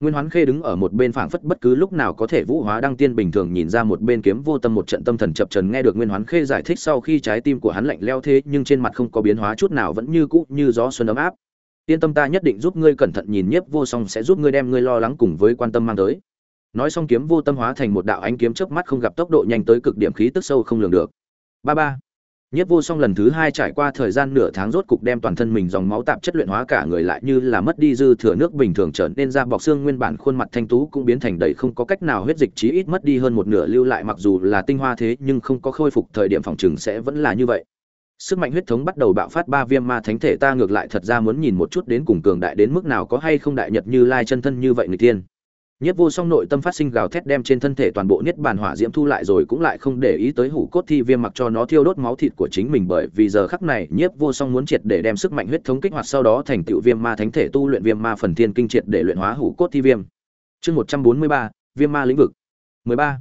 nguyên hoán khê đứng ở một bên phảng phất bất cứ lúc nào có thể vũ hóa đăng tiên bình thường nhìn ra một bên kiếm vô tâm một trận tâm thần chập chờn nghe được nguyên hoán khê giải thích sau khi trái tim của hắn lạnh leo thế, nhưng trên mặt không có biến hóa chút nào, vẫn như cũ như gió xuân ấm áp. Yên tâm ta nhất định giúp ngươi cẩn thận nhìn nhiếp vô song sẽ giúp ngươi đem ngươi lo lắng cùng với quan tâm mang tới. Nói xong kiếm vô tâm hóa thành một đạo ánh kiếm chớp mắt không gặp tốc độ nhanh tới cực điểm khí tức sâu không lường được. Ba ba. Nhất vô song lần thứ hai trải qua thời gian nửa tháng rốt cục đem toàn thân mình dòng máu tạp chất luyện hóa cả người lại như là mất đi dư thừa nước bình thường trở nên ra bọc xương nguyên bản khuôn mặt thanh tú cũng biến thành đầy không có cách nào huyết dịch chí ít mất đi hơn một nửa lưu lại mặc dù là tinh hoa thế nhưng không có khôi phục thời điểm phòng trừng sẽ vẫn là như vậy. Sức mạnh huyết thống bắt đầu bạo phát ba viêm ma thánh thể ta ngược lại thật ra muốn nhìn một chút đến cùng cường đại đến mức nào có hay không đại nhật như lai chân thân như vậy người tiên. Nhất vô song nội tâm phát sinh gào thét đem trên thân thể toàn bộ niết bàn hỏa diễm thu lại rồi cũng lại không để ý tới hủ cốt thi viêm mặc cho nó thiêu đốt máu thịt của chính mình bởi vì giờ khắc này Nhiếp vô song muốn triệt để đem sức mạnh huyết thống kích hoạt sau đó thành tựu viêm ma thánh thể tu luyện viêm ma phần thiên kinh triệt để luyện hóa hủ cốt thi viêm. Chương 143, viêm ma lĩnh vực. 13.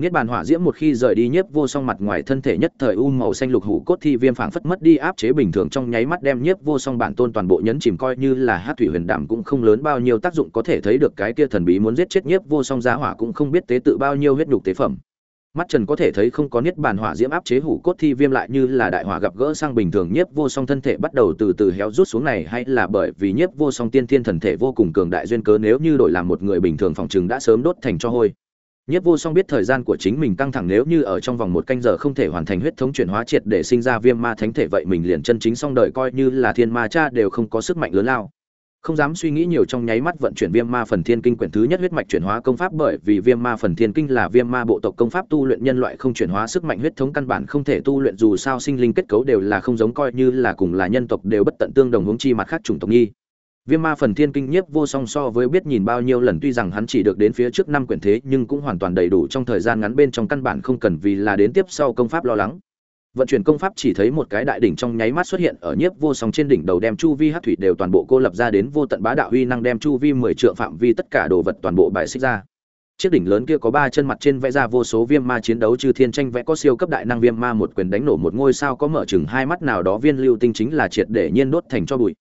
Niết bàn hỏa diễm một khi rời đi nhiếp vô song mặt ngoài thân thể nhất thời u màu xanh lục hủ cốt thi viêm phảng phất mất đi áp chế bình thường trong nháy mắt đem nhiếp vô song bản tôn toàn bộ nhấn chìm coi như là hát thủy huyền đảm cũng không lớn bao nhiêu tác dụng có thể thấy được cái kia thần bí muốn giết chết nhiếp vô song giá hỏa cũng không biết tế tự bao nhiêu huyết nhục tế phẩm. Mắt Trần có thể thấy không có niết bàn hỏa diễm áp chế hủ cốt thi viêm lại như là đại hỏa gặp gỡ sang bình thường nhiếp vô song thân thể bắt đầu từ từ héo rút xuống này hay là bởi vì nhiếp vô song tiên thiên thần thể vô cùng cường đại duyên cớ nếu như đổi làm một người bình thường phòng trừng đã sớm đốt thành cho hôi. Nhất Vô Song biết thời gian của chính mình căng thẳng nếu như ở trong vòng một canh giờ không thể hoàn thành huyết thống chuyển hóa triệt để sinh ra viêm ma thánh thể vậy mình liền chân chính xong đời coi như là thiên ma cha đều không có sức mạnh lớn lao. Không dám suy nghĩ nhiều trong nháy mắt vận chuyển viêm ma phần thiên kinh quyển thứ nhất huyết mạch chuyển hóa công pháp bởi vì viêm ma phần thiên kinh là viêm ma bộ tộc công pháp tu luyện nhân loại không chuyển hóa sức mạnh huyết thống căn bản không thể tu luyện dù sao sinh linh kết cấu đều là không giống coi như là cùng là nhân tộc đều bất tận tương đồng hướng chi mặt khác chủng tộc nghi Viêm Ma phần thiên kinh nhiếp vô song so với biết nhìn bao nhiêu lần tuy rằng hắn chỉ được đến phía trước năm quyển thế, nhưng cũng hoàn toàn đầy đủ trong thời gian ngắn bên trong căn bản không cần vì là đến tiếp sau công pháp lo lắng. Vận chuyển công pháp chỉ thấy một cái đại đỉnh trong nháy mắt xuất hiện ở nhiếp vô song trên đỉnh đầu đem chu vi hắc thủy đều toàn bộ cô lập ra đến vô tận bá đạo uy năng đem chu vi mười trượng phạm vi tất cả đồ vật toàn bộ bài xích ra. Chiếc đỉnh lớn kia có ba chân mặt trên vẽ ra vô số viêm ma chiến đấu trừ thiên tranh vẽ có siêu cấp đại năng viêm ma một quyền đánh nổ một ngôi sao có mở chừng hai mắt nào đó viên lưu tinh chính là triệt để nhiên đốt thành cho bụi.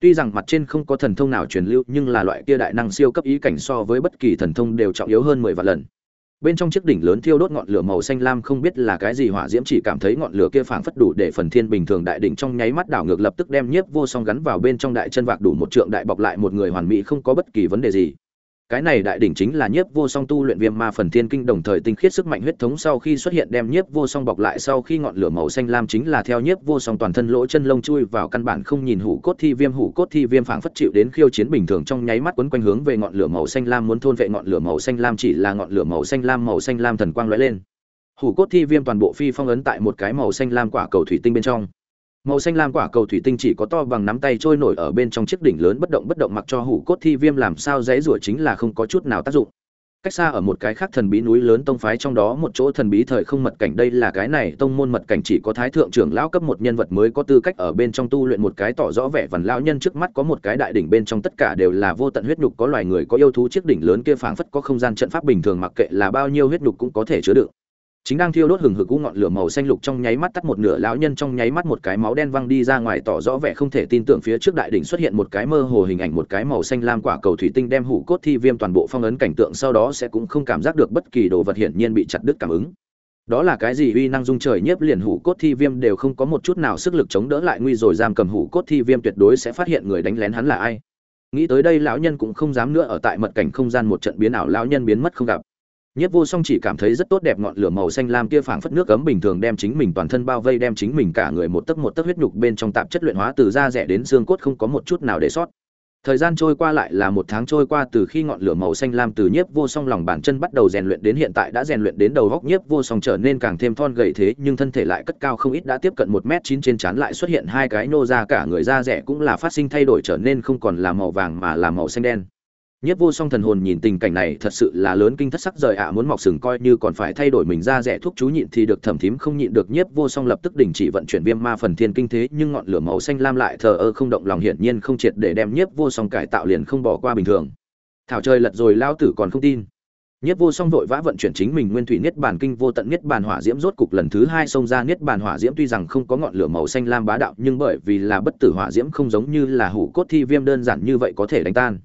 Tuy rằng mặt trên không có thần thông nào truyền lưu, nhưng là loại kia đại năng siêu cấp ý cảnh so với bất kỳ thần thông đều trọng yếu hơn mười vạn lần. Bên trong chiếc đỉnh lớn thiêu đốt ngọn lửa màu xanh lam không biết là cái gì hỏa diễm chỉ cảm thấy ngọn lửa kia phảng phất đủ để phần thiên bình thường đại đỉnh trong nháy mắt đảo ngược lập tức đem nhiếp vô song gắn vào bên trong đại chân vạc đủ một trượng đại bọc lại một người hoàn mỹ không có bất kỳ vấn đề gì cái này đại đỉnh chính là nhiếp vô song tu luyện viêm ma phần thiên kinh đồng thời tinh khiết sức mạnh huyết thống sau khi xuất hiện đem nhiếp vô song bọc lại sau khi ngọn lửa màu xanh lam chính là theo nhiếp vô song toàn thân lỗ chân lông chui vào căn bản không nhìn hủ cốt thi viêm. Hủ cốt thi viêm phảng phất chịu đến khiêu chiến bình thường trong nháy mắt quấn quanh hướng về ngọn lửa màu xanh lam muốn thôn vệ ngọn lửa màu xanh lam chỉ là ngọn lửa màu xanh lam màu xanh lam thần quang lóe lên. Hủ cốt thi viêm toàn bộ phi phong ấn tại một cái màu xanh lam quả cầu thủy tinh bên trong màu xanh lam quả cầu thủy tinh chỉ có to bằng nắm tay trôi nổi ở bên trong chiếc đỉnh lớn bất động bất động mặc cho hủ cốt thi viêm làm sao dễ rủa chính là không có chút nào tác dụng. Cách xa ở một cái khác thần bí núi lớn tông phái trong đó một chỗ thần bí thời không mật cảnh, đây là cái này tông môn mật cảnh chỉ có thái thượng trưởng lão cấp một nhân vật mới có tư cách ở bên trong tu luyện một cái tỏ rõ vẻ vằn lão nhân trước mắt có một cái đại đỉnh bên trong tất cả đều là vô tận huyết nhục, có loài người có yêu thú chiếc đỉnh lớn kia phảng phất có không gian trận pháp bình thường, mặc kệ là bao nhiêu huyết nhục cũng có thể chứa đựng chính đang thiêu đốt hừng hực u ngọn lửa màu xanh lục trong nháy mắt tắt một nửa, lão nhân trong nháy mắt một cái máu đen văng đi ra ngoài, tỏ rõ vẻ không thể tin tưởng phía trước đại đỉnh xuất hiện một cái mơ hồ hình ảnh, một cái màu xanh lam quả cầu thủy tinh đem hủ cốt thi viêm toàn bộ phong ấn cảnh tượng, sau đó sẽ cũng không cảm giác được bất kỳ đồ vật hiển nhiên bị chặt đứt cảm ứng. Đó là cái gì uy năng dung trời nhiếp liền hủ cốt thi viêm đều không có một chút nào sức lực chống đỡ lại nguy rồi, giam cầm hủ cốt thi viêm tuyệt đối sẽ phát hiện người đánh lén hắn là ai. Nghĩ tới đây, lão nhân cũng không dám nữa, ở tại mật cảnh không gian một trận biến ảo, lão nhân biến mất không gặp. Nhất Vô Song chỉ cảm thấy rất tốt đẹp ngọn lửa màu xanh lam kia phảng phất nước cấm bình thường đem chính mình toàn thân bao vây đem chính mình cả người một tấc một tấc huyết nhục bên trong tạp chất luyện hóa từ da rẻ đến xương cốt không có một chút nào để sót. Thời gian trôi qua lại là một tháng trôi qua từ khi ngọn lửa màu xanh lam từ Nhiếp Vô Song lòng bàn chân bắt đầu rèn luyện đến hiện tại đã rèn luyện đến đầu góc Nhiếp Vô Song trở nên càng thêm thon gầy thế, nhưng thân thể lại cất cao không ít đã tiếp cận một m chín trên trán lại xuất hiện hai cái nô ra cả người da rẻ cũng là phát sinh thay đổi trở nên không còn là màu vàng mà là màu xanh đen. Nhất vô song thần hồn nhìn tình cảnh này thật sự là lớn kinh thất sắc rời ạ à, muốn mọc sừng coi như còn phải thay đổi mình ra rẻ thuốc chú nhịn thì được, thẩm thím không nhịn được Nhất vô song lập tức đình chỉ vận chuyển viêm ma phần thiên kinh thế, nhưng ngọn lửa màu xanh lam lại thờ ơ không động, lòng hiển nhiên không triệt để đem Nhất vô song cải tạo liền không bỏ qua bình thường. Thảo trời lật rồi lao tử còn không tin. Nhất vô song vội vã vận chuyển chính mình nguyên thủy niết bàn kinh vô tận niết bàn hỏa diễm, rốt cục lần thứ hai xông ra niết bàn hỏa diễm, tuy rằng không có ngọn lửa màu xanh lam bá đạo, nhưng bởi vì là bất tử hỏa diễm không giống như là hủ cốt thi viêm đơn giản như vậy có thể đánh tan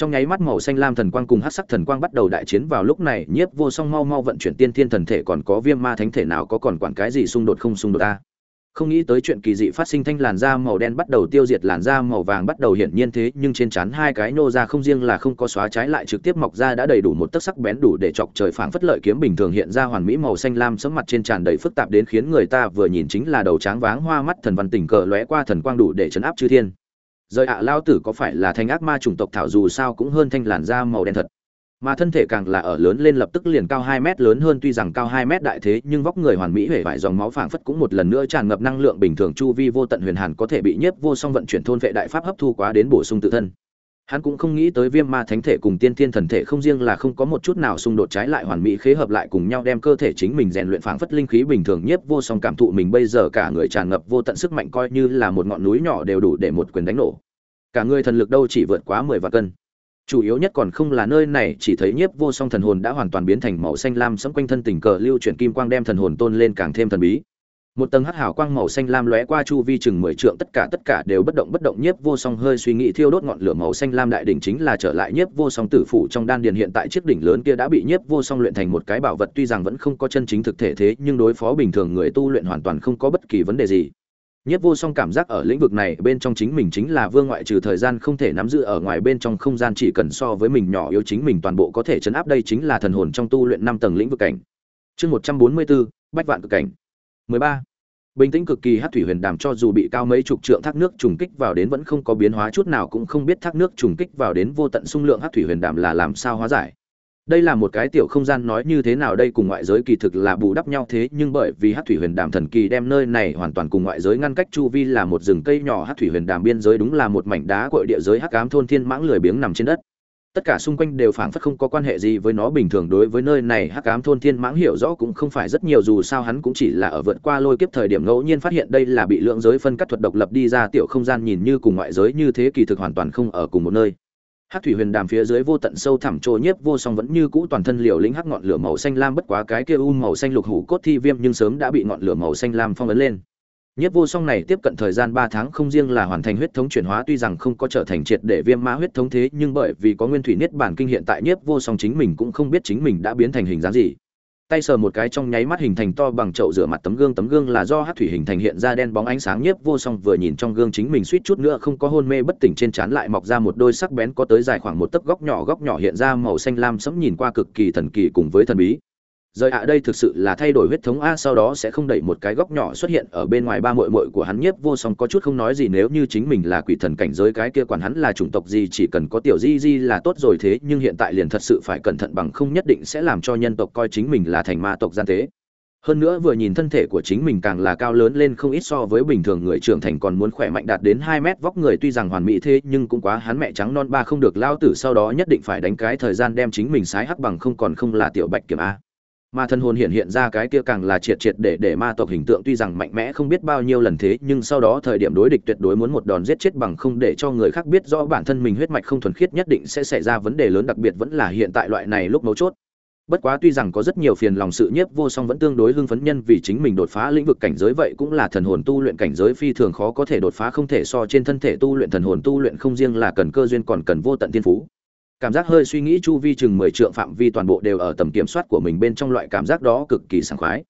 trong nháy mắt màu xanh lam thần quang cùng hắc sắc thần quang bắt đầu đại chiến vào lúc này, nhiếp vô song mau mau vận chuyển tiên thiên thần thể còn có viêm ma thánh thể nào có còn quản cái gì xung đột không xung đột ta? Không nghĩ tới chuyện kỳ dị phát sinh thanh làn da màu đen bắt đầu tiêu diệt làn da màu vàng bắt đầu hiển nhiên thế, nhưng trên trán hai cái nô ra không riêng là không có xóa trái lại trực tiếp mọc ra đã đầy đủ một tấc sắc bén đủ để chọc trời phảng phất lợi kiếm bình thường hiện ra hoàn mỹ màu xanh lam sẫm mặt trên tràn đầy phức tạp đến khiến người ta vừa nhìn chính là đầu tráng váng hoa mắt thần văn tình cờ lóe qua thần quang đủ để chấn áp chư thiên rời ạ lao tử có phải là thanh ác ma chủng tộc thảo dù sao cũng hơn thanh làn da màu đen thật. Mà thân thể càng là ở lớn lên lập tức liền cao hai mét lớn hơn, tuy rằng cao hai mét đại thế, nhưng vóc người hoàn mỹ hể vải dòng máu phảng phất cũng một lần nữa tràn ngập năng lượng bình thường, chu vi vô tận huyền hàn có thể bị nhiếp vô song vận chuyển thôn vệ đại pháp hấp thu quá đến bổ sung tự thân hắn cũng không nghĩ tới viêm ma thánh thể cùng tiên thiên thần thể không riêng là không có một chút nào xung đột trái lại hoàn mỹ khế hợp lại cùng nhau đem cơ thể chính mình rèn luyện phảng phất linh khí bình thường nhiếp vô song cảm thụ mình bây giờ cả người tràn ngập vô tận sức mạnh coi như là một ngọn núi nhỏ đều đủ để một quyền đánh nổ. Cả người thần lực đâu chỉ vượt quá mười vạn cân. Chủ yếu nhất còn không là nơi này, chỉ thấy nhiếp vô song thần hồn đã hoàn toàn biến thành màu xanh lam sẫm quanh thân tình cờ lưu chuyển kim quang đem thần hồn tôn lên càng thêm thần bí một tầng hắc hào quang màu xanh lam lóe qua chu vi chừng mười trượng, tất cả tất cả đều bất động bất động, nhiếp vô song hơi suy nghĩ thiêu đốt ngọn lửa màu xanh lam đại đỉnh chính là trở lại nhiếp vô song tử phủ trong đan điền hiện tại chiếc đỉnh lớn kia đã bị nhiếp vô song luyện thành một cái bảo vật, tuy rằng vẫn không có chân chính thực thể thế, nhưng đối phó bình thường người tu luyện hoàn toàn không có bất kỳ vấn đề gì Nhất vô song cảm giác ở lĩnh vực này, bên trong chính mình chính là vương ngoại trừ thời gian không thể nắm giữ ở ngoài bên trong không gian chỉ cần so với mình nhỏ yếu chính mình toàn bộ có thể chấn áp, đây chính là thần hồn trong tu luyện năm tầng lĩnh vực cảnh. Chương một trăm bốn mươi bốn, Bách vạn cực cảnh mười ba. Bình tĩnh cực kỳ Hắc thủy huyền đàm cho dù bị cao mấy chục trượng thác nước trùng kích vào đến vẫn không có biến hóa chút nào cũng không biết thác nước trùng kích vào đến vô tận xung lượng Hắc thủy huyền đàm là làm sao hóa giải. Đây là một cái tiểu không gian nói như thế nào đây cùng ngoại giới kỳ thực là bù đắp nhau thế nhưng bởi vì hắc thủy huyền đàm thần kỳ đem nơi này hoàn toàn cùng ngoại giới ngăn cách chu vi là một rừng cây nhỏ hắc thủy huyền đàm biên giới đúng là một mảnh đá cội địa giới hắc ám thôn thiên mãng lười biếng nằm trên đất tất cả xung quanh đều phảng phất không có quan hệ gì với nó bình thường đối với nơi này, hắc ám thôn thiên mãng hiểu rõ cũng không phải rất nhiều, dù sao hắn cũng chỉ là ở vượt qua lôi kiếp thời điểm ngẫu nhiên phát hiện đây là bị lượng giới phân cắt thuật độc lập đi ra tiểu không gian nhìn như cùng ngoại giới như thế kỳ thực hoàn toàn không ở cùng một nơi Hắc thủy huyền đàm phía dưới vô tận sâu thẳm trôi nhiếp vô song vẫn như cũ toàn thân liều lĩnh hắc ngọn lửa màu xanh lam, bất quá cái kia u màu xanh lục hủ cốt thi viêm nhưng sớm đã bị ngọn lửa màu xanh lam phong ấn lên. Nhiếp vô song này tiếp cận thời gian 3 tháng không riêng là hoàn thành huyết thống chuyển hóa, tuy rằng không có trở thành triệt để viêm ma huyết thống thế, nhưng bởi vì có nguyên thủy niết bản kinh hiện tại nhiếp vô song chính mình cũng không biết chính mình đã biến thành hình dáng gì. Tay sờ một cái trong nháy mắt hình thành to bằng chậu rửa mặt tấm gương tấm gương là do hắc thủy hình thành hiện ra đen bóng ánh sáng nhiếp vô song vừa nhìn trong gương chính mình suýt chút nữa không có hôn mê bất tỉnh trên trán lại mọc ra một đôi sắc bén có tới dài khoảng một tấc góc nhỏ góc nhỏ hiện ra màu xanh lam, sẫm nhìn qua cực kỳ thần kỳ cùng với thần bí rời ạ đây thực sự là thay đổi huyết thống a, sau đó sẽ không đẩy một cái góc nhỏ xuất hiện ở bên ngoài ba muội muội của hắn nhiếp vô song có chút không nói gì nếu như chính mình là quỷ thần cảnh giới cái kia quản hắn là chủng tộc gì chỉ cần có tiểu di di là tốt rồi thế, nhưng hiện tại liền thật sự phải cẩn thận bằng không nhất định sẽ làm cho nhân tộc coi chính mình là thành ma tộc gian tế. Hơn nữa vừa nhìn thân thể của chính mình càng là cao lớn lên không ít so với bình thường người trưởng thành còn muốn khỏe mạnh đạt đến hai mét, vóc người tuy rằng hoàn mỹ thế, nhưng cũng quá hắn mẹ trắng non ba không được lao tử, sau đó nhất định phải đánh cái thời gian đem chính mình sái hắc bằng không còn không là tiểu bạch kiểm a mà thân hồn hiện hiện ra cái kia càng là triệt triệt để để ma tộc hình tượng tuy rằng mạnh mẽ không biết bao nhiêu lần thế, nhưng sau đó thời điểm đối địch tuyệt đối muốn một đòn giết chết bằng không để cho người khác biết rõ bản thân mình huyết mạch không thuần khiết nhất định sẽ xảy ra vấn đề lớn đặc biệt vẫn là hiện tại loại này lúc mấu chốt. Bất quá tuy rằng có rất nhiều phiền lòng sự nhiếp vô song vẫn tương đối hưng phấn nhân vì chính mình đột phá lĩnh vực cảnh giới vậy cũng là thần hồn tu luyện cảnh giới phi thường khó có thể đột phá không thể so trên thân thể tu luyện thần hồn tu luyện không riêng là cần cơ duyên còn cần vô tận thiên phú cảm giác hơi suy nghĩ chu vi chừng mười trượng phạm vi toàn bộ đều ở tầm kiểm soát của mình bên trong loại cảm giác đó cực kỳ sảng khoái.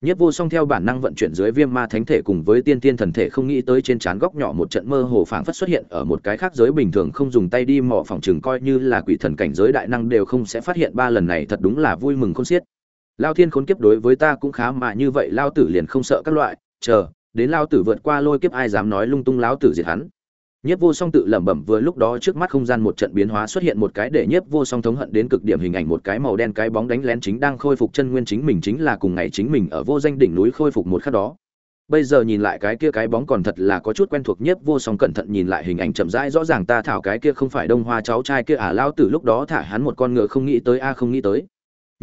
Nhất vô song theo bản năng vận chuyển dưới viêm ma thánh thể cùng với tiên tiên thần thể không nghĩ tới trên trán góc nhỏ một trận mơ hồ phảng phất xuất hiện ở một cái khác giới bình thường không dùng tay đi mò phòng chừng coi như là quỷ thần cảnh giới đại năng đều không sẽ phát hiện ba lần này thật đúng là vui mừng không xiết. Lao thiên khốn kiếp đối với ta cũng khá mà như vậy, lao tử liền không sợ các loại, chờ, đến lao tử vượt qua lôi kiếp ai dám nói lung tung lao tử diệt hắn. Nhiếp Vô Song tự lẩm bẩm vừa lúc đó trước mắt không gian một trận biến hóa xuất hiện một cái để Nhiếp Vô Song thống hận đến cực điểm hình ảnh một cái màu đen cái bóng đánh lén chính đang khôi phục chân nguyên chính mình chính là cùng ngày chính mình ở vô danh đỉnh núi khôi phục một khắc đó. Bây giờ nhìn lại cái kia cái bóng còn thật là có chút quen thuộc, Nhiếp Vô Song cẩn thận nhìn lại hình ảnh chậm rãi, rõ ràng ta thảo cái kia không phải Đông Hoa cháu trai kia à lao tử lúc đó thả hắn một con ngựa không nghĩ tới a, không nghĩ tới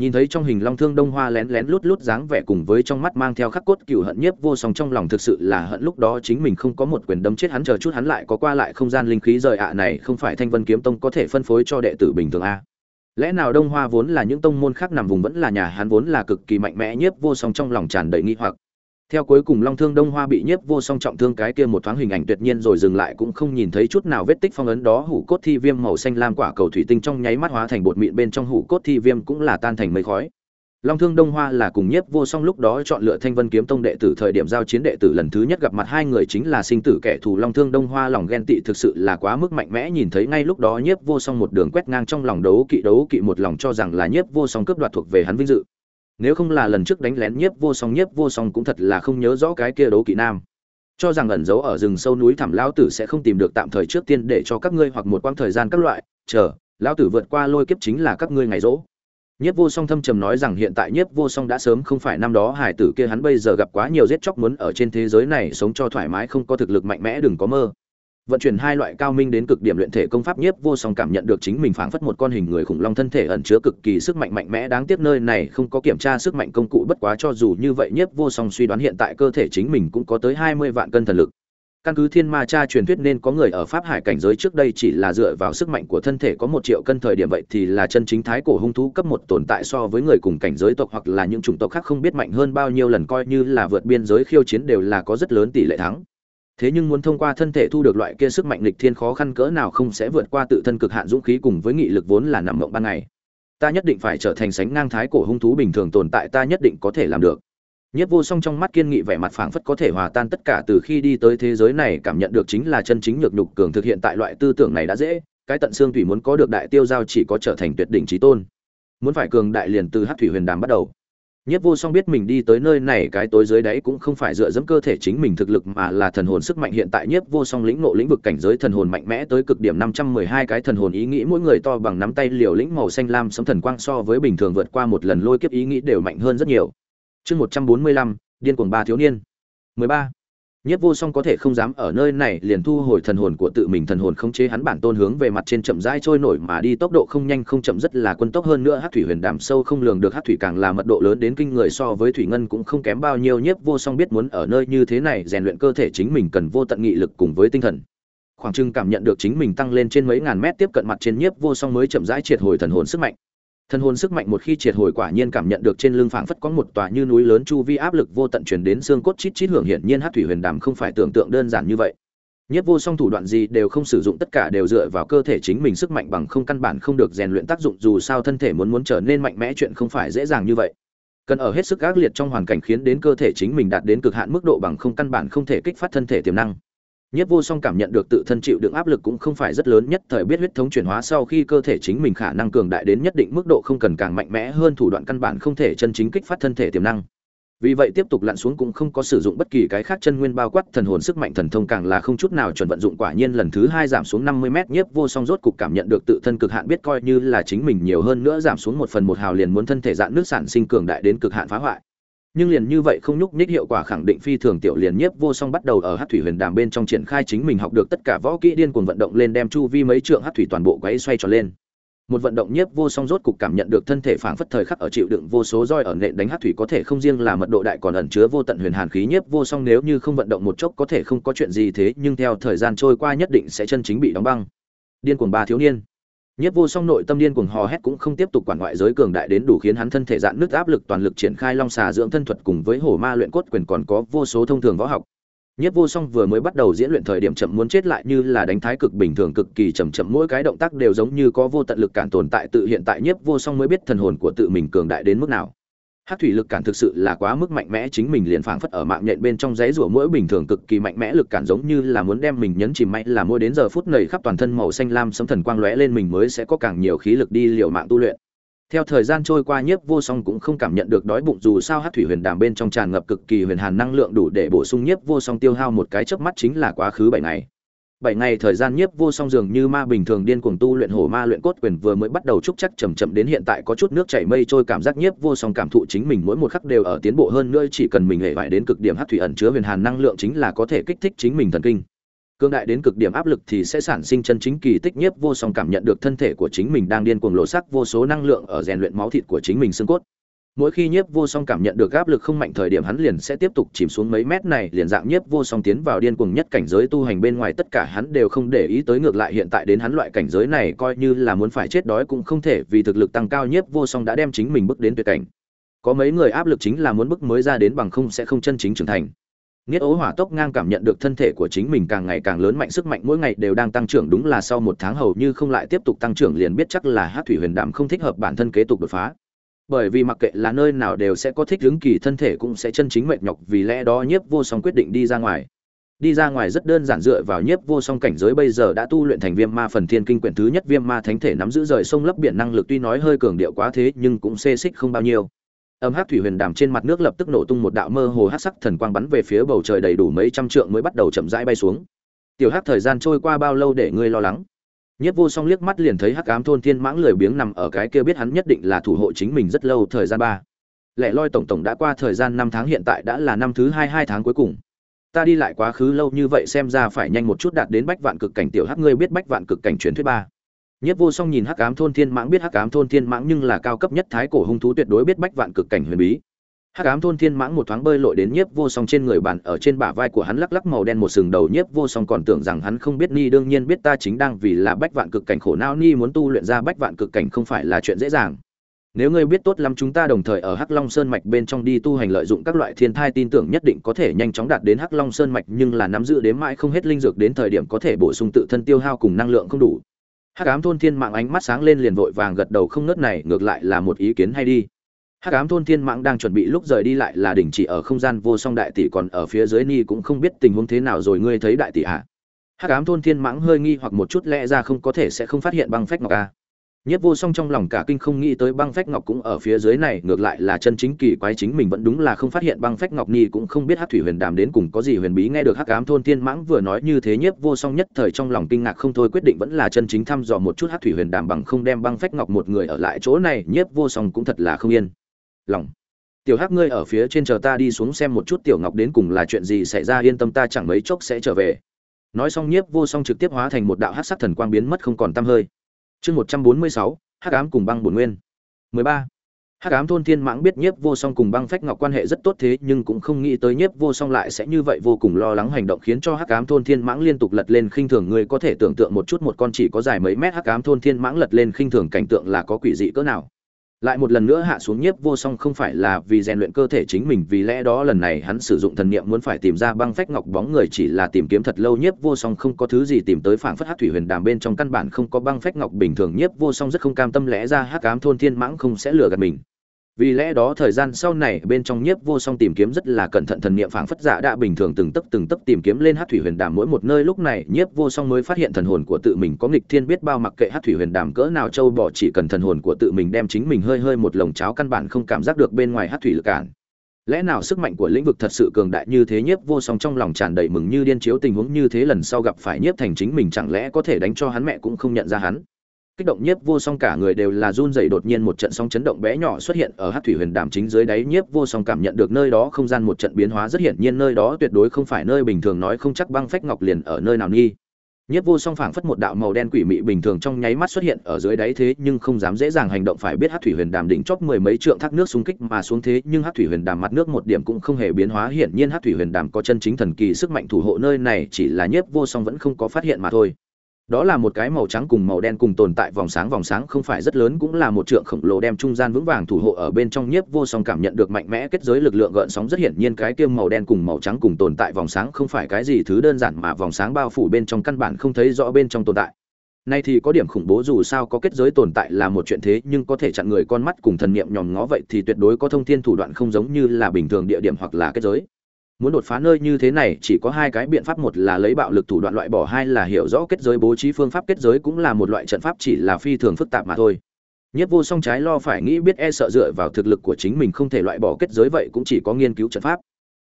nhìn thấy trong hình long thương đông hoa lén lén lút lút dáng vẻ cùng với trong mắt mang theo khắc cốt cựu hận nhiếp vô song trong lòng thực sự là hận lúc đó chính mình không có một quyền đấm chết hắn chờ chút hắn lại có qua lại không gian linh khí rời ạ à này không phải thanh vân kiếm tông có thể phân phối cho đệ tử bình thường a. Lẽ nào đông hoa vốn là những tông môn khác nằm vùng vẫn là nhà hắn vốn là cực kỳ mạnh mẽ nhiếp vô song trong lòng tràn đầy nghi hoặc theo cuối cùng long thương đông hoa bị nhiếp vô song trọng thương cái kia một thoáng hình ảnh tuyệt nhiên rồi dừng lại cũng không nhìn thấy chút nào vết tích phong ấn đó, hủ cốt thi viêm màu xanh lam quả cầu thủy tinh trong nháy mắt hóa thành bột mịn bên trong hủ cốt thi viêm cũng là tan thành mây khói. Long thương đông hoa là cùng nhiếp vô song lúc đó chọn lựa thanh vân kiếm tông đệ tử thời điểm giao chiến đệ tử lần thứ nhất gặp mặt hai người chính là sinh tử kẻ thù long thương đông hoa, lòng ghen tị thực sự là quá mức mạnh mẽ nhìn thấy ngay lúc đó nhiếp vô song một đường quét ngang trong lòng đấu kỵ đấu kỵ một lòng cho rằng là nhiếp vô song cướp đoạt thuộc về hắn vinh dự nếu không là lần trước đánh lén nhiếp vô song, nhiếp vô song cũng thật là không nhớ rõ cái kia đấu kỵ nam cho rằng ẩn giấu ở rừng sâu núi thẳm lão tử sẽ không tìm được tạm thời trước tiên để cho các ngươi hoặc một quãng thời gian các loại, chờ, lão tử vượt qua lôi kiếp chính là các ngươi ngày rỗ Nhiếp Vô Song thâm trầm nói rằng hiện tại Nhiếp Vô Song đã sớm không phải năm đó, hải tử kia hắn bây giờ gặp quá nhiều giết chóc muốn ở trên thế giới này sống cho thoải mái, không có thực lực mạnh mẽ, đừng có mơ. Vận chuyển hai loại cao minh đến cực điểm luyện thể công pháp Nhiếp Vô Song cảm nhận được chính mình phảng phất một con hình người khủng long thân thể ẩn chứa cực kỳ sức mạnh mạnh mẽ đáng tiếc nơi này không có kiểm tra sức mạnh công cụ bất quá cho dù như vậy Nhiếp Vô Song suy đoán hiện tại cơ thể chính mình cũng có tới 20 vạn cân thần lực. Căn cứ thiên ma cha truyền thuyết nên có người ở pháp hải cảnh giới trước đây chỉ là dựa vào sức mạnh của thân thể có một triệu cân thời điểm vậy thì là chân chính thái cổ hung thú cấp một tồn tại so với người cùng cảnh giới tộc hoặc là những chủng tộc khác không biết mạnh hơn bao nhiêu lần coi như là vượt biên giới khiêu chiến đều là có rất lớn tỷ lệ thắng thế nhưng muốn thông qua thân thể thu được loại kia sức mạnh lịch thiên khó khăn cỡ nào không sẽ vượt qua tự thân cực hạn dũng khí cùng với nghị lực vốn là nằm mộng ban ngày ta nhất định phải trở thành sánh ngang thái cổ hung thú bình thường tồn tại ta nhất định có thể làm được Nhất Vô Song trong mắt kiên nghị vẻ mặt phảng phất có thể hòa tan tất cả từ khi đi tới thế giới này cảm nhận được chính là chân chính nhược nhục cường thực hiện tại loại tư tưởng này đã dễ, cái tận xương thủy muốn có được đại tiêu giao chỉ có trở thành tuyệt đỉnh chí tôn. Muốn phải cường đại liền từ hát thủy huyền đàm bắt đầu. Nhất Vô Song biết mình đi tới nơi này cái tối dưới đáy cũng không phải dựa dẫm cơ thể chính mình thực lực mà là thần hồn sức mạnh hiện tại Nhất Vô Song lĩnh ngộ lĩnh vực cảnh giới thần hồn mạnh mẽ tới cực điểm 512 cái thần hồn ý nghĩ mỗi người to bằng nắm tay liều lĩnh màu xanh lam sấm thần quang so với bình thường vượt qua một lần lôi kiếp ý nghĩ đều mạnh hơn rất nhiều. Chương một trăm bốn mươi lăm, điên cuồng ba thiếu niên. mười ba nhất vô song có thể không dám ở nơi này liền thu hồi thần hồn của tự mình, thần hồn khống chế hắn bản tôn hướng về mặt trên chậm rãi trôi nổi mà đi, tốc độ không nhanh, không chậm, rất là quân tốc hơn nữa hát thủy huyền đàm sâu không lường được hát thủy càng là mật độ lớn đến kinh người so với thủy ngân cũng không kém bao nhiêu. Nhiếp vô song biết muốn ở nơi như thế này rèn luyện cơ thể chính mình cần vô tận nghị lực cùng với tinh thần. Khoảng trưng cảm nhận được chính mình tăng lên trên mấy ngàn mét, tiếp cận mặt trên nhiếp vô song mới chậm rãi triệt hồi thần hồn sức mạnh. Thần hồn sức mạnh một khi triệt hồi quả nhiên cảm nhận được trên lưng phảng phất có một tòa như núi lớn chu vi áp lực vô tận truyền đến xương cốt chít chít hưởng hiển nhiên Hắc thủy huyền đàm không phải tưởng tượng đơn giản như vậy. Nhất vô song thủ đoạn gì đều không sử dụng, tất cả đều dựa vào cơ thể chính mình sức mạnh bằng không căn bản không được rèn luyện tác dụng, dù sao thân thể muốn muốn trở nên mạnh mẽ chuyện không phải dễ dàng như vậy. Cần ở hết sức ác liệt trong hoàn cảnh khiến đến cơ thể chính mình đạt đến cực hạn mức độ bằng không căn bản không thể kích phát thân thể tiềm năng. Nhất Vô Song cảm nhận được tự thân chịu đựng áp lực cũng không phải rất lớn, nhất thời biết huyết thống chuyển hóa sau khi cơ thể chính mình khả năng cường đại đến nhất định mức độ không cần càng mạnh mẽ hơn thủ đoạn căn bản không thể chân chính kích phát thân thể tiềm năng. Vì vậy tiếp tục lặn xuống cũng không có sử dụng bất kỳ cái khác chân nguyên bao quát thần hồn sức mạnh thần thông càng là không chút nào chuẩn vận dụng, quả nhiên lần thứ hai giảm xuống 50 mét, Nhiếp Vô Song rốt cục cảm nhận được tự thân cực hạn biết coi như là chính mình nhiều hơn nữa giảm xuống một phần một hào liền muốn thân thể dạn nước sản sinh cường đại đến cực hạn phá hoại nhưng liền như vậy không nhúc nhích hiệu quả khẳng định phi thường tiểu liền nhiếp vô song bắt đầu ở hát thủy huyền đàm bên trong triển khai chính mình học được tất cả võ kỹ điên cuồng vận động lên đem chu vi mấy trượng hát thủy toàn bộ quấy xoay tròn lên. Một vận động nhiếp vô song rốt cục cảm nhận được thân thể phảng phất thời khắc ở chịu đựng vô số roi ở nện đánh hát thủy có thể không riêng là mật độ đại còn ẩn chứa vô tận huyền hàn khí nhiếp vô song nếu như không vận động một chốc có thể không có chuyện gì thế nhưng theo thời gian trôi qua nhất định sẽ chân chính bị đóng băng. Điên cuồng ba thiếu niên. Nhất Vô Song nội tâm điên cuồng hò hét cũng không tiếp tục quản ngoại giới cường đại đến đủ khiến hắn thân thể dạn nứt áp lực toàn lực triển khai long xà dưỡng thân thuật cùng với hổ ma luyện cốt quyền còn có vô số thông thường võ học. Nhất Vô Song vừa mới bắt đầu diễn luyện thời điểm chậm muốn chết lại như là đánh thái cực bình thường cực kỳ chậm chậm, mỗi cái động tác đều giống như có vô tận lực cản tồn tại, tự hiện tại Nhất Vô Song mới biết thần hồn của tự mình cường đại đến mức nào hát thủy lực cản thực sự là quá mức mạnh mẽ, chính mình liền phảng phất ở mạng nhện bên trong giấy rủa mỗi bình thường cực kỳ mạnh mẽ lực cản giống như là muốn đem mình nhấn chìm mạnh, là mỗi đến giờ phút này khắp toàn thân màu xanh lam sấm thần quang lóe lên mình mới sẽ có càng nhiều khí lực đi liều mạng tu luyện. Theo thời gian trôi qua, nhiếp vô song cũng không cảm nhận được đói bụng, dù sao hát thủy huyền đàm bên trong tràn ngập cực kỳ huyền hàn năng lượng đủ để bổ sung nhiếp vô song tiêu hao một cái chớp mắt chính là quá khứ bảy ngày bảy ngày thời gian nhiếp vô song dường như ma bình thường điên cuồng tu luyện hổ ma luyện cốt quyền vừa mới bắt đầu trúc chắc chầm chậm đến hiện tại có chút nước chảy mây trôi cảm giác nhiếp vô song cảm thụ chính mình mỗi một khắc đều ở tiến bộ hơn nữa chỉ cần mình hệ vải đến cực điểm hắc thủy ẩn chứa huyền hàn năng lượng chính là có thể kích thích chính mình thần kinh. Cương đại đến cực điểm áp lực thì sẽ sản sinh chân chính kỳ tích nhiếp vô song cảm nhận được thân thể của chính mình đang điên cuồng lộ sắc vô số năng lượng ở rèn luyện máu thịt của chính mình xương cốt mỗi khi nhiếp vô song cảm nhận được áp lực không mạnh thời điểm hắn liền sẽ tiếp tục chìm xuống mấy mét này, liền dạng nhiếp vô song tiến vào điên cuồng nhất cảnh giới tu hành bên ngoài, tất cả hắn đều không để ý tới ngược lại hiện tại đến hắn loại cảnh giới này coi như là muốn phải chết đói cũng không thể vì thực lực tăng cao nhiếp vô song đã đem chính mình bước đến tuyệt cảnh. Có mấy người áp lực chính là muốn bước mới ra đến bằng không sẽ không chân chính trưởng thành. Niết ố hỏa tốc ngang cảm nhận được thân thể của chính mình càng ngày càng lớn mạnh, sức mạnh mỗi ngày đều đang tăng trưởng, đúng là sau một tháng hầu như không lại tiếp tục tăng trưởng liền biết chắc là hát thủy huyền đạm không thích hợp bản thân kế tục đột phá bởi vì mặc kệ là nơi nào đều sẽ có thích ứng kỳ thân thể cũng sẽ chân chính mệt nhọc vì lẽ đó nhiếp vô song quyết định đi ra ngoài. Đi ra ngoài rất đơn giản dựa vào nhiếp vô song cảnh giới bây giờ đã tu luyện thành viêm ma phần thiên kinh quyển thứ nhất viêm ma thánh thể nắm giữ rời sông lấp biển năng lực tuy nói hơi cường điệu quá thế nhưng cũng xê xích không bao nhiêu. Âm hát thủy huyền đàm trên mặt nước lập tức nổ tung một đạo mơ hồ hát sắc thần quang bắn về phía bầu trời đầy đủ mấy trăm trượng mới bắt đầu chậm rãi bay xuống. Tiểu hát thời gian trôi qua bao lâu để ngươi lo lắng? Nhất vô song liếc mắt liền thấy hắc ám thôn thiên mãng lười biếng nằm ở cái kia biết hắn nhất định là thủ hộ chính mình rất lâu thời gian ba. Lệ loi tổng tổng đã qua thời gian năm tháng, hiện tại đã là năm thứ hai hai tháng cuối cùng. Ta đi lại quá khứ lâu như vậy xem ra phải nhanh một chút đạt đến bách vạn cực cảnh tiểu hắc, ngươi biết bách vạn cực cảnh truyền thuyết ba. Nhất Vô Song nhìn Hắc Ám thôn Thiên Mãng, biết Hắc Ám thôn Thiên Mãng nhưng là cao cấp nhất thái cổ hung thú tuyệt đối biết bách vạn cực cảnh huyền bí. Hắc Ám thôn Thiên Mãng một thoáng bơi lội đến Nhiếp Vô Song trên người bàn, ở trên bả vai của hắn lắc lắc màu đen một sừng đầu, Nhiếp Vô Song còn tưởng rằng hắn không biết Ni đương nhiên biết ta chính đang vì là bách vạn cực cảnh khổ não, Ni muốn tu luyện ra bách vạn cực cảnh không phải là chuyện dễ dàng. Nếu ngươi biết tốt lắm chúng ta đồng thời ở Hắc Long Sơn mạch bên trong đi tu hành lợi dụng các loại thiên thai tin tưởng nhất định có thể nhanh chóng đạt đến Hắc Long Sơn mạch, nhưng là nắm giữ đến mãi không hết linh dược đến thời điểm có thể bổ sung tự thân tiêu hao cùng năng lượng không đủ hắc ám thôn thiên mạng ánh mắt sáng lên liền vội vàng gật đầu không nớt này, ngược lại là một ý kiến hay đi hắc ám thôn thiên mạng đang chuẩn bị lúc rời đi lại là đình chỉ ở không gian vô song đại tỷ còn ở phía dưới ni cũng không biết tình huống thế nào rồi ngươi thấy đại tỷ ạ hắc ám thôn thiên mãng hơi nghi hoặc một chút lẽ ra không có thể sẽ không phát hiện băng phách ngọc à? a Nhất Vô Song trong lòng cả kinh không nghĩ tới băng phách ngọc cũng ở phía dưới này, ngược lại là chân chính kỳ quái chính mình vẫn đúng là không phát hiện băng phách ngọc ni cũng không biết Hắc Thủy Huyền Đàm đến cùng có gì huyền bí. Nghe được Hắc Ám thôn Thiên Mãng vừa nói như thế Nhất Vô Song nhất thời trong lòng kinh ngạc không thôi quyết định vẫn là chân chính thăm dò một chút Hắc Thủy Huyền Đàm bằng không đem băng phách ngọc một người ở lại chỗ này, Nhất Vô Song cũng thật là không yên. Lòng Tiểu Hắc, ngươi ở phía trên chờ ta đi xuống xem một chút Tiểu Ngọc đến cùng là chuyện gì xảy ra, yên tâm ta chẳng mấy chốc sẽ trở về. Nói xong Nhiếp Vô Song trực tiếp hóa thành một đạo hắc sắc thần quang biến mất không còn tăm hơi. Chương một trăm bốn mươi sáu, hắc ám cùng băng bổn nguyên 13. hắc ám thôn thiên mãng biết nhiếp vô song cùng băng phách ngọc quan hệ rất tốt thế, nhưng cũng không nghĩ tới nhiếp vô song lại sẽ như vậy vô cùng lo lắng hành động khiến cho hắc ám thôn thiên mãng liên tục lật lên khinh thường người có thể tưởng tượng một chút, một con chỉ có dài mấy mét hắc ám thôn thiên mãng lật lên khinh thường cảnh tượng là có quỷ dị cỡ nào lại một lần nữa hạ xuống nhiếp vô song không phải là vì rèn luyện cơ thể chính mình, vì lẽ đó lần này hắn sử dụng thần niệm muốn phải tìm ra băng phách ngọc bóng người chỉ là tìm kiếm thật lâu, nhiếp vô song không có thứ gì tìm tới phảng phất hát thủy huyền đàm bên trong căn bản không có băng phách ngọc bình thường, nhiếp vô song rất không cam tâm lẽ ra hắc ám thôn thiên mãng không sẽ lừa gạt mình vì lẽ đó thời gian sau này bên trong nhiếp vô song tìm kiếm rất là cẩn thận thần niệm phảng phất dạ đã bình thường từng tấc từng tấc tìm kiếm lên hát thủy huyền đàm mỗi một nơi. Lúc này nhiếp vô song mới phát hiện thần hồn của tự mình có nghịch thiên biết bao mặc kệ hát thủy huyền đàm cỡ nào châu bỏ chỉ cần thần hồn của tự mình đem chính mình hơi hơi một lồng cháo căn bản không cảm giác được bên ngoài hát thủy lực cản. Lẽ nào sức mạnh của lĩnh vực thật sự cường đại như thế? Nhiếp vô song trong lòng tràn đầy mừng như điên chiếu tình huống như thế lần sau gặp phải nhiếp thành chính mình chẳng lẽ có thể đánh cho hắn mẹ cũng không nhận ra hắn? Kích động nhiếp vô song cả người đều là run rẩy đột nhiên một trận sóng chấn động bé nhỏ xuất hiện ở hát thủy huyền đàm chính dưới đáy nhiếp vô song cảm nhận được nơi đó không gian một trận biến hóa rất hiển nhiên nơi đó tuyệt đối không phải nơi bình thường nói không chắc băng phách ngọc liền ở nơi nào nghi. Nhiếp vô song phảng phất một đạo màu đen quỷ mị bình thường trong nháy mắt xuất hiện ở dưới đáy thế nhưng không dám dễ dàng hành động phải biết hát thủy huyền đàm đỉnh chóp mười mấy trượng thác nước xung kích mà xuống thế nhưng hát thủy huyền đàm mặt nước một điểm cũng không hề biến hóa hiển nhiên hát thủy huyền đàm có chân chính thần kỳ sức mạnh thủ hộ nơi này chỉ là nhiếp vô song vẫn không có phát hiện mà thôi đó là một cái màu trắng cùng màu đen cùng tồn tại vòng sáng vòng sáng không phải rất lớn, cũng là một trượng khổng lồ đem trung gian vững vàng thủ hộ ở bên trong nhiếp vô song cảm nhận được mạnh mẽ kết giới lực lượng gợn sóng. Rất hiển nhiên cái kiêm màu đen cùng màu trắng cùng tồn tại vòng sáng không phải cái gì thứ đơn giản mà vòng sáng bao phủ bên trong căn bản không thấy rõ bên trong tồn tại. Nay thì có điểm khủng bố dù sao có kết giới tồn tại là một chuyện thế, nhưng có thể chặn người con mắt cùng thần niệm nhòm ngó vậy thì tuyệt đối có thông thiên thủ đoạn không giống như là bình thường địa điểm hoặc là kết giới muốn đột phá nơi như thế này, chỉ có hai cái biện pháp, một là lấy bạo lực thủ đoạn loại bỏ, hai là hiểu rõ kết giới, bố trí phương pháp kết giới cũng là một loại trận pháp, chỉ là phi thường phức tạp mà thôi. Nhất vô song trái lo phải nghĩ biết e sợ dựa vào thực lực của chính mình không thể loại bỏ kết giới vậy cũng chỉ có nghiên cứu trận pháp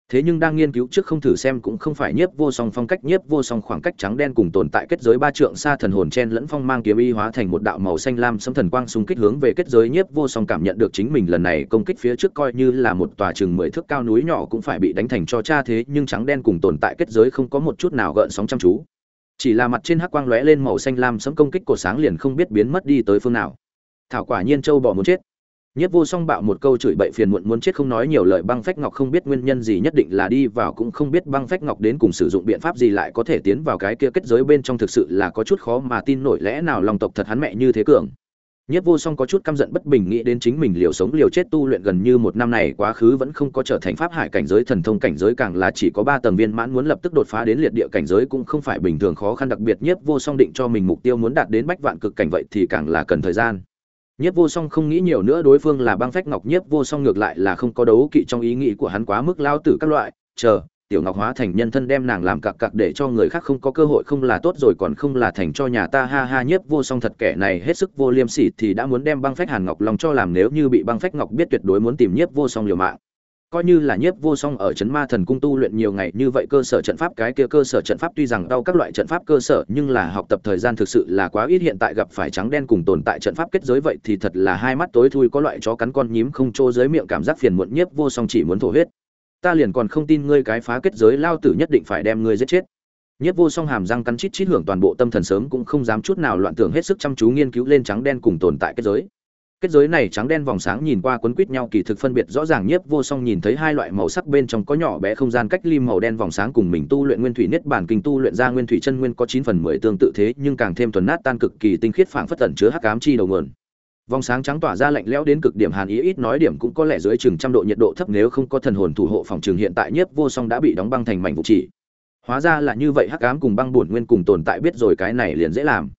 thế nhưng đang nghiên cứu trước không thử xem cũng không phải nhiếp vô song phong cách, nhiếp vô song khoảng cách trắng đen cùng tồn tại kết giới ba trượng xa thần hồn chen lẫn phong mang kiếm y hóa thành một đạo màu xanh lam sấm thần quang xung kích hướng về kết giới nhiếp vô song cảm nhận được chính mình lần này công kích phía trước coi như là một tòa chừng mười thước cao núi nhỏ cũng phải bị đánh thành cho cha thế, nhưng trắng đen cùng tồn tại kết giới không có một chút nào gợn sóng chăm chú. Chỉ là mặt trên hắc quang lóe lên màu xanh lam sấm công kích của sáng liền không biết biến mất đi tới phương nào. Thảo quả nhiên châu bò muốn chết. Nhất Vô Song bạo một câu chửi bậy phiền muộn muốn chết không nói nhiều lời, băng phách ngọc không biết nguyên nhân gì nhất định là đi vào cũng không biết băng phách ngọc đến cùng sử dụng biện pháp gì lại có thể tiến vào cái kia kết giới bên trong thực sự là có chút khó mà tin nổi lẽ nào lòng tộc thật hắn mẹ như thế cường. Nhất Vô Song có chút căm giận bất bình nghĩ đến chính mình liều sống liều chết tu luyện gần như một năm này quá khứ vẫn không có trở thành pháp hải cảnh giới, thần thông cảnh giới càng là chỉ có ba tầng viên mãn muốn lập tức đột phá đến liệt địa cảnh giới cũng không phải bình thường khó khăn, đặc biệt Nhất Vô Song định cho mình mục tiêu muốn đạt đến bách vạn cực cảnh vậy thì càng là cần thời gian. Nhiếp Vô Song không nghĩ nhiều nữa đối phương là băng phách ngọc Nhiếp Vô Song ngược lại là không có đấu kỵ trong ý nghĩ của hắn quá mức lao tử các loại, chờ, tiểu ngọc hóa thành nhân thân đem nàng làm cặc cặc để cho người khác không có cơ hội không là tốt rồi còn không là thành cho nhà ta ha ha. Nhiếp vô song thật kẻ này hết sức vô liêm sỉ thì đã muốn đem băng phách hàn ngọc long cho làm nếu như bị băng phách ngọc biết tuyệt đối muốn tìm nhiếp vô song liều mạng coi như là nhiếp vô song ở trấn ma thần cung tu luyện nhiều ngày như vậy cơ sở trận pháp, cái kia cơ sở trận pháp tuy rằng đau các loại trận pháp cơ sở, nhưng là học tập thời gian thực sự là quá ít, hiện tại gặp phải trắng đen cùng tồn tại trận pháp kết giới vậy thì thật là hai mắt tối thui, có loại chó cắn con nhím không trô dưới miệng cảm giác phiền muộn, nhiếp vô song chỉ muốn thổ huyết. Ta liền còn không tin ngươi cái phá kết giới lao tử nhất định phải đem ngươi giết chết. Nhiếp vô song hàm răng cắn chít chít hưởng toàn bộ tâm thần sớm cũng không dám chút nào loạn tưởng hết sức chăm chú nghiên cứu lên trắng đen cùng tồn tại kết giới kết giới này trắng đen vòng sáng nhìn qua quấn quít nhau, kỳ thực phân biệt rõ ràng nhất vô song nhìn thấy hai loại màu sắc bên trong có nhỏ bé không gian cách ly màu đen vòng sáng cùng mình tu luyện nguyên thủy niết bản kinh tu luyện ra nguyên thủy chân nguyên có chín phần mười tương tự thế, nhưng càng thêm thuần nát tan cực kỳ tinh khiết phảng phất tẩn chứa hắc ám chi đầu nguồn. Vòng sáng trắng tỏa ra lạnh lẽo đến cực điểm hàn ý, ít nói điểm cũng có lẽ dưới chừng trăm độ nhiệt độ thấp, nếu không có thần hồn thủ hộ phòng trường hiện tại nhiếp vô song đã bị đóng băng thành mảnh vụ chỉ. Hóa ra là như vậy hắc ám cùng băng buồn nguyên cùng tồn tại, biết rồi cái này liền dễ làm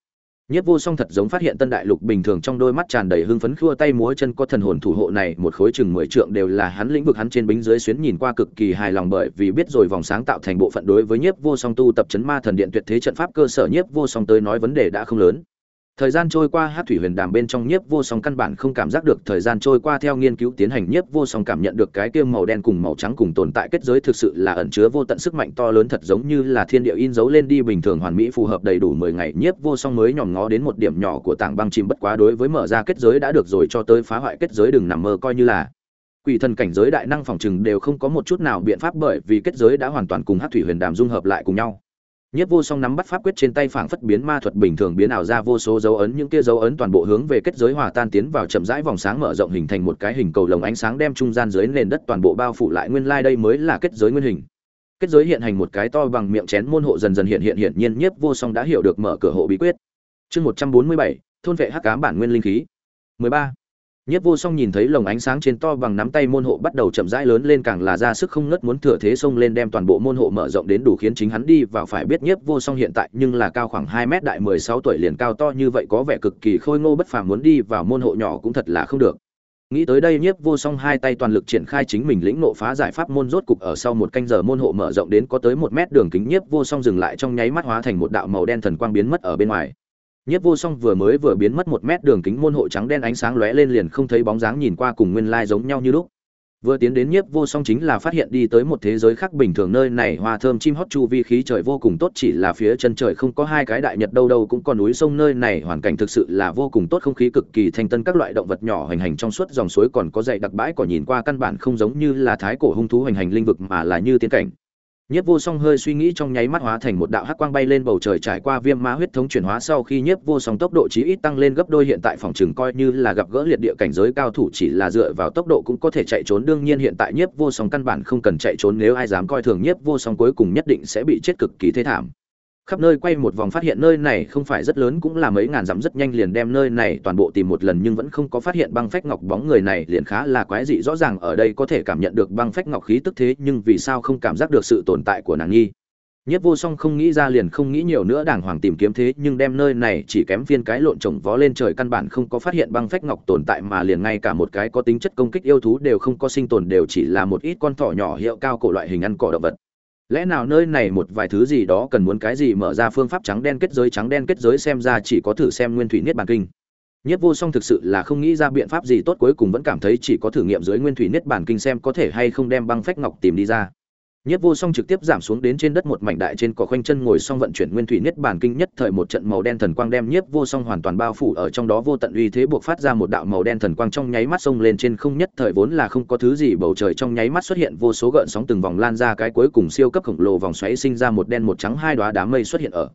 nhiếp vô song thật giống phát hiện tân đại lục bình thường trong đôi mắt tràn đầy hưng phấn khua tay múa chân có thần hồn thủ hộ này, một khối chừng mười trượng đều là hắn lĩnh vực hắn trên bính dưới xuyến nhìn qua cực kỳ hài lòng bởi vì biết rồi vòng sáng tạo thành bộ phận đối với nhiếp vô song tu tập chấn ma thần điện tuyệt thế trận pháp cơ sở nhiếp vô song tới nói vấn đề đã không lớn thời gian trôi qua, hát thủy huyền đàm bên trong nhiếp vô song căn bản không cảm giác được thời gian trôi qua theo nghiên cứu tiến hành, nhiếp vô song cảm nhận được cái kia màu đen cùng màu trắng cùng tồn tại kết giới thực sự là ẩn chứa vô tận sức mạnh to lớn thật giống như là thiên địa in dấu lên đi bình thường hoàn mỹ phù hợp đầy đủ mười ngày. Nhiếp vô song mới nhòm ngó đến một điểm nhỏ của tảng băng chìm bất quá đối với mở ra kết giới đã được rồi cho tới phá hoại kết giới đừng nằm mơ coi như là. Quỷ thần cảnh giới đại năng phòng chừng đều không có một chút nào biện pháp bởi vì kết giới đã hoàn toàn cùng hát thủy huyền đàm dung hợp lại cùng nhau. Nhất Vô Song nắm bắt pháp quyết trên tay phảng phất biến ma thuật bình thường biến ảo ra vô số dấu ấn, những kia dấu ấn toàn bộ hướng về kết giới hòa tan tiến vào chậm rãi vòng sáng mở rộng hình thành một cái hình cầu lồng ánh sáng đem trung gian dưới nền đất toàn bộ bao phủ lại nguyên lai like đây mới là kết giới nguyên hình. Kết giới hiện hành một cái to bằng miệng chén môn hộ dần dần hiện hiện hiện nhiên Nhất Vô Song đã hiểu được mở cửa hộ bí quyết. Chương 147, thôn vệ hắc ám bản nguyên linh khí. 13. Nhiếp Vô Song nhìn thấy lồng ánh sáng trên to bằng nắm tay môn hộ bắt đầu chậm rãi lớn lên càng là ra sức không ngớt muốn thừa thế xông lên đem toàn bộ môn hộ mở rộng đến đủ khiến chính hắn đi vào phải biết nhiếp Vô Song hiện tại nhưng là cao khoảng 2 mét đại 16 tuổi liền cao to như vậy có vẻ cực kỳ khôi ngô bất phàm muốn đi vào môn hộ nhỏ cũng thật là không được. Nghĩ tới đây nhiếp Vô Song hai tay toàn lực triển khai chính mình lĩnh ngộ phá giải pháp môn rốt cục ở sau một canh giờ môn hộ mở rộng đến có tới 1 mét đường kính nhiếp Vô Song dừng lại trong nháy mắt hóa thành một đạo màu đen thần quang biến mất ở bên ngoài. Nhiếp Vô Song vừa mới vừa biến mất một mét đường kính môn hộ trắng đen ánh sáng lóe lên liền không thấy bóng dáng nhìn qua cùng nguyên lai giống nhau như lúc. Vừa tiến đến Nhiếp Vô Song chính là phát hiện đi tới một thế giới khác bình thường nơi này hoa thơm chim hót chu vi khí trời vô cùng tốt, chỉ là phía chân trời không có hai cái đại nhật đâu đâu, cũng còn núi sông nơi này, hoàn cảnh thực sự là vô cùng tốt, không khí cực kỳ thanh tân, các loại động vật nhỏ hành hành trong suốt dòng suối còn có dãy đặc bãi cỏ nhìn qua căn bản không giống như là thái cổ hung thú hành hành linh vực mà là như tiên cảnh. Nhiếp Vô Song hơi suy nghĩ trong nháy mắt hóa thành một đạo hắc quang bay lên bầu trời trải qua viêm ma huyết thống chuyển hóa sau khi Nhiếp Vô Song tốc độ chí ít tăng lên gấp đôi hiện tại phòng trường coi như là gặp gỡ liệt địa cảnh giới cao thủ chỉ là dựa vào tốc độ cũng có thể chạy trốn. Đương nhiên hiện tại Nhiếp Vô Song căn bản không cần chạy trốn, nếu ai dám coi thường Nhiếp Vô Song cuối cùng nhất định sẽ bị chết cực kỳ thế thảm khắp nơi quay một vòng phát hiện nơi này không phải rất lớn, cũng là mấy ngàn dặm rất nhanh liền đem nơi này toàn bộ tìm một lần, nhưng vẫn không có phát hiện băng phách ngọc bóng người này, liền khá là quái dị, rõ ràng ở đây có thể cảm nhận được băng phách ngọc khí tức thế, nhưng vì sao không cảm giác được sự tồn tại của nàng nhi nhất vô song không nghĩ ra liền không nghĩ nhiều nữa, đàng hoàng tìm kiếm thế, nhưng đem nơi này chỉ kém viên cái lộn trồng vó lên trời, căn bản không có phát hiện băng phách ngọc tồn tại mà liền ngay cả một cái có tính chất công kích yêu thú đều không có sinh tồn, đều chỉ là một ít con thỏ nhỏ hiệu cao cổ loại hình ăn cỏ động vật lẽ nào nơi này một vài thứ gì đó cần muốn cái gì mở ra phương pháp trắng đen kết giới, trắng đen kết giới xem ra chỉ có thử xem nguyên thủy niết bàn kinh. Nhất vô song thực sự là không nghĩ ra biện pháp gì tốt, cuối cùng vẫn cảm thấy chỉ có thử nghiệm dưới nguyên thủy niết bàn kinh xem có thể hay không đem băng phách ngọc tìm đi ra. Nhất Vô Song trực tiếp giảm xuống đến trên đất một mảnh đại trên cỏ khoanh chân ngồi xong vận chuyển nguyên thủy nhất bản kinh nhất thời một trận màu đen thần quang đem Nhất Vô Song hoàn toàn bao phủ ở trong đó vô tận uy thế buộc phát ra một đạo màu đen thần quang trong nháy mắt xông lên trên không nhất thời vốn là không có thứ gì bầu trời trong nháy mắt xuất hiện vô số gợn sóng từng vòng lan ra cái cuối cùng siêu cấp khổng lồ vòng xoáy sinh ra một đen một trắng hai đóa đám mây xuất hiện ở.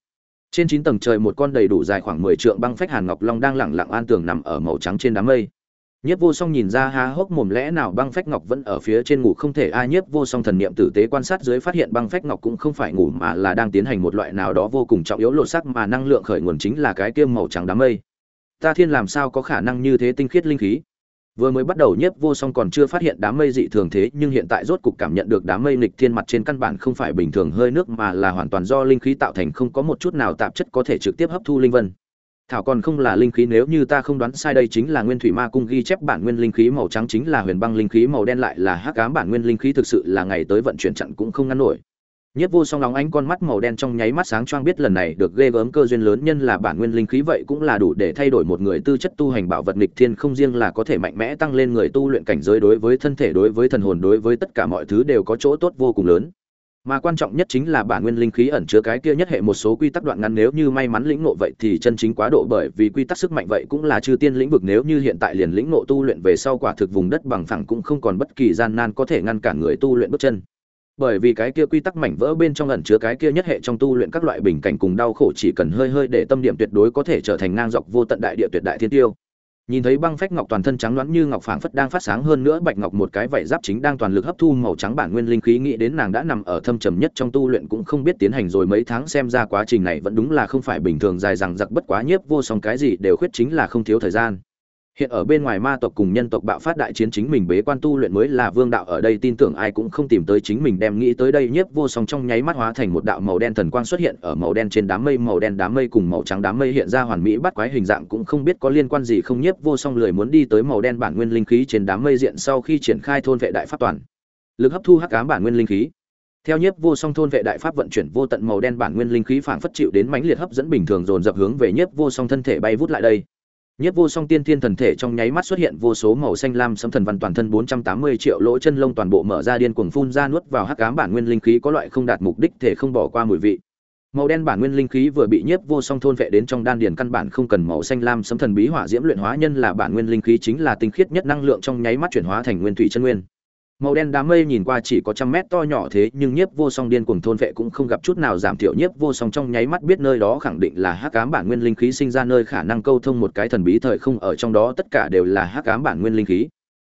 Trên chín tầng trời một con đầy đủ dài khoảng 10 trượng băng phách hàn ngọc long đang lẳng lặng an tường nằm ở màu trắng trên đám mây. Nhiếp Vô Song nhìn ra há hốc mồm lẽ nào băng phách ngọc vẫn ở phía trên ngủ không thể, a, Nhiếp Vô Song thần niệm tử tế quan sát dưới phát hiện băng phách ngọc cũng không phải ngủ mà là đang tiến hành một loại nào đó vô cùng trọng yếu lột sắc mà năng lượng khởi nguồn chính là cái kia màu trắng đám mây. ta thiên làm sao có khả năng như thế tinh khiết linh khí vừa mới bắt đầu nhiếp vô song còn chưa phát hiện đám mây dị thường thế, nhưng hiện tại rốt cục cảm nhận được đám mây nghịch thiên mặt trên căn bản không phải bình thường hơi nước mà là hoàn toàn do linh khí tạo thành, không có một chút nào tạp chất có thể trực tiếp hấp thu linh vân thảo còn không là linh khí, nếu như ta không đoán sai đây chính là nguyên thủy ma cung ghi chép bản nguyên linh khí màu trắng, chính là huyền băng linh khí màu đen lại là hắc ám bản nguyên linh khí, thực sự là ngày tới vận chuyển chặn cũng không ngăn nổi Nhất vô song nóng ánh con mắt màu đen trong nháy mắt sáng choang biết lần này được ghê gớm cơ duyên lớn nhân là bản nguyên linh khí, vậy cũng là đủ để thay đổi một người tư chất tu hành bảo vật nghịch thiên, không riêng là có thể mạnh mẽ tăng lên người tu luyện cảnh giới đối với thân thể, đối với thần hồn, đối với tất cả mọi thứ đều có chỗ tốt vô cùng lớn. Mà quan trọng nhất chính là bản nguyên linh khí ẩn chứa cái kia nhất hệ một số quy tắc đoạn ngắn, nếu như may mắn lĩnh ngộ vậy thì chân chính quá độ, bởi vì quy tắc sức mạnh vậy cũng là chư tiên lĩnh vực, nếu như hiện tại liền lĩnh ngộ tu luyện về sau quả thực vùng đất bằng phẳng cũng không còn bất kỳ gian nan có thể ngăn cản người tu luyện bước chân. Bởi vì cái kia quy tắc mảnh vỡ bên trong ẩn chứa cái kia nhất hệ trong tu luyện các loại bình cảnh cùng đau khổ chỉ cần hơi hơi để tâm điểm tuyệt đối có thể trở thành ngang dọc vô tận đại địa tuyệt đại thiên tiêu nhìn thấy băng phách ngọc toàn thân trắng loáng như ngọc phảng phất đang phát sáng hơn nữa bạch ngọc một cái vảy giáp chính đang toàn lực hấp thu màu trắng bản nguyên linh khí, nghĩ đến nàng đã nằm ở thâm trầm nhất trong tu luyện cũng không biết tiến hành rồi mấy tháng xem ra quá trình này vẫn đúng là không phải bình thường dài dằng dặc bất quá nhiếp vô song cái gì đều khuyết chính là không thiếu thời gian hiện ở bên ngoài ma tộc cùng nhân tộc bạo phát đại chiến chính mình bế quan tu luyện mới là vương đạo ở đây tin tưởng ai cũng không tìm tới chính mình đem nghĩ tới đây nhiếp vô song trong nháy mắt hóa thành một đạo màu đen thần quang xuất hiện ở màu đen trên đám mây, màu đen đám mây cùng màu trắng đám mây hiện ra hoàn mỹ bắt quái hình dạng cũng không biết có liên quan gì không. Nhiếp vô song lười muốn đi tới màu đen bản nguyên linh khí trên đám mây diện sau khi triển khai thôn vệ đại pháp toàn. Lực hấp thu hắc ám bản nguyên linh khí. Theo nhiếp vô song thôn vệ đại pháp vận chuyển vô tận màu đen bản nguyên linh khí phảng phất chịu đến mãnh liệt hấp dẫn bình thường dồn dập hướng về nhiếp vô song thân thể bay vút lại đây. Nhiếp vô song tiên thiên thần thể trong nháy mắt xuất hiện vô số màu xanh lam sấm thần văn toàn thân 480 triệu lỗ chân lông toàn bộ mở ra điên cuồng phun ra nuốt vào hắc ám bản nguyên linh khí có loại không đạt mục đích thể không bỏ qua mùi vị. Màu đen bản nguyên linh khí vừa bị nhiếp vô song thôn vệ đến trong đan điền căn bản không cần màu xanh lam sấm thần bí hỏa diễm luyện hóa nhân là bản nguyên linh khí chính là tinh khiết nhất năng lượng trong nháy mắt chuyển hóa thành nguyên thủy chân nguyên màu đen đám mây nhìn qua chỉ có trăm mét to nhỏ thế, nhưng nhiếp vô song điên cuồng thôn vệ cũng không gặp chút nào giảm thiểu. Nhiếp vô song trong nháy mắt biết nơi đó khẳng định là hắc ám bản nguyên linh khí sinh ra nơi khả năng câu thông một cái thần bí thời không, ở trong đó tất cả đều là hắc ám bản nguyên linh khí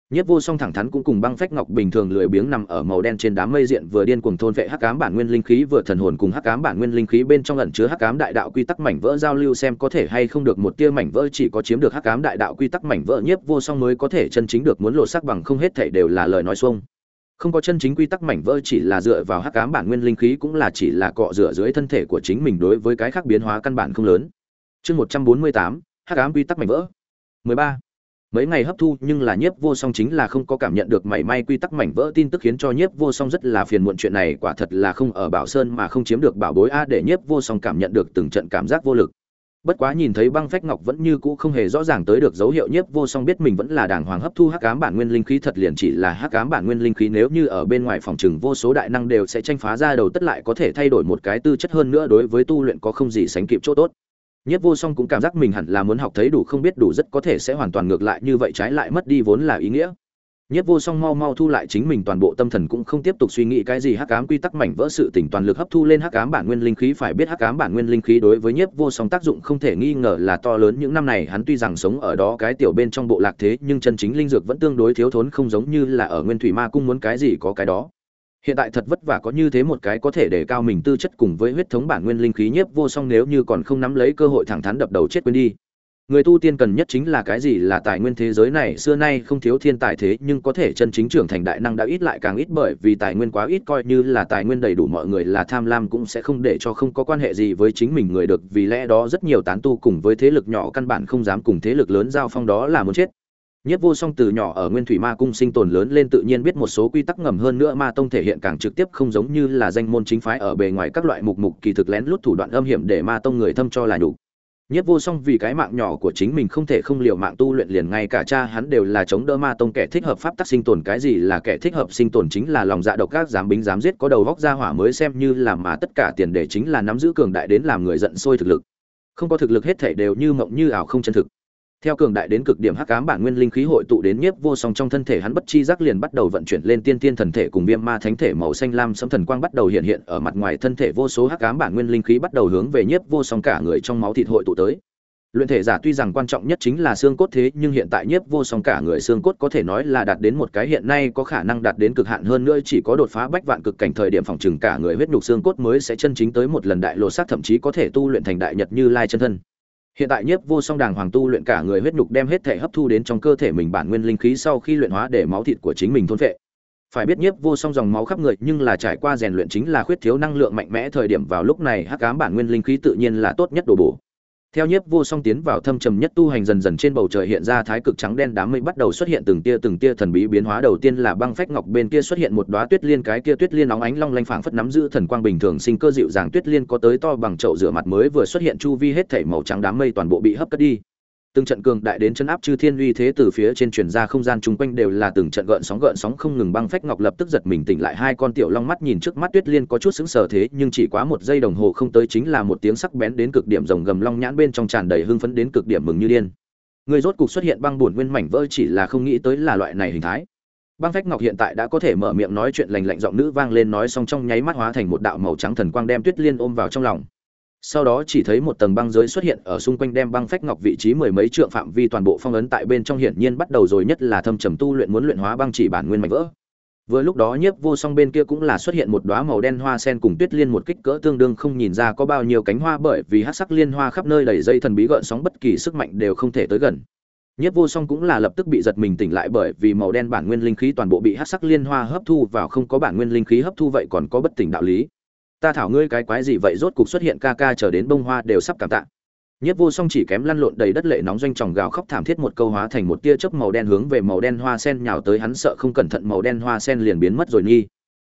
nhiếp vô song thẳng thắn cũng cùng băng phách ngọc bình thường lười biếng nằm ở màu đen trên đám mây diện vừa điên cuồng thôn vệ hắc ám bản nguyên linh khí vừa thần hồn cùng hắc ám bản nguyên linh khí bên trong ẩn chứa hắc ám đại đạo quy tắc mảnh vỡ giao lưu xem có thể hay không được một tia mảnh vỡ chỉ có chiếm được hắc ám đại đạo quy tắc mảnh vỡ, nhiếp vô song mới có thể chân chính được muốn lộ sắc bằng không hết thể đều là lời nói xuông. Không có chân chính quy tắc mảnh vỡ chỉ là dựa vào hắc ám bản nguyên linh khí cũng là chỉ là cọ rửa dưới thân thể của chính mình đối với cái khác biến hóa căn bản không lớn. Chương một trăm bốn mươi tám, hắc ám quy tắc mảnh vỡ. mười ba mấy ngày hấp thu nhưng là nhiếp vô song chính là không có cảm nhận được mảy may quy tắc mảnh vỡ tin tức khiến cho nhiếp vô song rất là phiền muộn chuyện này quả thật là không ở bảo sơn mà không chiếm được bảo bối a để nhiếp vô song cảm nhận được từng trận cảm giác vô lực. Bất quá nhìn thấy băng phách ngọc vẫn như cũ không hề rõ ràng tới được dấu hiệu nhiếp vô song biết mình vẫn là đàng hoàng hấp thu hắc ám bản nguyên linh khí thật liền chỉ là hắc ám bản nguyên linh khí nếu như ở bên ngoài phòng trừng vô số đại năng đều sẽ tranh phá ra đầu tất lại có thể thay đổi một cái tư chất hơn nữa đối với tu luyện có không gì sánh kịp chỗ tốt nhiếp vô song cũng cảm giác mình hẳn là muốn học thấy đủ không biết đủ rất có thể sẽ hoàn toàn ngược lại như vậy trái lại mất đi vốn là ý nghĩa. Nhất vô song mau mau thu lại chính mình toàn bộ tâm thần cũng không tiếp tục suy nghĩ cái gì hắc ám quy tắc mảnh vỡ sự tỉnh toàn lực hấp thu lên hắc ám bản nguyên linh khí, phải biết hắc ám bản nguyên linh khí đối với Nhất vô song tác dụng không thể nghi ngờ là to lớn. Những năm này hắn tuy rằng sống ở đó cái tiểu bên trong bộ lạc thế, nhưng chân chính linh dược vẫn tương đối thiếu thốn, không giống như là ở nguyên thủy ma cung muốn cái gì có cái đó hiện tại thật vất vả có như thế một cái có thể để cao mình tư chất cùng với huyết thống bản nguyên linh khí Nhất vô song nếu như còn không nắm lấy cơ hội thẳng thắn đập đầu chết quên đi. Người tu tiên cần nhất chính là cái gì là tài nguyên thế giới này, xưa nay không thiếu thiên tài thế nhưng có thể chân chính trưởng thành đại năng đã ít lại càng ít bởi vì tài nguyên quá ít coi như là tài nguyên đầy đủ mọi người là tham lam cũng sẽ không để cho không có quan hệ gì với chính mình người được, vì lẽ đó rất nhiều tán tu cùng với thế lực nhỏ căn bản không dám cùng thế lực lớn giao phong đó là muốn chết. Nhất vô song từ nhỏ ở Nguyên Thủy Ma cung sinh tồn lớn lên tự nhiên biết một số quy tắc ngầm hơn nữa Ma tông thể hiện càng trực tiếp không giống như là danh môn chính phái ở bề ngoài các loại mục mục kỳ thực lén lút thủ đoạn âm hiểm để Ma tông người thâm cho là đủ. Nhất vô song vì cái mạng nhỏ của chính mình không thể không liều mạng tu luyện liền ngay cả cha hắn đều là chống đỡ ma tông kẻ thích hợp pháp tắc sinh tồn, cái gì là kẻ thích hợp sinh tồn chính là lòng dạ độc ác dám bính dám giết, có đầu góc ra hỏa mới xem như là mà tất cả tiền đề chính là nắm giữ cường đại đến làm người giận sôi thực lực. Không có thực lực hết thảy đều như mộng như ảo không chân thực theo cường đại đến cực điểm hắc ám bản nguyên linh khí hội tụ đến nhiếp vô song trong thân thể hắn bất chi giác liền bắt đầu vận chuyển lên tiên tiên thần thể cùng viêm ma thánh thể màu xanh lam sấm thần quang bắt đầu hiện hiện ở mặt ngoài thân thể vô số hắc ám bản nguyên linh khí bắt đầu hướng về nhiếp vô song cả người trong máu thịt hội tụ tới. Luyện thể giả tuy rằng quan trọng nhất chính là xương cốt thế, nhưng hiện tại nhiếp vô song cả người xương cốt có thể nói là đạt đến một cái hiện nay có khả năng đạt đến cực hạn hơn nữa chỉ có đột phá bách vạn cực cảnh thời điểm phòng trừng cả người huyết nhục xương cốt mới sẽ chân chính tới một lần đại lộ sát, thậm chí có thể tu luyện thành đại nhật như lai chân thân hiện tại nhiếp vô song đàng hoàng tu luyện cả người huyết nhục đem hết thể hấp thu đến trong cơ thể mình bản nguyên linh khí sau khi luyện hóa để máu thịt của chính mình thôn phệ. Phải biết nhiếp vô song dòng máu khắp người nhưng là trải qua rèn luyện chính là khuyết thiếu năng lượng mạnh mẽ thời điểm vào lúc này hắc ám bản nguyên linh khí tự nhiên là tốt nhất đồ bổ theo nhiếp vô song tiến vào thâm trầm nhất tu hành dần dần trên bầu trời hiện ra thái cực trắng đen đám mây bắt đầu xuất hiện từng tia từng tia thần bí biến hóa. Đầu tiên là băng phách ngọc, bên kia xuất hiện một đóa tuyết liên, cái kia tuyết liên óng ánh long lanh phảng phất nắm giữ thần quang bình thường sinh cơ dịu dàng. Tuyết liên có tới to bằng chậu rửa mặt mới vừa xuất hiện, chu vi hết thảy màu trắng đám mây toàn bộ bị hấp cất đi từng trận cường đại đến chân áp chư thiên uy thế từ phía trên truyền ra không gian chung quanh đều là từng trận gợn sóng gợn sóng không ngừng băng phách ngọc lập tức giật mình tỉnh lại. Hai con tiểu long mắt nhìn trước mắt tuyết liên có chút sững sờ thế, nhưng chỉ quá một giây đồng hồ không tới chính là một tiếng sắc bén đến cực điểm rồng gầm long nhãn bên trong tràn đầy hưng phấn đến cực điểm mừng như điên. Người rốt cục xuất hiện băng buồn nguyên mảnh vỡ chỉ là không nghĩ tới là loại này hình thái. Băng phách ngọc hiện tại đã có thể mở miệng nói chuyện lành lạnh giọng nữ vang lên, nói xong trong nháy mắt hóa thành một đạo màu trắng thần quang đem tuyết liên ôm vào trong lòng sau đó chỉ thấy một tầng băng giới xuất hiện ở xung quanh đem băng phách ngọc vị trí mười mấy trượng phạm vi toàn bộ phong ấn tại bên trong hiển nhiên bắt đầu rồi nhất là thâm trầm tu luyện muốn luyện hóa băng chỉ bản nguyên mảnh vỡ. Vừa lúc đó nhiếp vô song bên kia cũng là xuất hiện một đóa màu đen hoa sen cùng tuyết liên một kích cỡ tương đương không nhìn ra có bao nhiêu cánh hoa bởi vì hát sắc liên hoa khắp nơi đầy dây thần bí gợn sóng bất kỳ sức mạnh đều không thể tới gần. Nhiếp vô song cũng là lập tức bị giật mình tỉnh lại bởi vì màu đen bản nguyên linh khí toàn bộ bị hát sắc liên hoa hấp thu vào không có bản nguyên linh khí hấp thu vậy còn có bất tỉnh đạo lý ta thảo ngươi cái quái gì vậy? Rốt cục xuất hiện ca ca chờ đến bông hoa đều sắp cảm tạ. Nhất vô song chỉ kém lăn lộn đầy đất lệ nóng doanh tròng gào khóc thảm thiết một câu hóa thành một tia chớp màu đen hướng về màu đen hoa sen nhào tới. Hắn sợ không cẩn thận, màu đen hoa sen liền biến mất rồi nghi.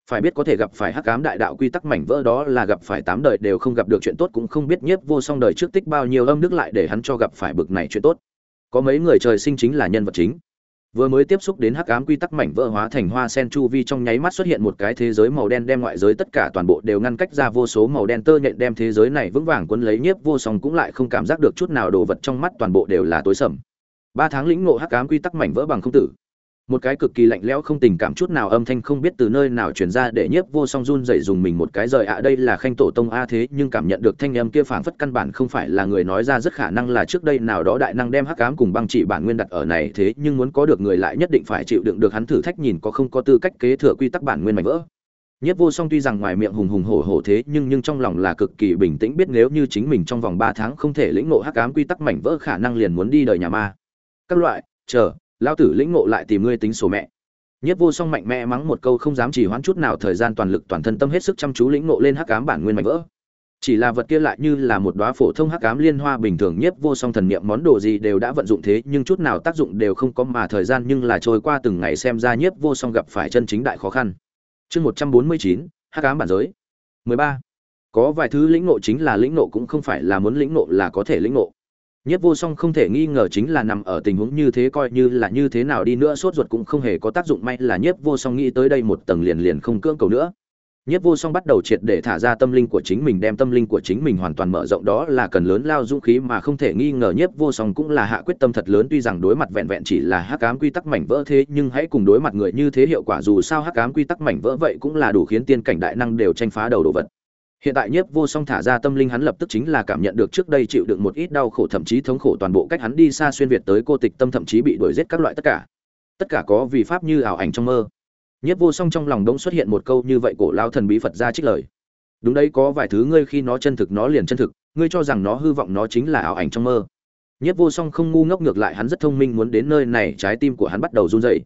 Phải biết có thể gặp phải hắc ám đại đạo quy tắc mảnh vỡ đó là gặp phải tám đời đều không gặp được chuyện tốt, cũng không biết nhiếp vô song đời trước tích bao nhiêu âm đức lại để hắn cho gặp phải bực này chuyện tốt. Có mấy người trời sinh chính là nhân vật chính vừa mới tiếp xúc đến hắc ám quy tắc mảnh vỡ hóa thành hoa sen chu vi trong nháy mắt xuất hiện một cái thế giới màu đen đem ngoại giới tất cả toàn bộ đều ngăn cách ra vô số màu đen tơ nhện đem thế giới này vững vàng cuốn lấy nhiếp vô song cũng lại không cảm giác được chút nào đồ vật trong mắt toàn bộ đều là tối sầm. Ba tháng lĩnh ngộ hắc ám quy tắc mảnh vỡ bằng không tử một cái cực kỳ lạnh lẽo không tình cảm chút nào âm thanh không biết từ nơi nào truyền ra để nhiếp vô song run dậy dùng mình một cái rời ạ đây là khanh tổ tông a thế nhưng cảm nhận được thanh âm kia phảng phất căn bản không phải là người nói ra rất khả năng là trước đây nào đó đại năng đem hắc ám cùng băng chỉ bản nguyên đặt ở này thế nhưng muốn có được người lại nhất định phải chịu đựng được hắn thử thách nhìn có không có tư cách kế thừa quy tắc bản nguyên mảnh vỡ Nhất Vô Song tuy rằng ngoài miệng hùng hùng hổ hổ thế, nhưng nhưng trong lòng là cực kỳ bình tĩnh biết nếu như chính mình trong vòng 3 tháng không thể lĩnh ngộ hắc ám quy tắc mảnh vỡ khả năng liền muốn đi đời nhà ma. Các loại, chờ, lao tử lĩnh ngộ lại tìm ngươi tính sổ mẹ. Nhất vô song mạnh mẽ mắng một câu không dám chỉ hoãn chút nào thời gian toàn lực toàn thân tâm hết sức chăm chú lĩnh ngộ lên hắc ám bản nguyên mạnh vỡ. Chỉ là vật kia lại như là một đóa phổ thông hắc ám liên hoa bình thường, nhất vô song thần niệm món đồ gì đều đã vận dụng thế, nhưng chút nào tác dụng đều không có mà thời gian nhưng là trôi qua từng ngày xem ra nhất vô song gặp phải chân chính đại khó khăn. Chương một trăm bốn mươi chín, hắc ám bản giới. Mười ba. Có vài thứ lĩnh ngộ chính là lĩnh ngộ cũng không phải là muốn lĩnh ngộ là có thể lĩnh ngộ. Nhất vô song không thể nghi ngờ chính là nằm ở tình huống như thế coi như là như thế nào đi nữa, sốt ruột cũng không hề có tác dụng, may là Nhất vô song nghĩ tới đây một tầng liền liền không cưỡng cầu nữa. Nhất vô song bắt đầu triệt để thả ra tâm linh của chính mình, đem tâm linh của chính mình hoàn toàn mở rộng, đó là cần lớn lao dũng khí mà không thể nghi ngờ Nhất vô song cũng là hạ quyết tâm thật lớn, tuy rằng đối mặt vẹn vẹn chỉ là hắc ám quy tắc mảnh vỡ thế, nhưng hãy cùng đối mặt người như thế hiệu quả dù sao hắc ám quy tắc mảnh vỡ vậy cũng là đủ khiến tiên cảnh đại năng đều tranh phá đầu đồ vật hiện tại nhiếp vô song thả ra tâm linh hắn lập tức chính là cảm nhận được trước đây chịu đựng một ít đau khổ, thậm chí thống khổ toàn bộ cách hắn đi xa xuyên việt tới cô tịch tâm thậm chí bị đuổi giết các loại tất cả. Tất cả có vì pháp như ảo ảnh trong mơ. Nhiếp vô song trong lòng đống xuất hiện một câu như vậy cổ lao thần bí phật ra trích lời. Đúng đấy, có vài thứ ngươi khi nó chân thực, nó liền chân thực, ngươi cho rằng nó hư vọng nó chính là ảo ảnh trong mơ. Nhiếp vô song không ngu ngốc ngược lại, hắn rất thông minh muốn đến nơi này, trái tim của hắn bắt đầu run rẩy.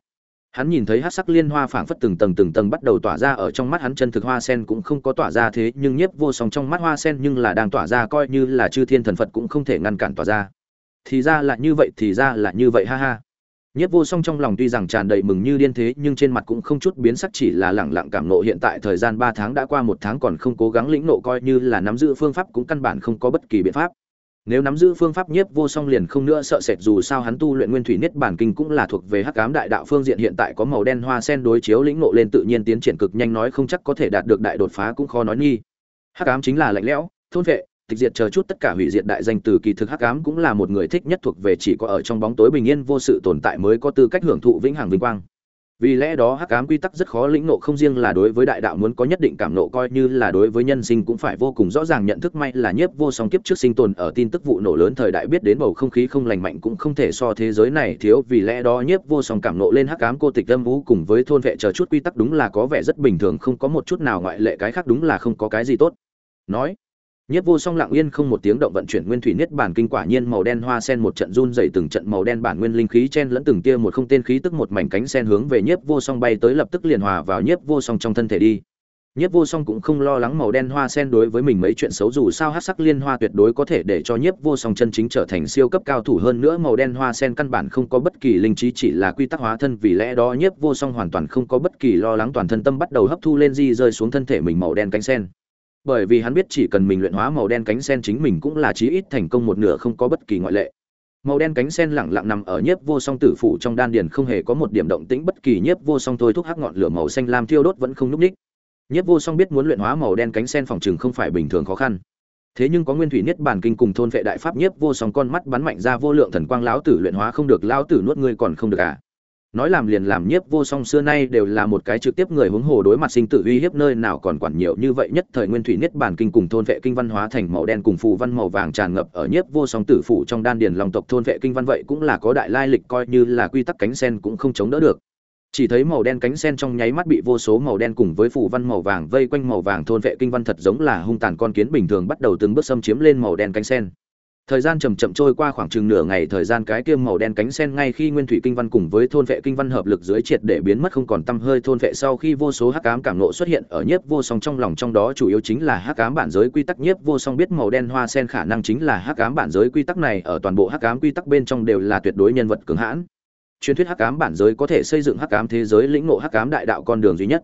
Hắn nhìn thấy hắc sắc liên hoa phảng phất từng tầng từng tầng bắt đầu tỏa ra ở trong mắt hắn chân thực hoa sen cũng không có tỏa ra thế, nhưng nhiếp vô song trong mắt hoa sen nhưng là đang tỏa ra coi như là chư thiên thần Phật cũng không thể ngăn cản tỏa ra. Thì ra là như vậy, thì ra là như vậy ha ha. Nhiếp vô song trong lòng tuy rằng tràn đầy mừng như điên thế, nhưng trên mặt cũng không chút biến sắc chỉ là lẳng lặng cảm nộ hiện tại thời gian ba tháng đã qua một tháng còn không cố gắng lĩnh nộ coi như là nắm giữ phương pháp cũng căn bản không có bất kỳ biện pháp nếu nắm giữ phương pháp nhiếp vô song liền không nữa sợ sệt dù sao hắn tu luyện nguyên thủy niết bản kinh cũng là thuộc về hắc ám đại đạo phương diện hiện tại có màu đen hoa sen đối chiếu lĩnh ngộ lên tự nhiên tiến triển cực nhanh nói không chắc có thể đạt được đại đột phá cũng khó nói nghi. Hắc ám chính là lạnh lẽo, thôn vệ, tịch diệt chờ chút tất cả hủy diệt đại danh từ kỳ thực hắc ám cũng là một người thích nhất thuộc về chỉ có ở trong bóng tối bình yên vô sự tồn tại mới có tư cách hưởng thụ vĩnh hằng vinh quang vì lẽ đó hắc ám quy tắc rất khó lĩnh nộ không riêng là đối với đại đạo muốn có nhất định cảm nộ coi như là đối với nhân sinh cũng phải vô cùng rõ ràng nhận thức, may là nhiếp vô song kiếp trước sinh tồn ở tin tức vụ nổ lớn thời đại biết đến bầu không khí không lành mạnh cũng không thể so thế giới này thiếu, vì lẽ đó nhiếp vô song cảm nộ lên hắc ám cô tịch âm vũ cùng với thôn vệ chờ chút quy tắc đúng là có vẻ rất bình thường, không có một chút nào ngoại lệ, cái khác đúng là không có cái gì tốt. Nói Nhiếp Vô Song lặng yên không một tiếng động vận chuyển nguyên thủy niết bản kinh quả nhiên màu đen hoa sen một trận run rẩy từng trận màu đen bản nguyên linh khí chen lẫn từng tia một không tên khí tức một mảnh cánh sen hướng về Nhiếp Vô Song bay tới lập tức liền hòa vào Nhiếp Vô Song trong thân thể đi. Nhiếp Vô Song cũng không lo lắng màu đen hoa sen đối với mình mấy chuyện xấu dù sao hắc sắc liên hoa tuyệt đối có thể để cho Nhiếp Vô Song chân chính trở thành siêu cấp cao thủ hơn nữa màu đen hoa sen căn bản không có bất kỳ linh trí chỉ là quy tắc hóa thân vì lẽ đó Nhiếp Vô Song hoàn toàn không có bất kỳ lo lắng toàn thân tâm bắt đầu hấp thu lên di rơi xuống thân thể mình màu đen cánh sen. Bởi vì hắn biết chỉ cần mình luyện hóa màu đen cánh sen chính mình cũng là chí ít thành công một nửa không có bất kỳ ngoại lệ. Màu đen cánh sen lặng lặng nằm ở Nhiếp Vô Song tử phủ trong đan điền không hề có một điểm động tĩnh bất kỳ Nhiếp Vô Song thôi thúc hắc ngọn lửa màu xanh lam thiêu đốt vẫn không núc ních nhiếp Vô Song biết muốn luyện hóa màu đen cánh sen phòng trường không phải bình thường khó khăn. Thế nhưng có Nguyên Thủy Niết Bàn Kinh cùng thôn vệ đại pháp nhiếp Vô Song con mắt bắn mạnh ra vô lượng thần quang lão tử luyện hóa không được, lão tử nuốt ngươi còn không được à? Nói làm liền làm nhiếp Vô Song xưa nay đều là một cái trực tiếp người huống hồ đối mặt sinh tử uy hiếp nơi nào còn quản nhiều như vậy nhất thời Nguyên Thủy Niết Bàn Kinh cùng thôn vệ kinh văn hóa thành màu đen cùng phù văn màu vàng tràn ngập ở nhiếp Vô Song tử phủ trong đan điền lòng tộc thôn vệ kinh văn vậy cũng là có đại lai lịch coi như là quy tắc cánh sen cũng không chống đỡ được. Chỉ thấy màu đen cánh sen trong nháy mắt bị vô số màu đen cùng với phù văn màu vàng vây quanh màu vàng thôn vệ kinh văn thật giống là hung tàn con kiến bình thường bắt đầu từng bước xâm chiếm lên màu đen cánh sen thời gian chầm chậm trôi qua khoảng chừng nửa ngày, thời gian cái kiêm màu đen cánh sen ngay khi nguyên thủy kinh văn cùng với thôn vệ kinh văn hợp lực dưới triệt để biến mất không còn tăm hơi, thôn vệ sau khi vô số hắc ám cảm nộ xuất hiện ở nhiếp vô song trong lòng, trong đó chủ yếu chính là hắc ám bản giới quy tắc. Nhiếp vô song biết màu đen hoa sen khả năng chính là hắc ám bản giới quy tắc này, ở toàn bộ hắc ám quy tắc bên trong đều là tuyệt đối nhân vật cường hãn. Truyền thuyết hắc ám bản giới có thể xây dựng hắc ám thế giới, lĩnh ngộ hắc ám đại đạo con đường duy nhất.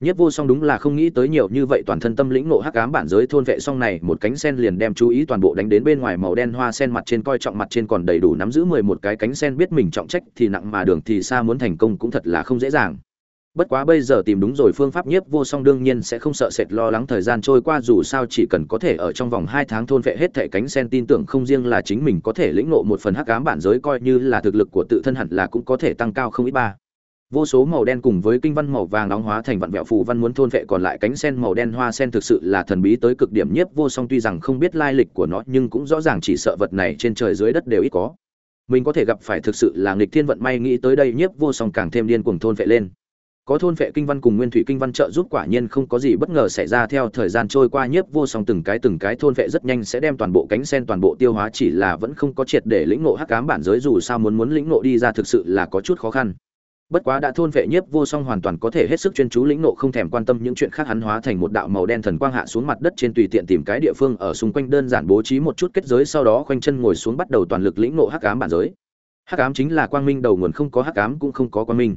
Nhiếp vô song đúng là không nghĩ tới nhiều như vậy toàn thân tâm lĩnh ngộ hắc ám bản giới thôn vệ song này, một cánh sen liền đem chú ý toàn bộ đánh đến bên ngoài màu đen hoa sen mặt trên coi trọng mặt trên còn đầy đủ nắm giữ mười một cái cánh sen biết mình trọng trách thì nặng mà đường thì xa muốn thành công cũng thật là không dễ dàng. Bất quá bây giờ tìm đúng rồi phương pháp nhiếp vô song đương nhiên sẽ không sợ sệt lo lắng thời gian trôi qua, dù sao chỉ cần có thể ở trong vòng hai tháng thôn vệ hết thẻ cánh sen, tin tưởng không riêng là chính mình có thể lĩnh ngộ một phần hắc ám bản giới coi như là thực lực của tự thân hẳn là cũng có thể tăng cao không ít ba vô số màu đen cùng với kinh văn màu vàng đóng hóa thành vạn vẹo phù văn muốn thôn vệ còn lại cánh sen màu đen hoa sen thực sự là thần bí tới cực điểm nhiếp vô song tuy rằng không biết lai lịch của nó nhưng cũng rõ ràng chỉ sợ vật này trên trời dưới đất đều ít có. Mình có thể gặp phải thực sự là nghịch thiên vận may nghĩ tới đây nhiếp vô song càng thêm điên cuồng thôn vệ lên. Có thôn vệ kinh văn cùng nguyên thủy kinh văn trợ giúp quả nhiên không có gì bất ngờ xảy ra theo thời gian trôi qua nhiếp vô song từng cái từng cái thôn vệ rất nhanh sẽ đem toàn bộ cánh sen toàn bộ tiêu hóa chỉ là vẫn không có triệt để lĩnh ngộ hắc cám bản giới dù sao muốn muốn lĩnh ngộ đi ra thực sự là có chút khó khăn bất quá đã thôn vệ nhiếp vô song hoàn toàn có thể hết sức chuyên chú lĩnh nộ không thèm quan tâm những chuyện khác hắn hóa thành một đạo màu đen thần quang hạ xuống mặt đất trên tùy tiện tìm cái địa phương ở xung quanh đơn giản bố trí một chút kết giới sau đó khoanh chân ngồi xuống bắt đầu toàn lực lĩnh nộ hắc ám bản giới. Hắc ám chính là quang minh, đầu nguồn không có hắc ám cũng không có quang minh.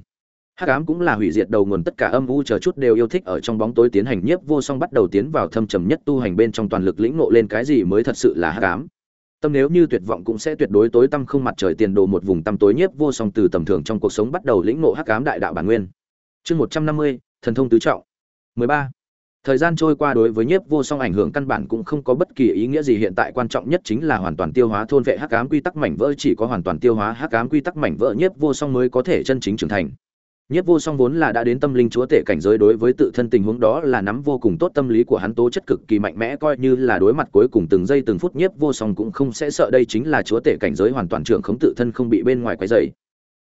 Hắc ám cũng là hủy diệt đầu nguồn, tất cả âm u chờ chút đều yêu thích ở trong bóng tối tiến hành nhiếp vô song bắt đầu tiến vào thâm trầm nhất tu hành bên trong toàn lực lĩnh ngộ lên cái gì mới thật sự là hắc ám tâm nếu như tuyệt vọng cũng sẽ tuyệt đối tối tăm không mặt trời tiền đồ một vùng tăm tối nhiếp vô song từ tầm thường trong cuộc sống bắt đầu lĩnh ngộ hắc ám đại đạo bản nguyên. Chương một trăm năm mươi, thần thông tứ trọng. Mười ba, thời gian trôi qua đối với nhiếp vô song ảnh hưởng căn bản cũng không có bất kỳ ý nghĩa gì, hiện tại quan trọng nhất chính là hoàn toàn tiêu hóa thôn vệ hắc ám quy tắc mảnh vỡ, chỉ có hoàn toàn tiêu hóa hắc ám quy tắc mảnh vỡ nhiếp vô song mới có thể chân chính trưởng thành. Nhất Vô Song vốn là đã đến tâm linh chúa tể cảnh giới đối với tự thân tình huống đó là nắm vô cùng tốt tâm lý của hắn tố chất cực kỳ mạnh mẽ, coi như là đối mặt cuối cùng từng giây từng phút, Nhất Vô Song cũng không sẽ sợ, đây chính là chúa tể cảnh giới hoàn toàn trưởng khống tự thân không bị bên ngoài quấy rầy.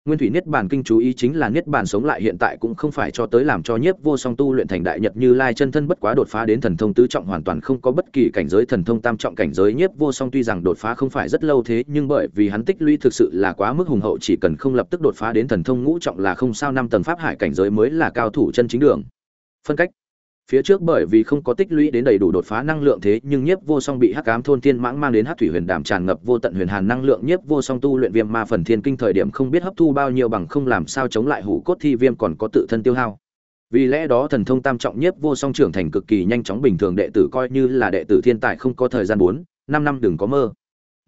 Nguyên thủy niết bàn kinh chú ý chính là niết bàn sống lại hiện tại cũng không phải cho tới làm cho nhiếp vô song tu luyện thành đại nhật như lai chân thân bất quá đột phá đến thần thông tứ trọng hoàn toàn không có bất kỳ cảnh giới thần thông tam trọng cảnh giới. Nhiếp vô song tuy rằng đột phá không phải rất lâu thế, nhưng bởi vì hắn tích lũy thực sự là quá mức hùng hậu, chỉ cần không lập tức đột phá đến thần thông ngũ trọng là không sao. Năm tầng pháp hải cảnh giới mới là cao thủ chân chính đường. Phân cách phía trước bởi vì không có tích lũy đến đầy đủ đột phá năng lượng thế, nhưng nhiếp vô song bị hắc ám thôn thiên mãng mang đến hắc thủy huyền đàm tràn ngập vô tận huyền hàn năng lượng. Nhiếp vô song tu luyện viêm ma phần thiên kinh thời điểm không biết hấp thu bao nhiêu bằng không làm sao chống lại hủ cốt thi viêm còn có tự thân tiêu hao. Vì lẽ đó thần thông tam trọng nhiếp vô song trưởng thành cực kỳ nhanh chóng bình thường, đệ tử coi như là đệ tử thiên tài không có thời gian bốn, năm năm đừng có mơ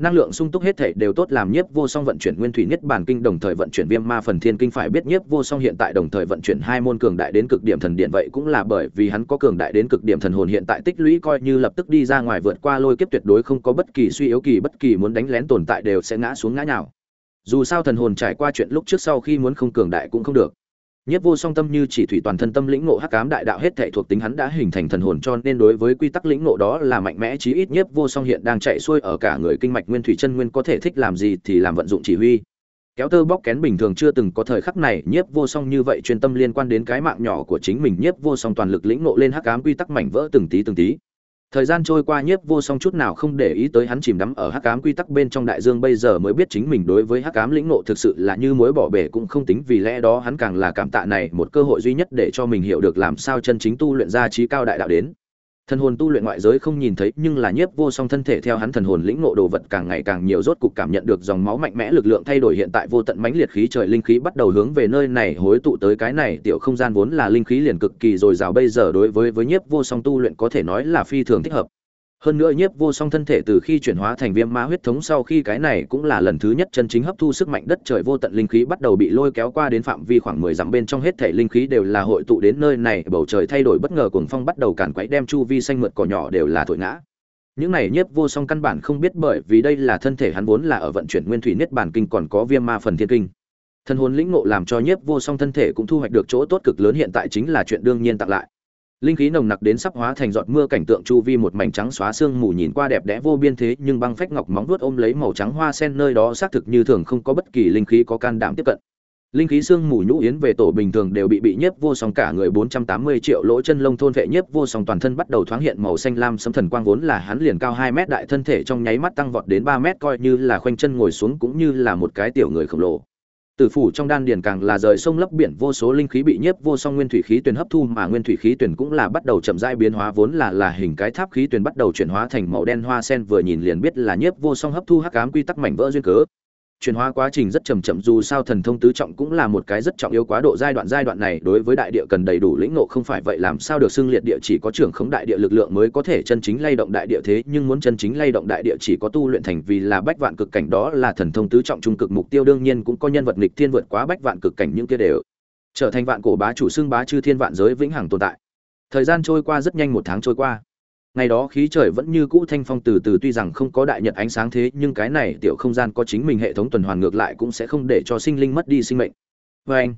năng lượng sung túc hết thể đều tốt làm nhiếp vô song vận chuyển nguyên thủy nhất bản kinh, đồng thời vận chuyển viêm ma phần thiên kinh phải biết nhiếp vô song hiện tại đồng thời vận chuyển hai môn cường đại đến cực điểm thần điện, vậy cũng là bởi vì hắn có cường đại đến cực điểm thần hồn hiện tại tích lũy coi như lập tức đi ra ngoài vượt qua lôi kiếp tuyệt đối không có bất kỳ suy yếu kỳ, bất kỳ muốn đánh lén tồn tại đều sẽ ngã xuống ngã nào dù sao thần hồn trải qua chuyện lúc trước sau khi muốn không cường đại cũng không được. Nhất vô song tâm như chỉ thủy toàn thân tâm lĩnh ngộ hắc ám đại đạo hết thảy thuộc tính hắn đã hình thành thần hồn cho nên đối với quy tắc lĩnh ngộ đó là mạnh mẽ chí ít nhất vô song hiện đang chạy xuôi ở cả người kinh mạch nguyên thủy chân nguyên có thể thích làm gì thì làm vận dụng chỉ huy. Kéo tơ bóc kén bình thường chưa từng có thời khắc này, nhiếp vô song như vậy chuyên tâm liên quan đến cái mạng nhỏ của chính mình, nhiếp vô song toàn lực lĩnh ngộ lên hắc ám quy tắc mảnh vỡ từng tí từng tí thời gian trôi qua nhiếp vô song chút nào không để ý tới hắn chìm đắm ở hắc cám quy tắc bên trong đại dương bây giờ mới biết chính mình đối với hắc cám lĩnh ngộ thực sự là như mối bỏ bể cũng không tính vì lẽ đó hắn càng là cảm tạ này một cơ hội duy nhất để cho mình hiểu được làm sao chân chính tu luyện ra trí cao đại đạo đến thần hồn tu luyện ngoại giới không nhìn thấy, nhưng là nhiếp vô song thân thể theo hắn thần hồn lĩnh ngộ đồ vật càng ngày càng nhiều, rốt cục cảm nhận được dòng máu mạnh mẽ lực lượng thay đổi hiện tại vô tận mãnh liệt khí trời linh khí bắt đầu hướng về nơi này hối tụ tới. Cái này tiểu không gian vốn là linh khí liền cực kỳ dồi dào, bây giờ đối với với nhiếp vô song tu luyện có thể nói là phi thường thích hợp hơn nữa nhiếp vô song thân thể từ khi chuyển hóa thành viêm ma huyết thống sau khi cái này cũng là lần thứ nhất chân chính hấp thu sức mạnh đất trời vô tận linh khí bắt đầu bị lôi kéo qua đến phạm vi khoảng mười dặm bên trong hết thể linh khí đều là hội tụ đến nơi này, bầu trời thay đổi bất ngờ cuồng phong bắt đầu càn quấy đem chu vi xanh mượt cỏ nhỏ đều là thổi ngã. Những này nhiếp vô song căn bản không biết bởi vì đây là thân thể hắn vốn là ở vận chuyển nguyên thủy niết bàn kinh còn có viêm ma phần thiên kinh. Thân hồn lĩnh ngộ làm cho nhiếp vô song thân thể cũng thu hoạch được chỗ tốt cực lớn hiện tại chính là chuyện đương nhiên tặng lại linh khí nồng nặc đến sắp hóa thành giọt mưa cảnh tượng chu vi một mảnh trắng xóa sương mù nhìn qua đẹp đẽ vô biên thế, nhưng băng phách ngọc móng vuốt ôm lấy màu trắng hoa sen nơi đó xác thực như thường không có bất kỳ linh khí có can đảm tiếp cận. Linh khí sương mù nhũ yến về tổ bình thường đều bị bị nhiếp vô song cả người 480 triệu lỗ chân lông thôn vệ nhiếp vô song toàn thân bắt đầu thoáng hiện màu xanh lam sấm thần quang vốn là hắn liền cao 2 mét đại thân thể trong nháy mắt tăng vọt đến 3 mét coi như là khoanh chân ngồi xuống cũng như là một cái tiểu người khổng lồ. Tử phủ trong đan điền càng là rời sông lấp biển, vô số linh khí bị nhiếp, vô song nguyên thủy khí tuyển hấp thu, mà nguyên thủy khí tuyển cũng là bắt đầu chậm rãi biến hóa, vốn là là hình cái tháp khí tuyển bắt đầu chuyển hóa thành màu đen hoa sen, vừa nhìn liền biết là nhiếp, vô song hấp thu hắc ám quy tắc mảnh vỡ duyên cớ. Chuyển hóa quá trình rất chậm chậm, dù sao thần thông tứ trọng cũng là một cái rất trọng yếu quá độ giai đoạn giai đoạn này đối với đại địa cần đầy đủ lĩnh ngộ, không phải vậy làm sao được xưng liệt địa chỉ có trưởng khống đại địa lực lượng mới có thể chân chính lay động đại địa thế, nhưng muốn chân chính lay động đại địa chỉ có tu luyện thành vì là bách vạn cực cảnh đó là thần thông tứ trọng trung cực mục tiêu, đương nhiên cũng có nhân vật nghịch thiên vượt quá bách vạn cực cảnh những kia đều trở thành vạn cổ bá chủ xưng bá chư thiên vạn giới vĩnh hằng tồn tại. Thời gian trôi qua rất nhanh, một tháng trôi qua ngày đó khí trời vẫn như cũ thanh phong từ từ tuy rằng không có đại nhật ánh sáng thế, nhưng cái này tiểu không gian có chính mình hệ thống tuần hoàn ngược lại cũng sẽ không để cho sinh linh mất đi sinh mệnh. Vê anh,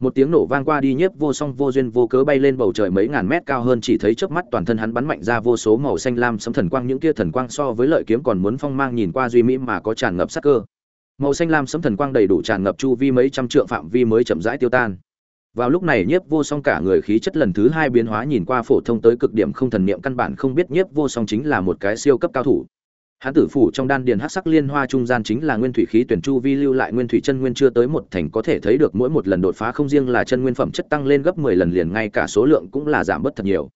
một tiếng nổ vang qua đi nhiếp vô song vô duyên vô cớ bay lên bầu trời mấy ngàn mét cao hơn chỉ thấy chớp mắt toàn thân hắn bắn mạnh ra vô số màu xanh lam sấm thần quang, những kia thần quang so với lợi kiếm còn muốn phong mang nhìn qua duy mỹ mà có tràn ngập sắc cơ. Màu xanh lam sấm thần quang đầy đủ tràn ngập chu vi mấy trăm trượng phạm vi mới chậm rãi tiêu tan vào lúc này nhiếp vô song cả người khí chất lần thứ hai biến hóa nhìn qua phổ thông tới cực điểm không thần niệm căn bản không biết nhiếp vô song chính là một cái siêu cấp cao thủ. Hán tử phủ trong đan điền hắc sắc liên hoa trung gian chính là nguyên thủy khí tuyển chu vi lưu lại nguyên thủy chân nguyên chưa tới một thành có thể thấy được mỗi một lần đột phá không riêng là chân nguyên phẩm chất tăng lên gấp mười lần liền ngay cả số lượng cũng là giảm bớt thật nhiều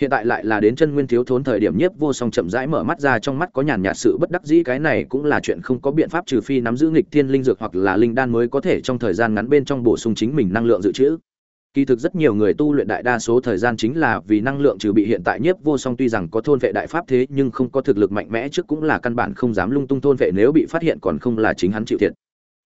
hiện tại lại là đến chân nguyên thiếu thốn thời điểm nhiếp vô song chậm rãi mở mắt ra trong mắt có nhàn nhạt sự bất đắc dĩ, cái này cũng là chuyện không có biện pháp trừ phi nắm giữ nghịch thiên linh dược hoặc là linh đan mới có thể trong thời gian ngắn bên trong bổ sung chính mình năng lượng dự trữ. Kỳ thực rất nhiều người tu luyện đại đa số thời gian chính là vì năng lượng trừ bị hiện tại nhiếp vô song tuy rằng có thôn vệ đại pháp thế nhưng không có thực lực mạnh mẽ trước cũng là căn bản không dám lung tung thôn vệ, nếu bị phát hiện còn không là chính hắn chịu thiệt.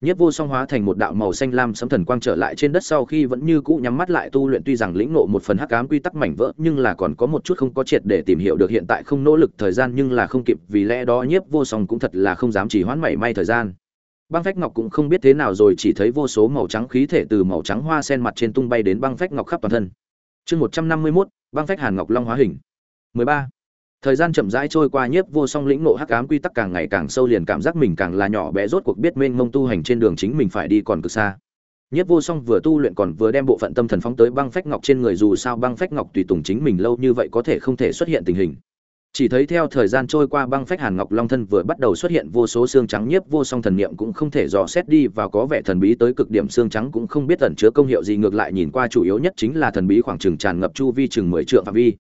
Nhiếp Vô Song hóa thành một đạo màu xanh lam sấm thần quang trở lại trên đất sau khi vẫn như cũ nhắm mắt lại tu luyện tuy rằng lĩnh ngộ một phần hắc ám quy tắc mảnh vỡ, nhưng là còn có một chút không có triệt để tìm hiểu được hiện tại không nỗ lực thời gian nhưng là không kịp, vì lẽ đó Nhiếp Vô Song cũng thật là không dám chỉ hoãn mảy may thời gian. Băng Phách Ngọc cũng không biết thế nào rồi chỉ thấy vô số màu trắng khí thể từ màu trắng hoa sen mặt trên tung bay đến băng phách ngọc khắp toàn thân. Chương 151, băng phách Hàn Ngọc Long hóa hình. 13 thời gian chậm rãi trôi qua nhiếp vô song lĩnh ngộ hắc ám quy tắc càng ngày càng sâu liền cảm giác mình càng là nhỏ bé rốt cuộc biết mênh mông tu hành trên đường chính mình phải đi còn cực xa. Nhiếp vô song vừa tu luyện còn vừa đem bộ phận tâm thần phóng tới băng phách ngọc trên người dù sao băng phách ngọc tùy tùng chính mình lâu như vậy có thể không thể xuất hiện tình hình. Chỉ thấy theo thời gian trôi qua băng phách hàn ngọc long thân vừa bắt đầu xuất hiện vô số xương trắng, nhiếp vô song thần niệm cũng không thể dò xét đi và có vẻ thần bí tới cực điểm xương trắng cũng không biết tẩn chứa công hiệu gì, ngược lại nhìn qua chủ yếu nhất chính là thần bí khoảng chừng tràn ngập chu vi chừng mười trượng phạm vi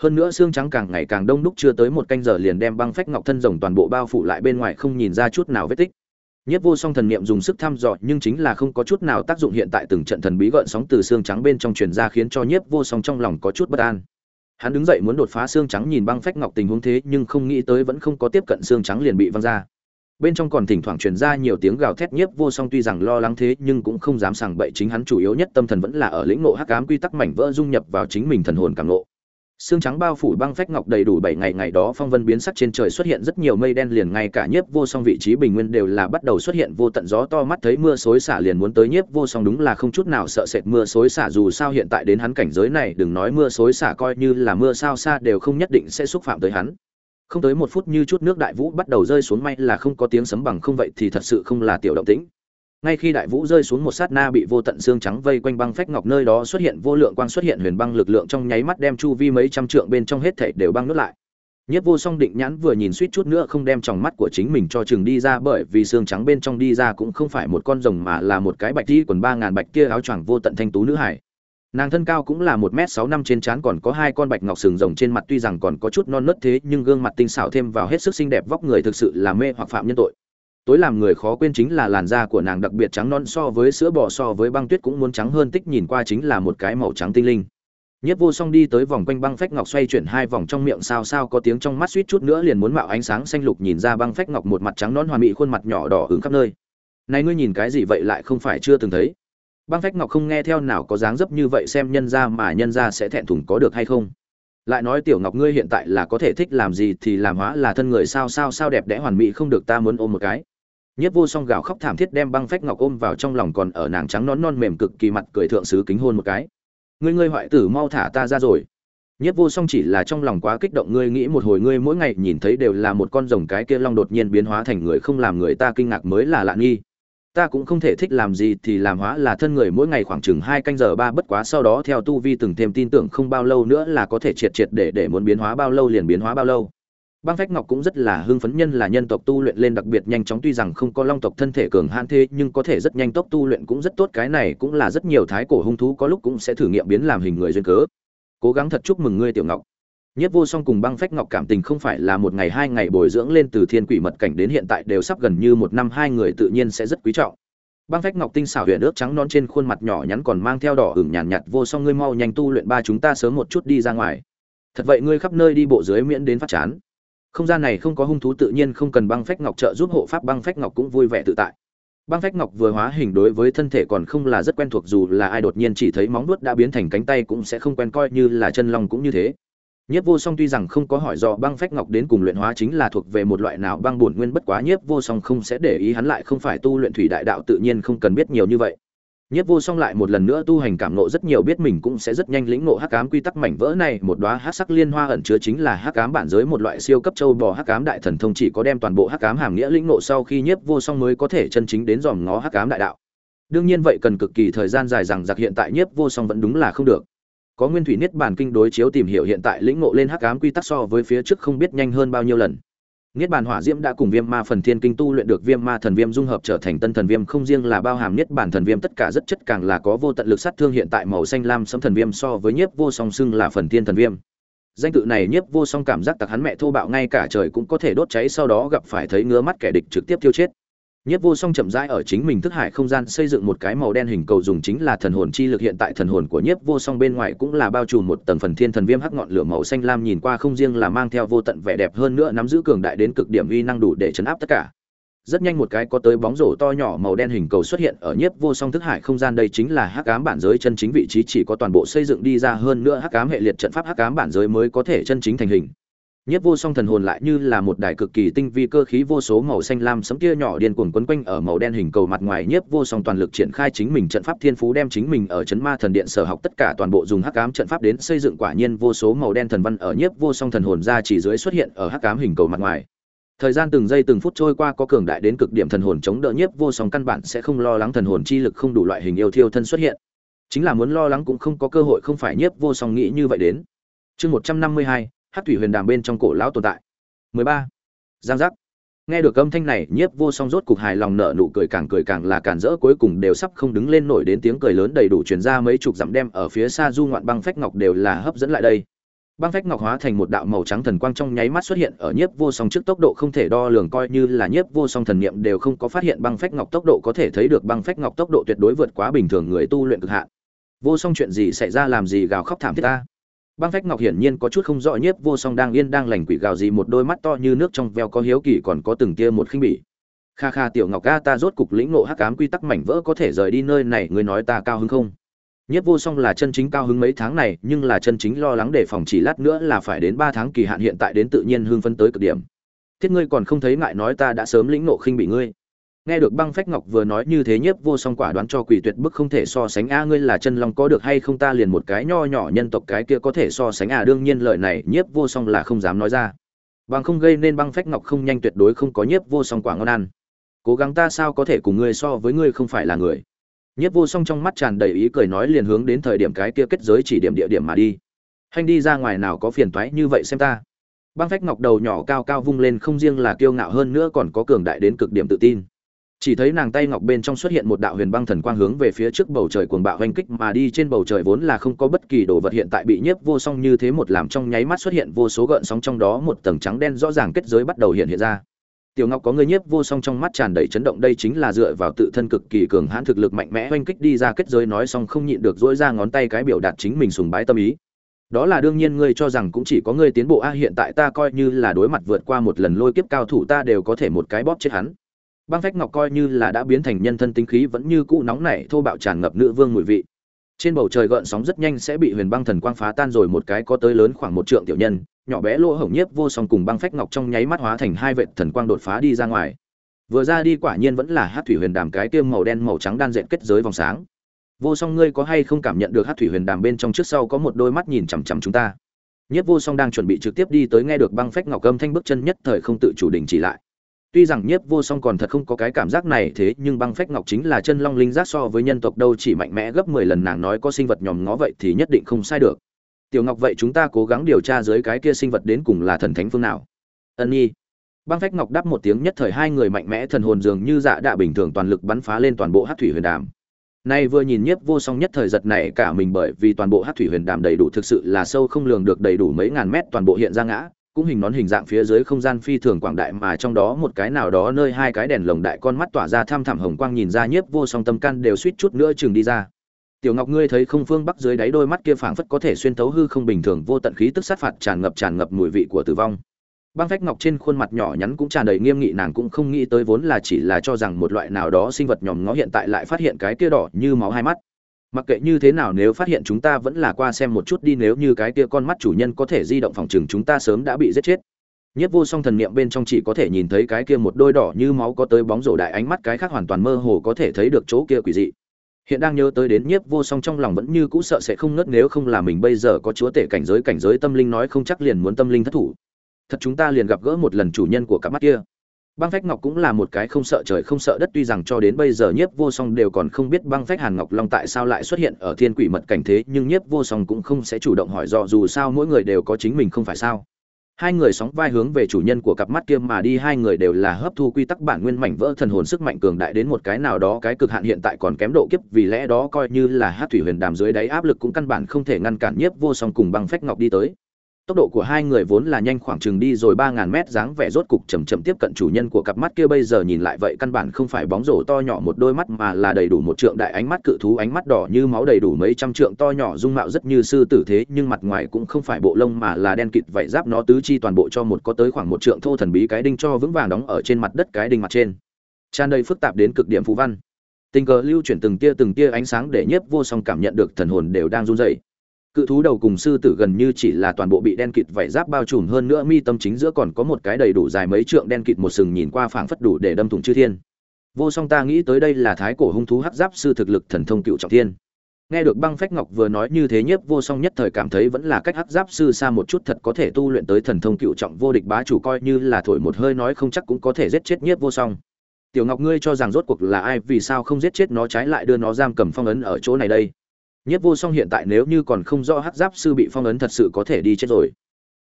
hơn nữa xương trắng càng ngày càng đông đúc chưa tới một canh giờ liền đem băng phách ngọc thân rồng toàn bộ bao phủ lại bên ngoài không nhìn ra chút nào vết tích. Nhất vô song thần niệm dùng sức thăm dò nhưng chính là không có chút nào tác dụng hiện tại từng trận thần bí gợn sóng từ xương trắng bên trong truyền ra khiến cho nhiếp vô song trong lòng có chút bất an. Hắn đứng dậy muốn đột phá xương trắng nhìn băng phách ngọc tình huống thế nhưng không nghĩ tới vẫn không có tiếp cận xương trắng liền bị văng ra. Bên trong còn thỉnh thoảng truyền ra nhiều tiếng gào thét, nhiếp vô song tuy rằng lo lắng thế nhưng cũng không dám sảng bậy, chính hắn chủ yếu nhất tâm thần vẫn là ở lĩnh ngộ hắc ám quy tắc mảnh vỡ dung nhập vào chính mình thần hồn cảm ngộ. Sương trắng bao phủ băng phách ngọc đầy đủ bảy ngày ngày đó phong vân biến sắc trên trời xuất hiện rất nhiều mây đen liền ngay cả nhiếp vô song vị trí bình nguyên đều là bắt đầu xuất hiện vô tận gió to mắt thấy mưa xối xả liền muốn tới nhiếp vô song đúng là không chút nào sợ sệt mưa xối xả dù sao hiện tại đến hắn cảnh giới này đừng nói mưa xối xả coi như là mưa sao xa đều không nhất định sẽ xúc phạm tới hắn. Không tới một phút như chút nước đại vũ bắt đầu rơi xuống may là không có tiếng sấm bằng không vậy thì thật sự không là tiểu động tĩnh ngay khi đại vũ rơi xuống một sát na bị vô tận xương trắng vây quanh băng phách ngọc nơi đó xuất hiện vô lượng quang xuất hiện huyền băng lực lượng trong nháy mắt đem chu vi mấy trăm trượng bên trong hết thảy đều băng nuốt lại Nhất vô song định nhãn vừa nhìn suýt chút nữa không đem tròng mắt của chính mình cho chừng đi ra bởi vì xương trắng bên trong đi ra cũng không phải một con rồng mà là một cái bạch đi quần ba ngàn bạch kia áo choàng vô tận thanh tú nữ hải. Nàng thân cao cũng là một m sáu năm trên trán còn có hai con bạch ngọc sừng rồng trên mặt tuy rằng còn có chút non nớt thế nhưng gương mặt tinh xảo thêm vào hết sức xinh đẹp vóc người thực sự là mê hoặc phạm nhân tội. Tối làm người khó quên chính là làn da của nàng đặc biệt trắng non so với sữa bò so với băng tuyết cũng muốn trắng hơn tích nhìn qua chính là một cái màu trắng tinh linh Nhất Vô Song đi tới vòng quanh băng phách ngọc xoay chuyển hai vòng trong miệng sao sao có tiếng trong mắt suýt chút nữa liền muốn mạo ánh sáng xanh lục nhìn ra băng phách ngọc một mặt trắng non hoàn mỹ khuôn mặt nhỏ đỏ ửng khắp nơi. Này ngươi nhìn cái gì vậy lại không phải chưa từng thấy. Băng phách ngọc không nghe theo nào có dáng dấp như vậy xem nhân ra mà nhân ra sẽ thẹn thùng có được hay không. Lại nói tiểu ngọc ngươi hiện tại là có thể thích làm gì thì làm hóa là thân người sao sao sao đẹp đẽ hoàn mỹ không được ta muốn ôm một cái. Nhất Vô Song gào khóc thảm thiết đem băng phách ngọc ôm vào trong lòng còn ở nàng trắng nón non mềm cực kỳ mặt cười thượng sứ kính hôn một cái. Ngươi ngươi hoại tử, mau thả ta ra rồi Nhất vô song chỉ là trong lòng quá kích động, ngươi nghĩ một hồi, ngươi mỗi ngày nhìn thấy đều là một con rồng cái kia long đột nhiên biến hóa thành người không làm người ta kinh ngạc mới là lạ nghi. Ta cũng không thể thích làm gì thì làm hóa là thân người mỗi ngày khoảng chừng hai canh giờ ba bất quá sau đó theo tu vi từng thêm tin tưởng không bao lâu nữa là có thể triệt triệt để để muốn biến hóa bao lâu liền biến hóa bao lâu. Băng Phách Ngọc cũng rất là hưng phấn nhân là nhân tộc tu luyện lên đặc biệt nhanh chóng tuy rằng không có long tộc thân thể cường hãn thế nhưng có thể rất nhanh tốc tu luyện cũng rất tốt cái này cũng là rất nhiều thái cổ hung thú có lúc cũng sẽ thử nghiệm biến làm hình người duyên cớ. Cố gắng thật chúc mừng ngươi tiểu ngọc. Nhất vô song cùng băng phách ngọc cảm tình không phải là một ngày hai ngày bồi dưỡng lên từ thiên quỷ mật cảnh đến hiện tại đều sắp gần như một năm hai người tự nhiên sẽ rất quý trọng. Băng phách ngọc tinh xảo huyền ước trắng non trên khuôn mặt nhỏ nhắn còn mang theo đỏ ửng nhàn nhạt, nhạt vô song ngươi mau nhanh tu luyện ba chúng ta sớm một chút đi ra ngoài. Thật vậy ngươi khắp nơi đi bộ dưới miễn đến phát chán không gian này không có hung thú tự nhiên không cần băng phách ngọc trợ giúp hộ pháp, băng phách ngọc cũng vui vẻ tự tại băng phách ngọc vừa hóa hình đối với thân thể còn không là rất quen thuộc, dù là ai đột nhiên chỉ thấy móng vuốt đã biến thành cánh tay cũng sẽ không quen coi như là chân long cũng như thế Nhiếp Vô Song tuy rằng không có hỏi do băng phách ngọc đến cùng luyện hóa chính là thuộc về một loại nào, băng bổn nguyên bất quá Nhiếp Vô Song không sẽ để ý, hắn lại không phải tu luyện thủy đại đạo tự nhiên không cần biết nhiều như vậy. Nhiếp Vô Song lại một lần nữa tu hành cảm ngộ rất nhiều biết mình cũng sẽ rất nhanh lĩnh ngộ hắc ám quy tắc mảnh vỡ này, một đóa hắc sắc liên hoa ẩn chứa chính là hắc ám bản giới một loại siêu cấp châu bò hắc ám đại thần thông chỉ có đem toàn bộ hắc ám hàm nghĩa lĩnh ngộ sau khi Nhiếp Vô Song mới có thể chân chính đến dòm ngó hắc ám đại đạo. Đương nhiên vậy cần cực kỳ thời gian dài rằng giặc hiện tại Nhiếp Vô Song vẫn đúng là không được. Có Nguyên Thủy Niết Bàn kinh đối chiếu tìm hiểu hiện tại lĩnh ngộ lên hắc ám quy tắc so với phía trước không biết nhanh hơn bao nhiêu lần. Niết bàn hỏa diễm đã cùng Viêm Ma phần thiên kinh tu luyện được Viêm Ma thần viêm dung hợp trở thành tân thần viêm, không riêng là bao hàm niết bàn thần viêm, tất cả rất chất càng là có vô tận lực sát thương hiện tại màu xanh lam sấm thần viêm so với nhiếp vô song xưng là phần thiên thần viêm. Danh tự này nhiếp vô song cảm giác tặc hắn mẹ thô bạo ngay cả trời cũng có thể đốt cháy sau đó gặp phải thấy ngứa mắt kẻ địch trực tiếp tiêu chết. Nhiếp vô song chậm rãi ở chính mình thức hải không gian xây dựng một cái màu đen hình cầu dùng chính là thần hồn chi lực, hiện tại thần hồn của Nhiếp vô song bên ngoài cũng là bao trùm một tầng phần thiên thần viêm hắc ngọn lửa màu xanh lam nhìn qua không riêng là mang theo vô tận vẻ đẹp hơn nữa nắm giữ cường đại đến cực điểm uy năng đủ để chấn áp tất cả. Rất nhanh một cái có tới bóng rổ to nhỏ màu đen hình cầu xuất hiện ở Nhiếp vô song thức hải không gian, đây chính là hắc ám bản giới chân chính vị trí chỉ có toàn bộ xây dựng đi ra hơn nữa hắc ám hệ liệt trận pháp hắc ám bản giới mới có thể chân chính thành hình. Nhiếp vô song thần hồn lại như là một đài cực kỳ tinh vi cơ khí vô số màu xanh lam sấm kia nhỏ điên cuồng quấn quanh ở màu đen hình cầu mặt ngoài Nhiếp vô song toàn lực triển khai chính mình trận pháp thiên phú, đem chính mình ở chấn ma thần điện sở học tất cả toàn bộ dùng hắc ám trận pháp đến xây dựng quả nhiên vô số màu đen thần văn ở Nhiếp vô song thần hồn ra chỉ dưới xuất hiện ở hắc ám hình cầu mặt ngoài. Thời gian từng giây từng phút trôi qua, có cường đại đến cực điểm thần hồn chống đỡ Nhiếp vô song căn bản sẽ không lo lắng thần hồn chi lực không đủ loại hình yêu thiêu thân xuất hiện. Chính là muốn lo lắng cũng không có cơ hội, không phải Nhiếp vô song nghĩ như vậy đến. Chương một trăm năm mươi hai Hát thủy huyền đàm bên trong cổ lão tồn tại 13. Giang giác. Nghe được âm thanh này, Nhiếp Vô Song rốt cục hài lòng nở nụ cười càng cười càng là càn rỡ cuối cùng đều sắp không đứng lên nổi đến tiếng cười lớn đầy đủ truyền ra mấy chục dặm đem ở phía xa du ngoạn băng phách ngọc đều là hấp dẫn lại đây. Băng phách ngọc hóa thành một đạo màu trắng thần quang trong nháy mắt xuất hiện ở Nhiếp Vô Song trước tốc độ không thể đo lường coi như là Nhiếp Vô Song thần niệm đều không có phát hiện băng phách ngọc tốc độ có thể thấy được băng phách ngọc tốc độ tuyệt đối vượt quá bình thường người tu luyện cực hạn. Vô Song chuyện gì xảy ra làm gì gào khóc thảm thiết ta? Băng phách ngọc hiển nhiên có chút không rõ nhiếp vô song đang yên đang lành quỷ gào gì, một đôi mắt to như nước trong veo có hiếu kỳ còn có từng tia một khinh bỉ. Kha kha tiểu ngọc ca ta rốt cục lĩnh ngộ hắc ám quy tắc mảnh vỡ có thể rời đi nơi này, ngươi nói ta cao hứng không? Nhiếp vô song là chân chính cao hứng mấy tháng này, nhưng là chân chính lo lắng để phòng chỉ lát nữa là phải đến ba tháng kỳ hạn hiện tại đến tự nhiên hương phân tới cực điểm. Thiết ngươi còn không thấy ngại nói ta đã sớm lĩnh ngộ khinh bị ngươi nghe được băng phách ngọc vừa nói như thế nhiếp vô song quả đoán cho quỷ tuyệt bức không thể so sánh a ngươi là chân long có được hay không ta liền một cái nho nhỏ nhân tộc cái kia có thể so sánh à đương nhiên lời này nhiếp vô song là không dám nói ra. Bằng không gây nên băng phách ngọc không nhanh tuyệt đối không có nhiếp vô song quả ngon ăn. Cố gắng ta sao có thể cùng ngươi so với ngươi không phải là người. Nhiếp vô song trong mắt tràn đầy ý cười nói liền hướng đến thời điểm cái kia kết giới chỉ điểm địa điểm mà đi. Hành đi ra ngoài nào có phiền toái như vậy xem ta. Băng phách ngọc đầu nhỏ cao cao vung lên không riêng là kiêu ngạo hơn nữa còn có cường đại đến cực điểm tự tin chỉ thấy nàng tay ngọc bên trong xuất hiện một đạo huyền băng thần quang hướng về phía trước bầu trời cuồng bạo hoành kích mà đi trên bầu trời vốn là không có bất kỳ đồ vật hiện tại bị nhiếp vô song như thế một làm trong nháy mắt xuất hiện vô số gợn sóng trong đó một tầng trắng đen rõ ràng kết giới bắt đầu hiện hiện ra. Tiểu ngọc có người nhiếp vô song trong mắt tràn đầy chấn động, đây chính là dựa vào tự thân cực kỳ cường hãn thực lực mạnh mẽ oanh kích đi ra kết giới, nói xong không nhịn được dỗi ra ngón tay cái biểu đạt chính mình sùng bái tâm ý. Đó là đương nhiên ngươi cho rằng cũng chỉ có ngươi tiến bộ, a, hiện tại ta coi như là đối mặt vượt qua một lần lôi kiếp cao thủ, ta đều có thể một cái bóp chết hắn băng phách ngọc coi như là đã biến thành nhân thân tính khí vẫn như cũ nóng nảy, thô bạo tràn ngập nữ vương mùi vị. Trên bầu trời gợn sóng rất nhanh sẽ bị huyền băng thần quang phá tan rồi, một cái có tới lớn khoảng một trượng tiểu nhân, nhỏ bé lỗ hổng nhiếp vô song cùng băng phách ngọc trong nháy mắt hóa thành hai vệ thần quang đột phá đi ra ngoài. Vừa ra đi quả nhiên vẫn là hát thủy huyền đàm cái tiêm màu đen màu trắng đan dệt kết giới vòng sáng. Vô song ngươi có hay không cảm nhận được hát thủy huyền đàm bên trong trước sau có một đôi mắt nhìn chằm chằm chúng ta? Nhiếp vô song đang chuẩn bị trực tiếp đi tới nghe được băng phách ngọc âm thanh bước chân nhất thời không tự chủ đình chỉ lại tuy rằng nhiếp vô song còn thật không có cái cảm giác này thế, nhưng băng phách ngọc chính là chân long linh giác so với nhân tộc đâu chỉ mạnh mẽ gấp mười lần nàng nói có sinh vật nhòm ngó vậy thì nhất định không sai được. Tiểu ngọc vậy chúng ta cố gắng điều tra dưới cái kia sinh vật đến cùng là thần thánh phương nào? Ân nhi. Băng phách ngọc đáp một tiếng nhất thời hai người mạnh mẽ thần hồn dường như dạ đạ bình thường toàn lực bắn phá lên toàn bộ hát thủy huyền đàm. Nay vừa nhìn nhiếp vô song nhất thời giật này cả mình bởi vì toàn bộ hát thủy huyền đàm đầy đủ thực sự là sâu không lường được đầy đủ mấy ngàn mét toàn bộ hiện ra ngã cũng hình nón hình dạng phía dưới không gian phi thường quảng đại mà trong đó một cái nào đó nơi hai cái đèn lồng đại con mắt tỏa ra tham thẳm hồng quang nhìn ra nhiếp vô song tâm can đều suýt chút nữa chừng đi ra. Tiểu ngọc ngươi thấy không phương bắc dưới đáy đôi mắt kia phảng phất có thể xuyên thấu hư không bình thường vô tận khí tức sát phạt tràn ngập tràn ngập mùi vị của tử vong. Băng phách ngọc trên khuôn mặt nhỏ nhắn cũng tràn đầy nghiêm nghị nàng cũng không nghĩ tới vốn là chỉ là cho rằng một loại nào đó sinh vật nhòm ngó hiện tại lại phát hiện cái kia đỏ như máu hai mắt mặc kệ như thế nào nếu phát hiện chúng ta vẫn là qua xem một chút đi, nếu như cái kia con mắt chủ nhân có thể di động phòng chừng chúng ta sớm đã bị giết chết. Nhất vô song thần niệm bên trong chỉ có thể nhìn thấy cái kia một đôi đỏ như máu có tới bóng rổ đại ánh mắt, cái khác hoàn toàn mơ hồ có thể thấy được chỗ kia quỷ dị. Hiện đang nhớ tới đến nhiếp vô song trong lòng vẫn như cũ sợ sẽ không ngớt nếu không là mình bây giờ có chúa tể cảnh giới cảnh giới tâm linh nói không chắc liền muốn tâm linh thất thủ. Thật chúng ta liền gặp gỡ một lần chủ nhân của cặp mắt kia băng phách ngọc cũng là một cái không sợ trời không sợ đất, tuy rằng cho đến bây giờ nhiếp vô song đều còn không biết băng phách hàn ngọc long tại sao lại xuất hiện ở thiên quỷ mật cảnh thế, nhưng nhiếp vô song cũng không sẽ chủ động hỏi do dù sao mỗi người đều có chính mình không phải sao. Hai người sóng vai hướng về chủ nhân của cặp mắt kia mà đi, hai người đều là hấp thu quy tắc bản nguyên mảnh vỡ thần hồn sức mạnh cường đại đến một cái nào đó, cái cực hạn hiện tại còn kém độ kiếp, vì lẽ đó coi như là hát thủy huyền đàm dưới đáy áp lực cũng căn bản không thể ngăn cản nhiếp vô song cùng băng phách ngọc đi tới tốc độ của hai người vốn là nhanh khoảng chừng đi rồi ba ngàn mét, dáng vẻ rốt cục chầm chậm tiếp cận chủ nhân của cặp mắt kia. Bây giờ nhìn lại vậy căn bản không phải bóng rổ to nhỏ một đôi mắt mà là đầy đủ một trượng đại ánh mắt cự thú, ánh mắt đỏ như máu đầy đủ mấy trăm trượng to nhỏ, dung mạo rất như sư tử thế, nhưng mặt ngoài cũng không phải bộ lông mà là đen kịt vậy giáp, nó tứ chi toàn bộ cho một có tới khoảng một trượng thô thần bí cái đinh cho vững vàng đóng ở trên mặt đất cái đinh mặt trên. Tràn đầy phức tạp đến cực điểm phú văn. Tình cờ lưu chuyển từng tia từng tia ánh sáng để nhiếp vô song cảm nhận được thần hồn đều đang run rẩy cự thú đầu cùng sư tử gần như chỉ là toàn bộ bị đen kịt vảy giáp bao trùm hơn nữa, mi tâm chính giữa còn có một cái đầy đủ dài mấy trượng đen kịt một sừng nhìn qua phảng phất đủ để đâm thủng chư thiên. Vô song ta nghĩ tới đây là thái cổ hung thú hắc giáp sư thực lực thần thông cựu trọng thiên. Nghe được băng phách ngọc vừa nói như thế nhiếp vô song nhất thời cảm thấy vẫn là cách hắc giáp sư xa một chút thật có thể tu luyện tới thần thông cựu trọng vô địch bá chủ coi như là thổi một hơi nói không chắc cũng có thể giết chết nhiếp vô song. Tiểu ngọc ngươi cho rằng rốt cuộc là ai, vì sao không giết chết nó trái lại đưa nó giam cầm phong ấn ở chỗ này đây? Nhất Vô Song hiện tại nếu như còn không rõ Hắc Giáp sư bị phong ấn thật sự có thể đi chết rồi.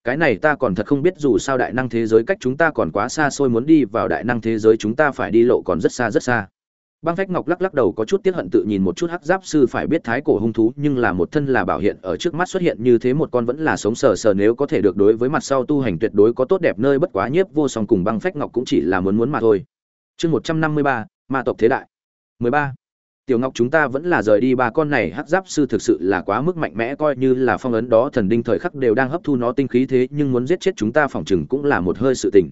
Cái này ta còn thật không biết dù sao đại năng thế giới cách chúng ta còn quá xa xôi muốn đi vào đại năng thế giới chúng ta phải đi lộ còn rất xa rất xa. Băng Phách Ngọc lắc lắc đầu có chút tiếc hận tự nhìn một chút Hắc Giáp sư phải biết thái cổ hung thú, nhưng là một thân là bảo hiện ở trước mắt xuất hiện như thế một con vẫn là sống sờ sờ nếu có thể được đối với mặt sau tu hành tuyệt đối có tốt đẹp nơi bất quá nhiếp vô song cùng Băng Phách Ngọc cũng chỉ là muốn muốn mà thôi. Chương 153, Ma tộc thế đại. 13 tiểu ngọc chúng ta vẫn là rời đi, ba con này hắc giáp sư thực sự là quá mức mạnh mẽ, coi như là phong ấn đó thần đinh thời khắc đều đang hấp thu nó tinh khí thế, nhưng muốn giết chết chúng ta phỏng chừng cũng là một hơi sự tình.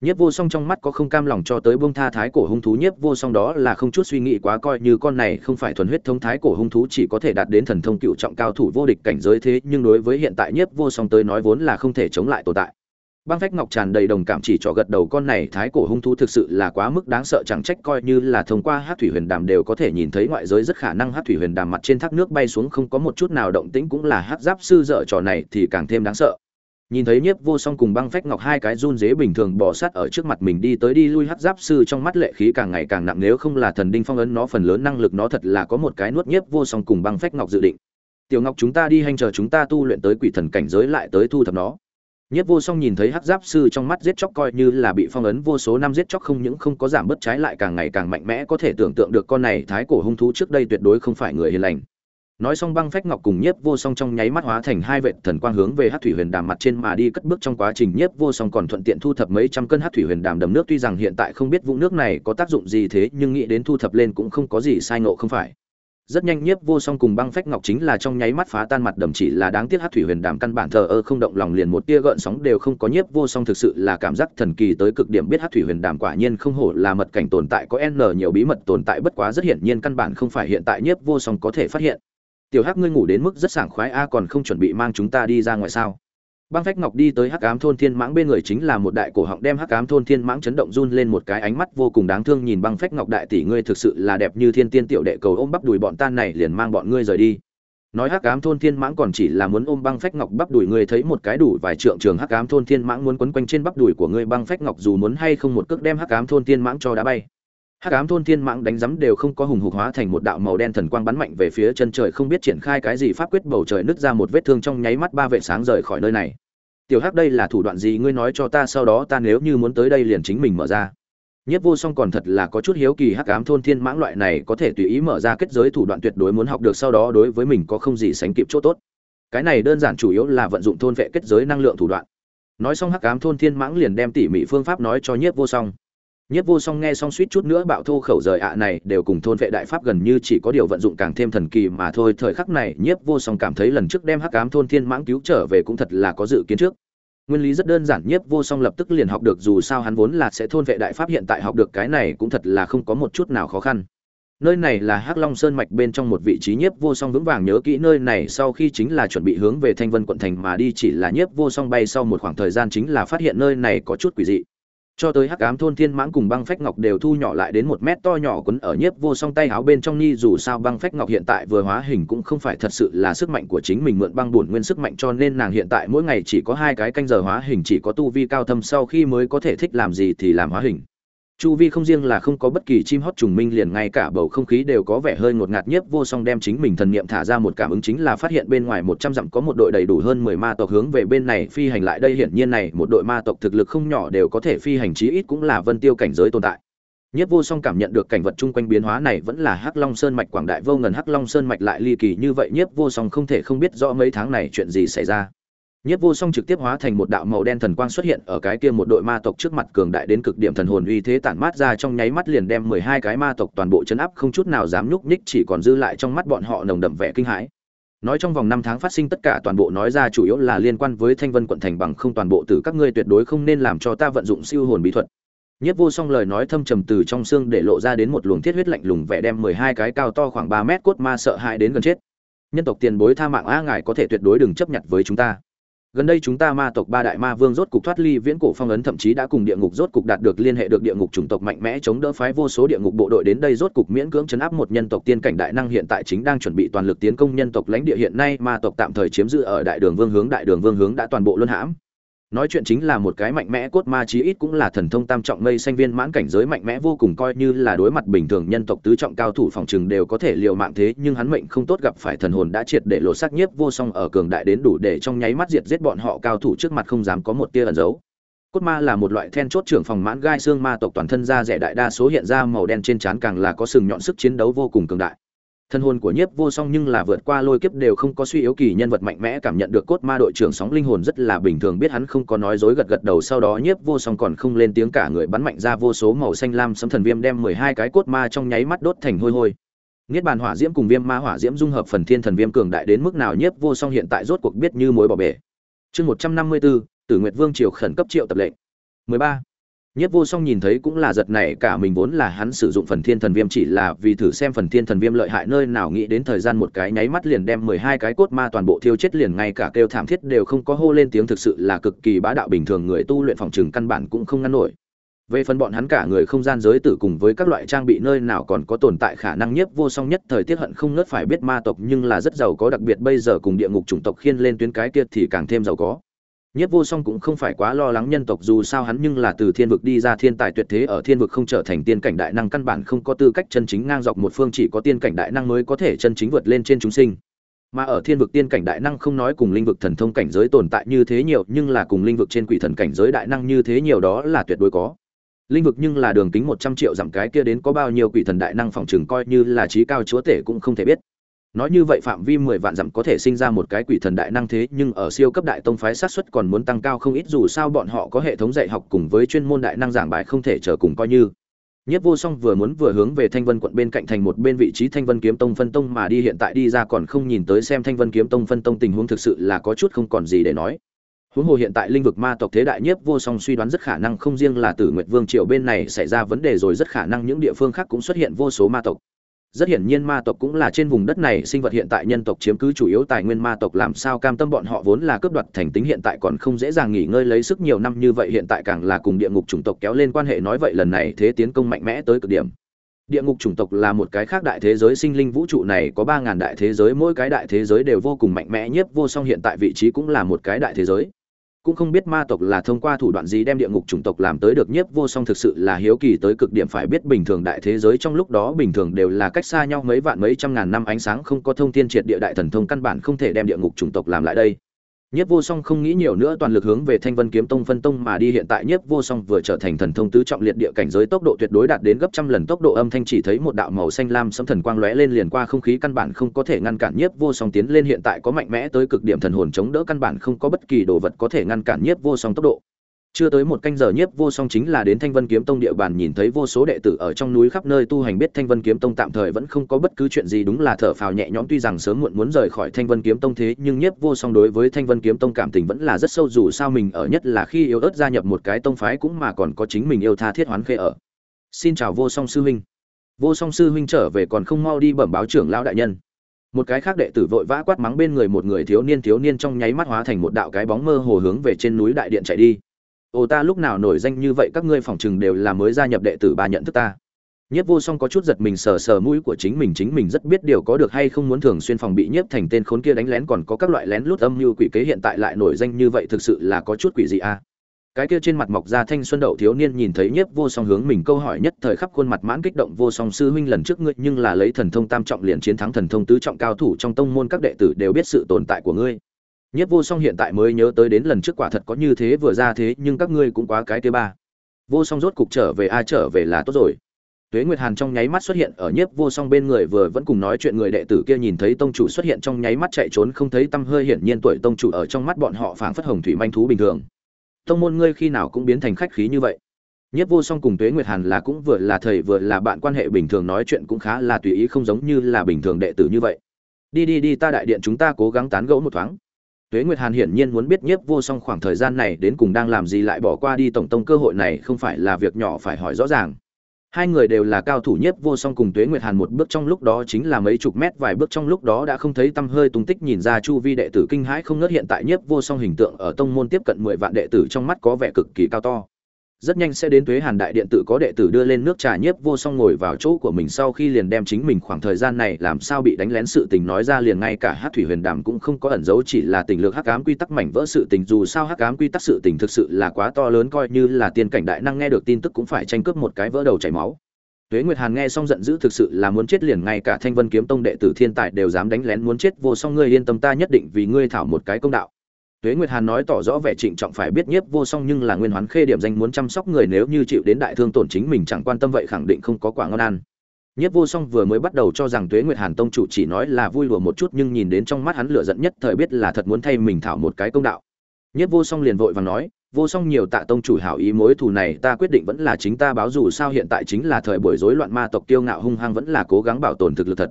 Nhiếp vô song trong mắt có không cam lòng cho tới bông tha thái cổ hung thú, nhiếp vô song đó là không chút suy nghĩ quá, coi như con này không phải thuần huyết thông thái cổ hung thú chỉ có thể đạt đến thần thông cựu trọng cao thủ vô địch cảnh giới thế, nhưng đối với hiện tại nhiếp vô song tới nói vốn là không thể chống lại tồn tại băng phách ngọc tràn đầy đồng cảm chỉ cho gật đầu, con này thái cổ hung thú thực sự là quá mức đáng sợ, chẳng trách coi như là thông qua hát thủy huyền đàm đều có thể nhìn thấy ngoại giới rất khả năng hát thủy huyền đàm mặt trên thác nước bay xuống không có một chút nào động tĩnh cũng là hát giáp sư dở trò này thì càng thêm đáng sợ. Nhìn thấy nhiếp vô song cùng băng phách ngọc hai cái run dế bình thường bỏ sát ở trước mặt mình đi tới đi lui, hát giáp sư trong mắt lệ khí càng ngày càng nặng, nếu không là thần đinh phong ấn nó phần lớn năng lực nó thật là có một cái nuốt nhiếp vô song cùng băng phách ngọc dự định. Tiểu ngọc chúng ta đi hành chờ chúng ta tu luyện tới quỷ thần cảnh giới lại tới thu thập nó. Nhất Vô Song nhìn thấy Hắc Giáp sư trong mắt giết chóc coi như là bị phong ấn vô số năm giết chóc không những không có giảm bớt trái lại càng ngày càng mạnh mẽ, có thể tưởng tượng được con này thái cổ hung thú trước đây tuyệt đối không phải người hiền lành. Nói xong băng phách ngọc cùng Nhiếp Vô Song trong nháy mắt hóa thành hai vệt thần quang hướng về Hắc Thủy Huyền Đàm mặt trên mà đi cất bước trong quá trình Nhiếp Vô Song còn thuận tiện thu thập mấy trăm cân Hắc Thủy Huyền Đàm đầm nước tuy rằng hiện tại không biết vũng nước này có tác dụng gì thế, nhưng nghĩ đến thu thập lên cũng không có gì sai ngộ không phải rất nhanh nhiếp vô song cùng băng phách ngọc chính là trong nháy mắt phá tan mặt đầm, chỉ là đáng tiếc hát thủy huyền đàm căn bản thờ ơ không động lòng liền một tia gợn sóng đều không có. Nhiếp vô song thực sự là cảm giác thần kỳ tới cực điểm, biết hát thủy huyền đàm quả nhiên không hổ là mật cảnh tồn tại, có n nhiều bí mật tồn tại bất quá rất hiển nhiên căn bản không phải hiện tại nhiếp vô song có thể phát hiện. Tiểu hắc, ngươi ngủ đến mức rất sảng khoái a, còn không chuẩn bị mang chúng ta đi ra ngoài sao? Băng phách ngọc đi tới hắc ám thôn thiên mãng bên người chính là một đại cổ họng đem hắc ám thôn thiên mãng chấn động run lên một cái ánh mắt vô cùng đáng thương nhìn băng phách ngọc đại tỷ ngươi thực sự là đẹp như thiên tiên tiểu đệ cầu ôm bắp đùi bọn tan này liền mang bọn ngươi rời đi. Nói hắc ám thôn thiên mãng còn chỉ là muốn ôm băng phách ngọc bắp đùi ngươi thấy một cái đủ vài trượng trường hắc ám thôn thiên mãng muốn quấn quanh trên bắp đùi của ngươi, băng phách ngọc dù muốn hay không một cước đem hắc ám thôn thiên mãng cho đá bay. Hắc ám thôn thiên mãng đánh rắm đều không có hùng hục hóa thành một đạo màu đen thần quang bắn mạnh về phía chân trời không biết triển khai cái gì pháp quyết bầu trời nứt ra một vết thương trong nháy mắt ba vệ sáng rời khỏi nơi này tiểu hắc đây là thủ đoạn gì ngươi nói cho ta, sau đó ta nếu như muốn tới đây liền chính mình mở ra. Nhất vô song còn thật là có chút hiếu kỳ hắc ám thôn thiên mãng loại này có thể tùy ý mở ra kết giới thủ đoạn tuyệt đối muốn học được sau đó đối với mình có không gì sánh kịp chỗ tốt. Cái này đơn giản chủ yếu là vận dụng thôn vệ kết giới năng lượng thủ đoạn. Nói xong hắc ám thôn thiên mãng liền đem tỉ mỉ phương pháp nói cho nhiếp vô song. Nhiếp vô song nghe xong suýt chút nữa bạo thô khẩu rời ạ này, đều cùng thôn vệ đại pháp gần như chỉ có điều vận dụng càng thêm thần kỳ mà thôi. Thời khắc này nhiếp vô song cảm thấy lần trước đem hắc ám thôn thiên mãng cứu trở về cũng thật là có dự kiến trước nguyên lý rất đơn giản, nhiếp vô song lập tức liền học được dù sao hắn vốn là sẽ thôn vệ đại pháp, hiện tại học được cái này cũng thật là không có một chút nào khó khăn. Nơi này là hắc long sơn mạch bên trong một vị trí, nhiếp vô song vững vàng nhớ kỹ nơi này sau khi chính là chuẩn bị hướng về thanh vân quận thành mà đi, chỉ là nhiếp vô song bay sau một khoảng thời gian chính là phát hiện nơi này có chút quỷ dị cho tới hắc ám thôn thiên mãng cùng băng phách ngọc đều thu nhỏ lại đến một mét to nhỏ quấn ở nhiếp vô song tay áo bên trong ni dù sao băng phách ngọc hiện tại vừa hóa hình cũng không phải thật sự là sức mạnh của chính mình mượn băng bổn nguyên sức mạnh, cho nên nàng hiện tại mỗi ngày chỉ có hai cái canh giờ hóa hình, chỉ có tu vi cao thâm, sau khi mới có thể thích làm gì thì làm hóa hình chu vi không riêng là không có bất kỳ chim hót trùng minh liền ngay cả bầu không khí đều có vẻ hơi ngột ngạt nhiếp vô song đem chính mình thần niệm thả ra một cảm ứng chính là phát hiện bên ngoài một trăm dặm có một đội đầy đủ hơn mười ma tộc hướng về bên này phi hành lại. Đây hiển nhiên này một đội ma tộc thực lực không nhỏ đều có thể phi hành chí ít cũng là vân tiêu cảnh giới tồn tại. Nhất Vô Song cảm nhận được cảnh vật chung quanh biến hóa này vẫn là Hắc Long Sơn mạch quảng đại vô ngần. Hắc Long Sơn mạch lại ly kỳ như vậy, Nhất Vô Song không thể không biết rõ mấy tháng này chuyện gì xảy ra. Nhất Vô Song trực tiếp hóa thành một đạo màu đen thần quang xuất hiện ở cái kia một đội ma tộc trước mặt cường đại đến cực điểm thần hồn uy thế tản mát ra trong nháy mắt liền đem 12 cái ma tộc toàn bộ chấn áp, không chút nào dám nhúc nhích, chỉ còn dư lại trong mắt bọn họ nồng đậm vẻ kinh hãi. Nói trong vòng 5 tháng phát sinh tất cả toàn bộ nói ra chủ yếu là liên quan với Thanh Vân quận thành bằng không toàn bộ từ các ngươi tuyệt đối không nên làm cho ta vận dụng siêu hồn bí thuật. Nhất Vô Song lời nói thâm trầm từ trong xương để lộ ra đến một luồng thiết huyết lạnh lùng vẻ đem 12 cái cao to khoảng 3 mét cốt ma sợ hãi đến gần chết. Nhân tộc tiền bối tha mạng a ngài có thể tuyệt đối đừng chấp nhận với chúng ta gần đây chúng ta ma tộc ba đại ma vương rốt cục thoát ly viễn cổ phong ấn, thậm chí đã cùng địa ngục rốt cục đạt được liên hệ được địa ngục chủng tộc mạnh mẽ chống đỡ phái vô số địa ngục bộ đội đến đây rốt cục miễn cưỡng chấn áp một nhân tộc tiên cảnh đại năng hiện tại chính đang chuẩn bị toàn lực tiến công nhân tộc lãnh địa. Hiện nay ma tộc tạm thời chiếm giữ ở đại đường vương hướng, đại đường vương hướng đã toàn bộ luân hãm nói chuyện chính là một cái mạnh mẽ cốt ma chí ít cũng là thần thông tam trọng mây xanh viên mãn cảnh giới mạnh mẽ vô cùng, coi như là đối mặt bình thường nhân tộc tứ trọng cao thủ phòng trừng đều có thể liều mạng thế, nhưng hắn mệnh không tốt gặp phải thần hồn đã triệt để lộ sắc nhiếp vô song ở cường đại đến đủ để trong nháy mắt diệt giết bọn họ cao thủ trước mặt không dám có một tia ẩn giấu. Cốt ma là một loại then chốt trưởng phòng mãn gai xương ma tộc toàn thân da rẻ đại đa số hiện ra màu đen trên trán càng là có sừng nhọn sức chiến đấu vô cùng cường đại thân hồn của nhiếp vô song nhưng là vượt qua lôi kiếp đều không có suy yếu kỳ nhân vật mạnh mẽ cảm nhận được cốt ma đội trưởng sóng linh hồn rất là bình thường biết hắn không có nói dối gật gật đầu sau đó nhiếp vô song còn không lên tiếng cả người bắn mạnh ra vô số màu xanh lam sấm thần viêm đem mười hai cái cốt ma trong nháy mắt đốt thành hôi hôi. Niết bàn hỏa diễm cùng viêm ma hỏa diễm dung hợp phần thiên thần viêm cường đại đến mức nào nhiếp vô song hiện tại rốt cuộc biết như mối bỏ bể. Chương một trăm năm mươi bốn tử nguyệt vương triều khẩn cấp triệu tập lệnh. mười ba. Nhất Vô Song nhìn thấy cũng là giật nảy cả mình vốn là hắn sử dụng phần Thiên Thần Viêm chỉ là vì thử xem phần Thiên Thần Viêm lợi hại nơi nào, nghĩ đến thời gian một cái nháy mắt liền đem 12 cái cốt ma toàn bộ thiêu chết liền ngay cả kêu thảm thiết đều không có hô lên tiếng thực sự là cực kỳ bá đạo bình thường người tu luyện phòng trừng căn bản cũng không ngăn nổi. Về phần bọn hắn cả người không gian giới tử cùng với các loại trang bị nơi nào còn có tồn tại khả năng nhất vô song nhất thời tiết hận không nớt phải biết ma tộc nhưng là rất giàu có, đặc biệt bây giờ cùng địa ngục chủng tộc khiên lên tuyến cái kia thì càng thêm giàu có. Nhất Vô Song cũng không phải quá lo lắng nhân tộc dù sao hắn nhưng là từ thiên vực đi ra thiên tài tuyệt thế ở thiên vực không trở thành tiên cảnh đại năng căn bản không có tư cách chân chính ngang dọc một phương, chỉ có tiên cảnh đại năng mới có thể chân chính vượt lên trên chúng sinh. mà ở thiên vực tiên cảnh đại năng không nói cùng linh vực thần thông cảnh giới tồn tại như thế nhiều, nhưng là cùng linh vực trên quỷ thần cảnh giới đại năng như thế nhiều đó là tuyệt đối có linh vực nhưng là đường kính một trăm triệu dặm, cái kia đến có bao nhiêu quỷ thần đại năng phòng chừng coi như là trí cao chúa tể cũng không thể biết nói như vậy phạm vi mười vạn dặm có thể sinh ra một cái quỷ thần đại năng thế, nhưng ở siêu cấp đại tông phái sát xuất còn muốn tăng cao không ít, dù sao bọn họ có hệ thống dạy học cùng với chuyên môn đại năng giảng bài không thể chờ cùng coi như Nhất Vô Song vừa muốn vừa hướng về Thanh Vân quận bên cạnh thành một bên vị trí Thanh Vân kiếm tông phân tông mà đi, hiện tại đi ra còn không nhìn tới xem Thanh Vân kiếm tông phân tông tình huống thực sự là có chút không còn gì để nói. Huống hồ hiện tại linh vực ma tộc thế đại Nhất Vô Song suy đoán rất khả năng không riêng là Tử Nguyệt Vương triều bên này xảy ra vấn đề, rồi rất khả năng những địa phương khác cũng xuất hiện vô số ma tộc. Rất hiển nhiên ma tộc cũng là trên vùng đất này sinh vật hiện tại nhân tộc chiếm cứ chủ yếu tài nguyên ma tộc làm sao cam tâm bọn họ vốn là cướp đoạt thành tính hiện tại còn không dễ dàng nghỉ ngơi lấy sức nhiều năm như vậy hiện tại càng là cùng địa ngục chủng tộc kéo lên quan hệ nói vậy lần này thế tiến công mạnh mẽ tới cực điểm. Địa ngục chủng tộc là một cái khác đại thế giới sinh linh vũ trụ này có ba ngàn đại thế giới, mỗi cái đại thế giới đều vô cùng mạnh mẽ nhất, vô song hiện tại vị trí cũng là một cái đại thế giới cũng không biết ma tộc là thông qua thủ đoạn gì đem địa ngục chủng tộc làm tới được nhiếp vô song thực sự là hiếu kỳ tới cực điểm. Phải biết bình thường đại thế giới trong lúc đó bình thường đều là cách xa nhau mấy vạn mấy trăm ngàn năm ánh sáng không có thông thiên triệt địa đại thần thông căn bản không thể đem địa ngục chủng tộc làm lại đây. Nhiếp Vô Song không nghĩ nhiều nữa, toàn lực hướng về Thanh Vân Kiếm Tông phân tông mà đi hiện tại Nhiếp Vô Song vừa trở thành thần thông tứ trọng liệt địa cảnh giới, tốc độ tuyệt đối đạt đến gấp trăm lần tốc độ âm thanh, chỉ thấy một đạo màu xanh lam sấm thần quang lóe lên liền qua không khí, căn bản không có thể ngăn cản Nhiếp Vô Song tiến lên hiện tại có mạnh mẽ tới cực điểm thần hồn chống đỡ, căn bản không có bất kỳ đồ vật có thể ngăn cản Nhiếp Vô Song tốc độ. Chưa tới một canh giờ Nhiếp Vô Song chính là đến Thanh Vân Kiếm Tông địa bàn nhìn thấy vô số đệ tử ở trong núi khắp nơi tu hành biết Thanh Vân Kiếm Tông tạm thời vẫn không có bất cứ chuyện gì đúng là thở phào nhẹ nhõm, tuy rằng sớm muộn muốn rời khỏi Thanh Vân Kiếm Tông thế, nhưng Nhiếp Vô Song đối với Thanh Vân Kiếm Tông cảm tình vẫn là rất sâu, dù sao mình ở nhất là khi yêu ớt gia nhập một cái tông phái cũng mà còn có chính mình yêu tha thiết hoán khê ở. Xin chào Vô Song sư huynh. Vô Song sư huynh trở về còn không mau đi bẩm báo trưởng lão đại nhân. Một cái khác đệ tử vội vã quát mắng bên người một người thiếu niên thiếu niên trong nháy mắt hóa thành một đạo cái bóng mơ hồ hướng về trên núi đại điện chạy đi ồ ta lúc nào nổi danh như vậy, các ngươi phỏng chừng đều là mới gia nhập đệ tử ba nhận thức ta. Nhiếp vô song có chút giật mình, sờ sờ mũi của chính mình chính mình rất biết điều có được hay không muốn thường xuyên phòng bị nhiếp thành tên khốn kia đánh lén, còn có các loại lén lút âm như quỷ kế hiện tại lại nổi danh như vậy, thực sự là có chút quỷ gì à cái kia trên mặt mọc ra thanh xuân đậu thiếu niên nhìn thấy nhiếp vô song hướng mình câu hỏi nhất thời khắp khuôn mặt mãn kích động, vô song sư huynh, lần trước ngươi nhưng là lấy thần thông tam trọng liền chiến thắng thần thông tứ trọng cao thủ trong tông môn, các đệ tử đều biết sự tồn tại của ngươi. Nhất Vô Song hiện tại mới nhớ tới đến lần trước quả thật có như thế vừa ra thế, nhưng các ngươi cũng quá cái thứ ba. Vô Song rốt cục trở về a trở về là tốt rồi. Tuế Nguyệt Hàn trong nháy mắt xuất hiện ở Nhất Vô Song bên người vừa vẫn cùng nói chuyện người đệ tử kia nhìn thấy tông chủ xuất hiện trong nháy mắt chạy trốn không thấy tâm hơi hiển nhiên tuổi tông chủ ở trong mắt bọn họ phảng phất hồng thủy manh thú bình thường. Tông môn ngươi khi nào cũng biến thành khách khí như vậy. Nhất Vô Song cùng Tuế Nguyệt Hàn là cũng vừa là thầy vừa là bạn quan hệ bình thường nói chuyện cũng khá là tùy ý không giống như là bình thường đệ tử như vậy. Đi đi đi ta đại điện chúng ta cố gắng tán gẫu một thoáng Tuế Nguyệt Hàn hiển nhiên muốn biết Nhiếp Vô Song khoảng thời gian này đến cùng đang làm gì lại bỏ qua đi tổng tông cơ hội này không phải là việc nhỏ phải hỏi rõ ràng. Hai người đều là cao thủ Nhiếp Vô Song cùng Tuế Nguyệt Hàn một bước trong lúc đó chính là mấy chục mét vài bước trong lúc đó đã không thấy tâm hơi tung tích nhìn ra chu vi đệ tử kinh hãi không ngớt hiện tại Nhiếp Vô Song hình tượng ở tông môn tiếp cận 10 vạn đệ tử trong mắt có vẻ cực kỳ cao to. Rất nhanh sẽ đến thuế Hàn đại điện tự có đệ tử đưa lên nước trà Nhiếp Vô Song ngồi vào chỗ của mình sau khi liền đem chính mình khoảng thời gian này làm sao bị đánh lén sự tình nói ra liền ngay cả Hắc Thủy Huyền Đàm cũng không có ẩn giấu, chỉ là tình lược hắc ám quy tắc mảnh vỡ sự tình dù sao hắc ám quy tắc sự tình thực sự là quá to lớn, coi như là tiên cảnh đại năng nghe được tin tức cũng phải tranh cướp một cái vỡ đầu chảy máu. Tuế Nguyệt Hàn nghe xong giận dữ, thực sự là muốn chết liền ngay cả Thanh Vân Kiếm Tông đệ tử thiên tài đều dám đánh lén, muốn chết vô song, ngươi yên tâm, ta nhất định vì ngươi thảo một cái công đạo. Tuế Nguyệt Hàn nói tỏ rõ vẻ trịnh trọng phải biết nhiếp vô song nhưng là nguyên hoán khê điểm danh muốn chăm sóc người nếu như chịu đến đại thương tổn chính mình chẳng quan tâm vậy khẳng định không có quả ngon ăn. Nhiếp vô song vừa mới bắt đầu cho rằng Tuế Nguyệt Hàn tông chủ chỉ nói là vui lùa một chút nhưng nhìn đến trong mắt hắn lửa giận nhất thời biết là thật muốn thay mình thảo một cái công đạo. Nhiếp vô song liền vội vàng nói, vô song nhiều tạ tông chủ hảo ý mối thù này ta quyết định vẫn là chính ta báo dù sao hiện tại chính là thời buổi rối loạn ma tộc tiêu ngạo hung hăng vẫn là cố gắng bảo tồn thực lực thật.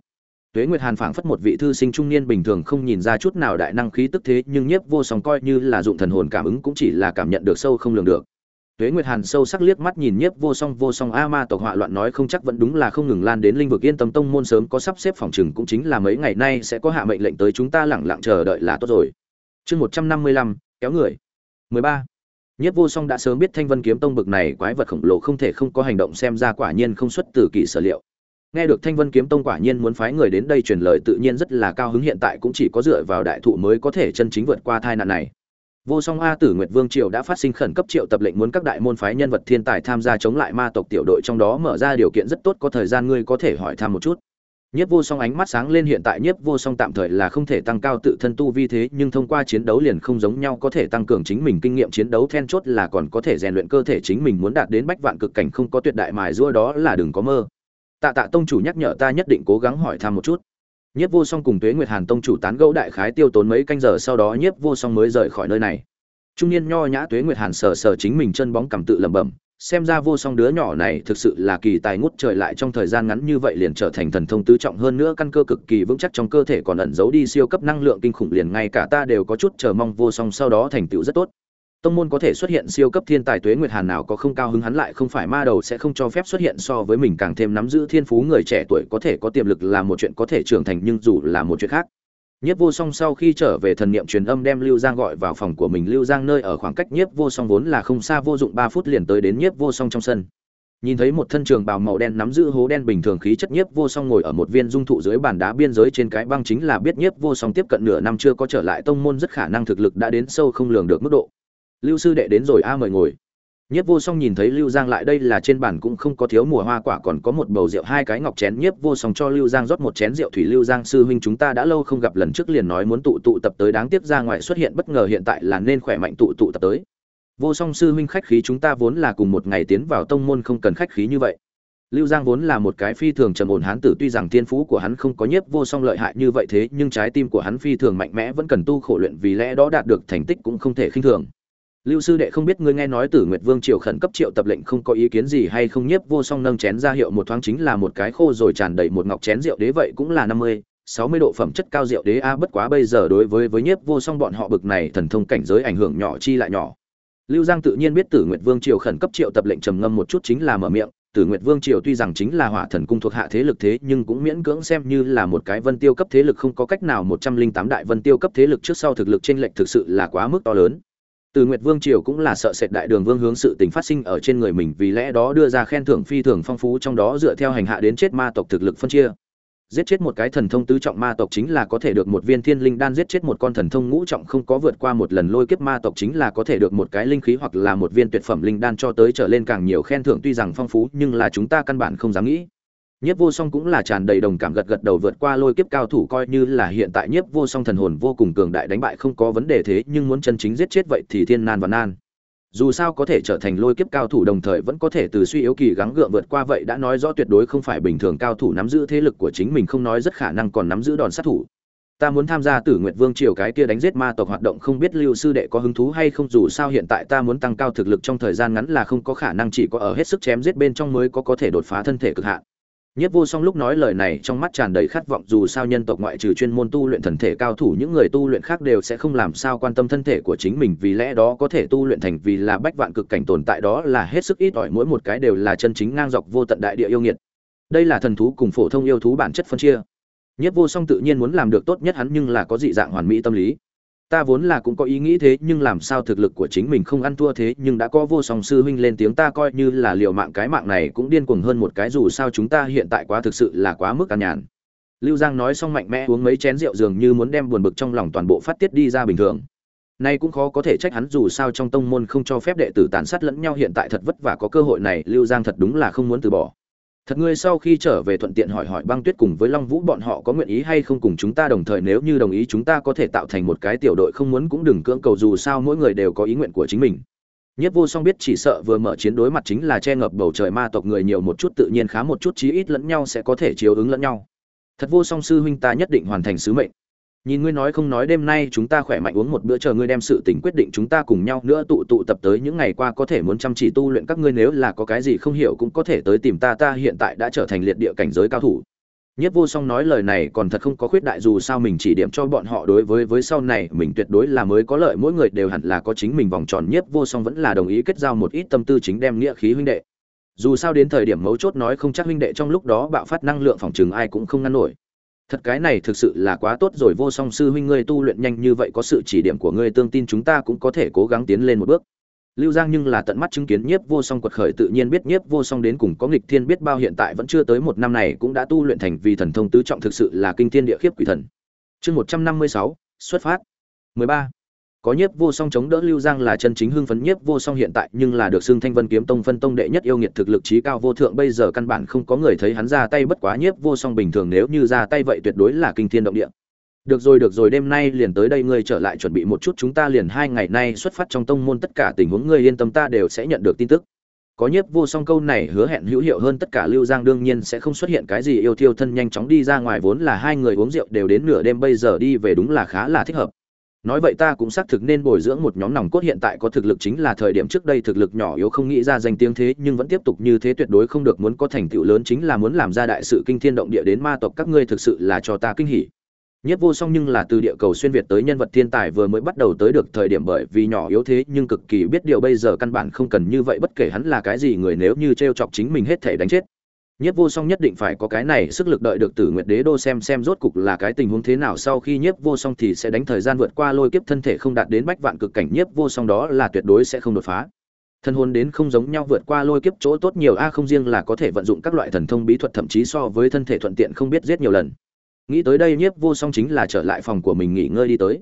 Tuế Nguyệt Hàn phảng phất một vị thư sinh trung niên bình thường không nhìn ra chút nào đại năng khí tức thế, nhưng nhiếp vô song coi như là dụng thần hồn cảm ứng cũng chỉ là cảm nhận được sâu không lường được. Tuế Nguyệt Hàn sâu sắc liếc mắt nhìn nhiếp vô song vô song a ma tộc họa loạn nói không chắc vẫn đúng là không ngừng lan đến linh vực yên tâm tông môn sớm có sắp xếp phòng trừng cũng chính là mấy ngày nay sẽ có hạ mệnh lệnh tới chúng ta lẳng lặng chờ đợi là tốt rồi. Chương 155, kéo người. 13. Nhiếp vô song đã sớm biết Thanh Vân kiếm tông bực này quái vật khổng lồ không thể không có hành động xem ra quả nhiên không xuất từ kỳ sở liệu nghe được thanh vân kiếm tông quả nhiên muốn phái người đến đây truyền lời tự nhiên rất là cao hứng hiện tại cũng chỉ có dựa vào đại thụ mới có thể chân chính vượt qua tai nạn này vô song a tử nguyệt vương triều đã phát sinh khẩn cấp triệu tập lệnh muốn các đại môn phái nhân vật thiên tài tham gia chống lại ma tộc tiểu đội trong đó mở ra điều kiện rất tốt có thời gian ngươi có thể hỏi thăm một chút Nhiếp Vô Song ánh mắt sáng lên hiện tại Nhiếp Vô Song tạm thời là không thể tăng cao tự thân tu vi thế, nhưng thông qua chiến đấu liền không giống nhau có thể tăng cường chính mình kinh nghiệm chiến đấu then chốt là còn có thể rèn luyện cơ thể chính mình muốn đạt đến bách vạn cực cảnh không có tuyệt đại mài rua đó là đừng có mơ. Tạ Tạ tông chủ nhắc nhở ta nhất định cố gắng hỏi thăm một chút. Nhiếp Vô Song cùng Tuế Nguyệt Hàn tông chủ tán gẫu đại khái tiêu tốn mấy canh giờ sau đó Nhiếp Vô Song mới rời khỏi nơi này. Trung niên nho nhã Tuế Nguyệt Hàn sờ sờ chính mình chân bóng cầm tự lẩm bẩm, xem ra vô song đứa nhỏ này thực sự là kỳ tài ngút trời lại trong thời gian ngắn như vậy liền trở thành thần thông tứ trọng hơn nữa căn cơ cực kỳ vững chắc trong cơ thể còn ẩn giấu đi siêu cấp năng lượng kinh khủng liền ngay cả ta đều có chút chờ mong vô song sau đó thành tựu rất tốt tông môn có thể xuất hiện siêu cấp thiên tài tuế nguyệt hàn nào có không cao hứng hắn lại không phải ma đầu sẽ không cho phép xuất hiện so với mình càng thêm nắm giữ thiên phú người trẻ tuổi có thể có tiềm lực là một chuyện có thể trưởng thành nhưng dù là một chuyện khác Nhiếp Vô Song sau khi trở về thần niệm truyền âm đem Lưu Giang gọi vào phòng của mình, Lưu Giang nơi ở khoảng cách Nhiếp Vô Song vốn là không xa vô dụng ba phút liền tới đến Nhiếp Vô Song trong sân. Nhìn thấy một thân trường bào màu đen nắm giữ hố đen bình thường khí chất Nhiếp Vô Song ngồi ở một viên dung thụ dưới bàn đá biên giới trên cái băng chính là biết Nhiếp Vô Song tiếp cận nửa năm chưa có trở lại tông môn rất khả năng thực lực đã đến sâu không lường được mức độ. Lưu sư đệ đến rồi, a, mời ngồi. Nhiếp Vô Song nhìn thấy Lưu Giang lại đây là trên bàn cũng không có thiếu mùa hoa quả, còn có một bầu rượu, hai cái ngọc chén Nhiếp Vô Song cho Lưu Giang rót một chén rượu thủy Lưu Giang, sư huynh chúng ta đã lâu không gặp, lần trước liền nói muốn tụ tụ tập tới, đáng tiếc ra ngoài xuất hiện bất ngờ, hiện tại là nên khỏe mạnh tụ tụ tập tới. Vô Song, sư huynh khách khí, chúng ta vốn là cùng một ngày tiến vào tông môn, không cần khách khí như vậy. Lưu Giang vốn là một cái phi thường trầm ổn hán tử, tuy rằng thiên phú của hắn không có Nhiếp Vô Song lợi hại như vậy, thế nhưng trái tim của hắn phi thường mạnh mẽ, vẫn cần tu khổ luyện, vì lẽ đó đạt được thành tích cũng không thể khinh thường lưu sư đệ không biết ngươi nghe nói tử nguyệt vương triều khẩn cấp triệu tập lệnh không có ý kiến gì hay không nhiếp vô song nâng chén ra hiệu một thoáng chính là một cái khô rồi tràn đầy một ngọc chén rượu đế vậy cũng là năm mươi, sáu mươi độ phẩm chất cao rượu đế a, bất quá bây giờ đối với với nhiếp vô song bọn họ bực này thần thông cảnh giới ảnh hưởng nhỏ chi lại nhỏ. Lưu giang tự nhiên biết tử nguyệt vương triều khẩn cấp triệu tập lệnh trầm ngâm một chút chính là mở miệng, tử nguyệt vương triều tuy rằng chính là hỏa thần cung thuộc hạ thế lực thế, nhưng cũng miễn cưỡng xem như là một cái vân tiêu cấp thế lực không có cách nào một trăm linh tám đại vân tiêu cấp thế lực trước sau thực lực trên lệnh thực sự là quá mức to lớn từ Nguyệt Vương triều cũng là sợ sệt đại đường vương hướng sự tình phát sinh ở trên người mình, vì lẽ đó đưa ra khen thưởng phi thường phong phú, trong đó dựa theo hành hạ đến chết ma tộc thực lực phân chia. Giết chết một cái thần thông tứ trọng ma tộc chính là có thể được một viên thiên linh đan, giết chết một con thần thông ngũ trọng không có vượt qua một lần lôi kiếp ma tộc chính là có thể được một cái linh khí hoặc là một viên tuyệt phẩm linh đan cho tới trở lên càng nhiều khen thưởng tuy rằng phong phú, nhưng là chúng ta căn bản không dám nghĩ. Nhiếp Vô Song cũng là tràn đầy đồng cảm gật gật đầu vượt qua lôi kiếp cao thủ coi như là hiện tại Nhiếp Vô Song thần hồn vô cùng cường đại đánh bại không có vấn đề thế, nhưng muốn chân chính giết chết vậy thì thiên nan và nan. Dù sao có thể trở thành lôi kiếp cao thủ đồng thời vẫn có thể từ suy yếu kỳ gắng gượng vượt qua vậy đã nói rõ tuyệt đối không phải bình thường cao thủ nắm giữ thế lực của chính mình không nói rất khả năng còn nắm giữ đòn sát thủ. Ta muốn tham gia Tử Nguyệt Vương triều cái kia đánh giết ma tộc hoạt động không biết Lưu sư đệ có hứng thú hay không dù sao hiện tại ta muốn tăng cao thực lực trong thời gian ngắn là không có khả năng chỉ có ở hết sức chém giết bên trong mới có có thể đột phá thân thể cực hạn Nhất Vô Song lúc nói lời này trong mắt tràn đầy khát vọng, dù sao nhân tộc ngoại trừ chuyên môn tu luyện thần thể cao thủ, những người tu luyện khác đều sẽ không làm sao quan tâm thân thể của chính mình, vì lẽ đó có thể tu luyện thành vì là bách vạn cực cảnh tồn tại đó là hết sức ít ỏi, mỗi một cái đều là chân chính ngang dọc vô tận đại địa yêu nghiệt. Đây là thần thú cùng phổ thông yêu thú bản chất phân chia. Nhất Vô Song tự nhiên muốn làm được tốt nhất hắn, nhưng là có dị dạng hoàn mỹ tâm lý ta vốn là cũng có ý nghĩ thế, nhưng làm sao thực lực của chính mình không ăn thua thế, nhưng đã có vô song sư huynh lên tiếng ta coi như là liều mạng, cái mạng này cũng điên cuồng hơn một cái, dù sao chúng ta hiện tại quá thực sự là quá mức an nhàn. Lưu giang nói xong mạnh mẽ uống mấy chén rượu dường như muốn đem buồn bực trong lòng toàn bộ phát tiết đi ra bình thường. Nay cũng khó có thể trách hắn, dù sao trong tông môn không cho phép đệ tử tàn sát lẫn nhau, hiện tại thật vất vả có cơ hội này, lưu giang thật đúng là không muốn từ bỏ thật ngươi sau khi trở về thuận tiện hỏi hỏi băng tuyết cùng với long vũ bọn họ có nguyện ý hay không cùng chúng ta đồng thời, nếu như đồng ý chúng ta có thể tạo thành một cái tiểu đội không muốn cũng đừng cưỡng cầu dù sao mỗi người đều có ý nguyện của chính mình. Nhất vô song biết chỉ sợ vừa mở chiến đối mặt chính là che ngập bầu trời ma tộc người nhiều một chút tự nhiên khá một chút chí ít lẫn nhau sẽ có thể chiếu ứng lẫn nhau. Thật vô song sư huynh ta nhất định hoàn thành sứ mệnh nhìn ngươi nói không nói đêm nay chúng ta khỏe mạnh uống một bữa chờ ngươi đem sự tình quyết định chúng ta cùng nhau nữa tụ tụ tập tới những ngày qua có thể muốn chăm chỉ tu luyện các ngươi nếu là có cái gì không hiểu cũng có thể tới tìm ta ta hiện tại đã trở thành liệt địa cảnh giới cao thủ. Nhất vô song nói lời này còn thật không có khuyết đại dù sao mình chỉ điểm cho bọn họ đối với với sau này mình tuyệt đối là mới có lợi, mỗi người đều hẳn là có chính mình vòng tròn. Nhất vô song vẫn là đồng ý kết giao một ít tâm tư chính đem nghĩa khí huynh đệ. Dù sao đến thời điểm mấu chốt nói không chắc huynh đệ trong lúc đó bạo phát năng lượng phòng chừng ai cũng không ngăn nổi thật cái này thực sự là quá tốt rồi, vô song sư huynh ngươi tu luyện nhanh như vậy có sự chỉ điểm của ngươi tương tin chúng ta cũng có thể cố gắng tiến lên một bước. Lưu giang nhưng là tận mắt chứng kiến nhiếp vô song quật khởi tự nhiên biết nhiếp vô song đến cùng có nghịch thiên biết bao hiện tại vẫn chưa tới một năm này cũng đã tu luyện thành vì thần thông tứ trọng thực sự là kinh thiên địa khiếp quỷ thần. Chương một trăm năm mươi sáu, xuất phát. mười ba có nhiếp vô song chống đỡ lưu giang là chân chính hưng phấn, nhiếp vô song hiện tại nhưng là được xưng thanh vân kiếm tông phân tông đệ nhất yêu nghiệt thực lực trí cao vô thượng, bây giờ căn bản không có người thấy hắn ra tay bất quá nhiếp vô song bình thường nếu như ra tay vậy tuyệt đối là kinh thiên động địa. Được rồi được rồi, đêm nay liền tới đây, ngươi trở lại chuẩn bị một chút, chúng ta liền hai ngày nay xuất phát trong tông môn, tất cả tình huống ngươi yên tâm, ta đều sẽ nhận được tin tức. Có nhiếp vô song câu này hứa hẹn hữu hiệu hơn tất cả, lưu giang đương nhiên sẽ không xuất hiện cái gì yêu thiêu thân nhanh chóng đi ra ngoài, vốn là hai người uống rượu đều đến nửa đêm, bây giờ đi về đúng là khá là thích hợp nói vậy ta cũng xác thực nên bồi dưỡng một nhóm nòng cốt hiện tại có thực lực chính là thời điểm trước đây thực lực nhỏ yếu không nghĩ ra danh tiếng thế, nhưng vẫn tiếp tục như thế tuyệt đối không được muốn có thành tựu lớn chính là muốn làm ra đại sự kinh thiên động địa đến ma tộc các ngươi thực sự là cho ta kinh hỉ Nhất vô song nhưng là từ địa cầu xuyên việt tới nhân vật thiên tài vừa mới bắt đầu tới được thời điểm bởi vì nhỏ yếu thế, nhưng cực kỳ biết điều bây giờ căn bản không cần như vậy, bất kể hắn là cái gì người nếu như trêu chọc chính mình hết thể đánh chết nhiếp vô song nhất định phải có cái này sức lực đợi được Tử Nguyệt Đế đô xem xem rốt cục là cái tình huống thế nào sau khi nhiếp vô song thì sẽ đánh thời gian vượt qua lôi kiếp thân thể không đạt đến bách vạn cực cảnh. Nhiếp vô song đó là tuyệt đối sẽ không đột phá. Thân hồn đến không giống nhau vượt qua lôi kiếp chỗ tốt nhiều, a, không riêng là có thể vận dụng các loại thần thông bí thuật, thậm chí so với thân thể thuận tiện không biết giết nhiều lần. Nghĩ tới đây, nhiếp vô song chính là trở lại phòng của mình nghỉ ngơi đi tới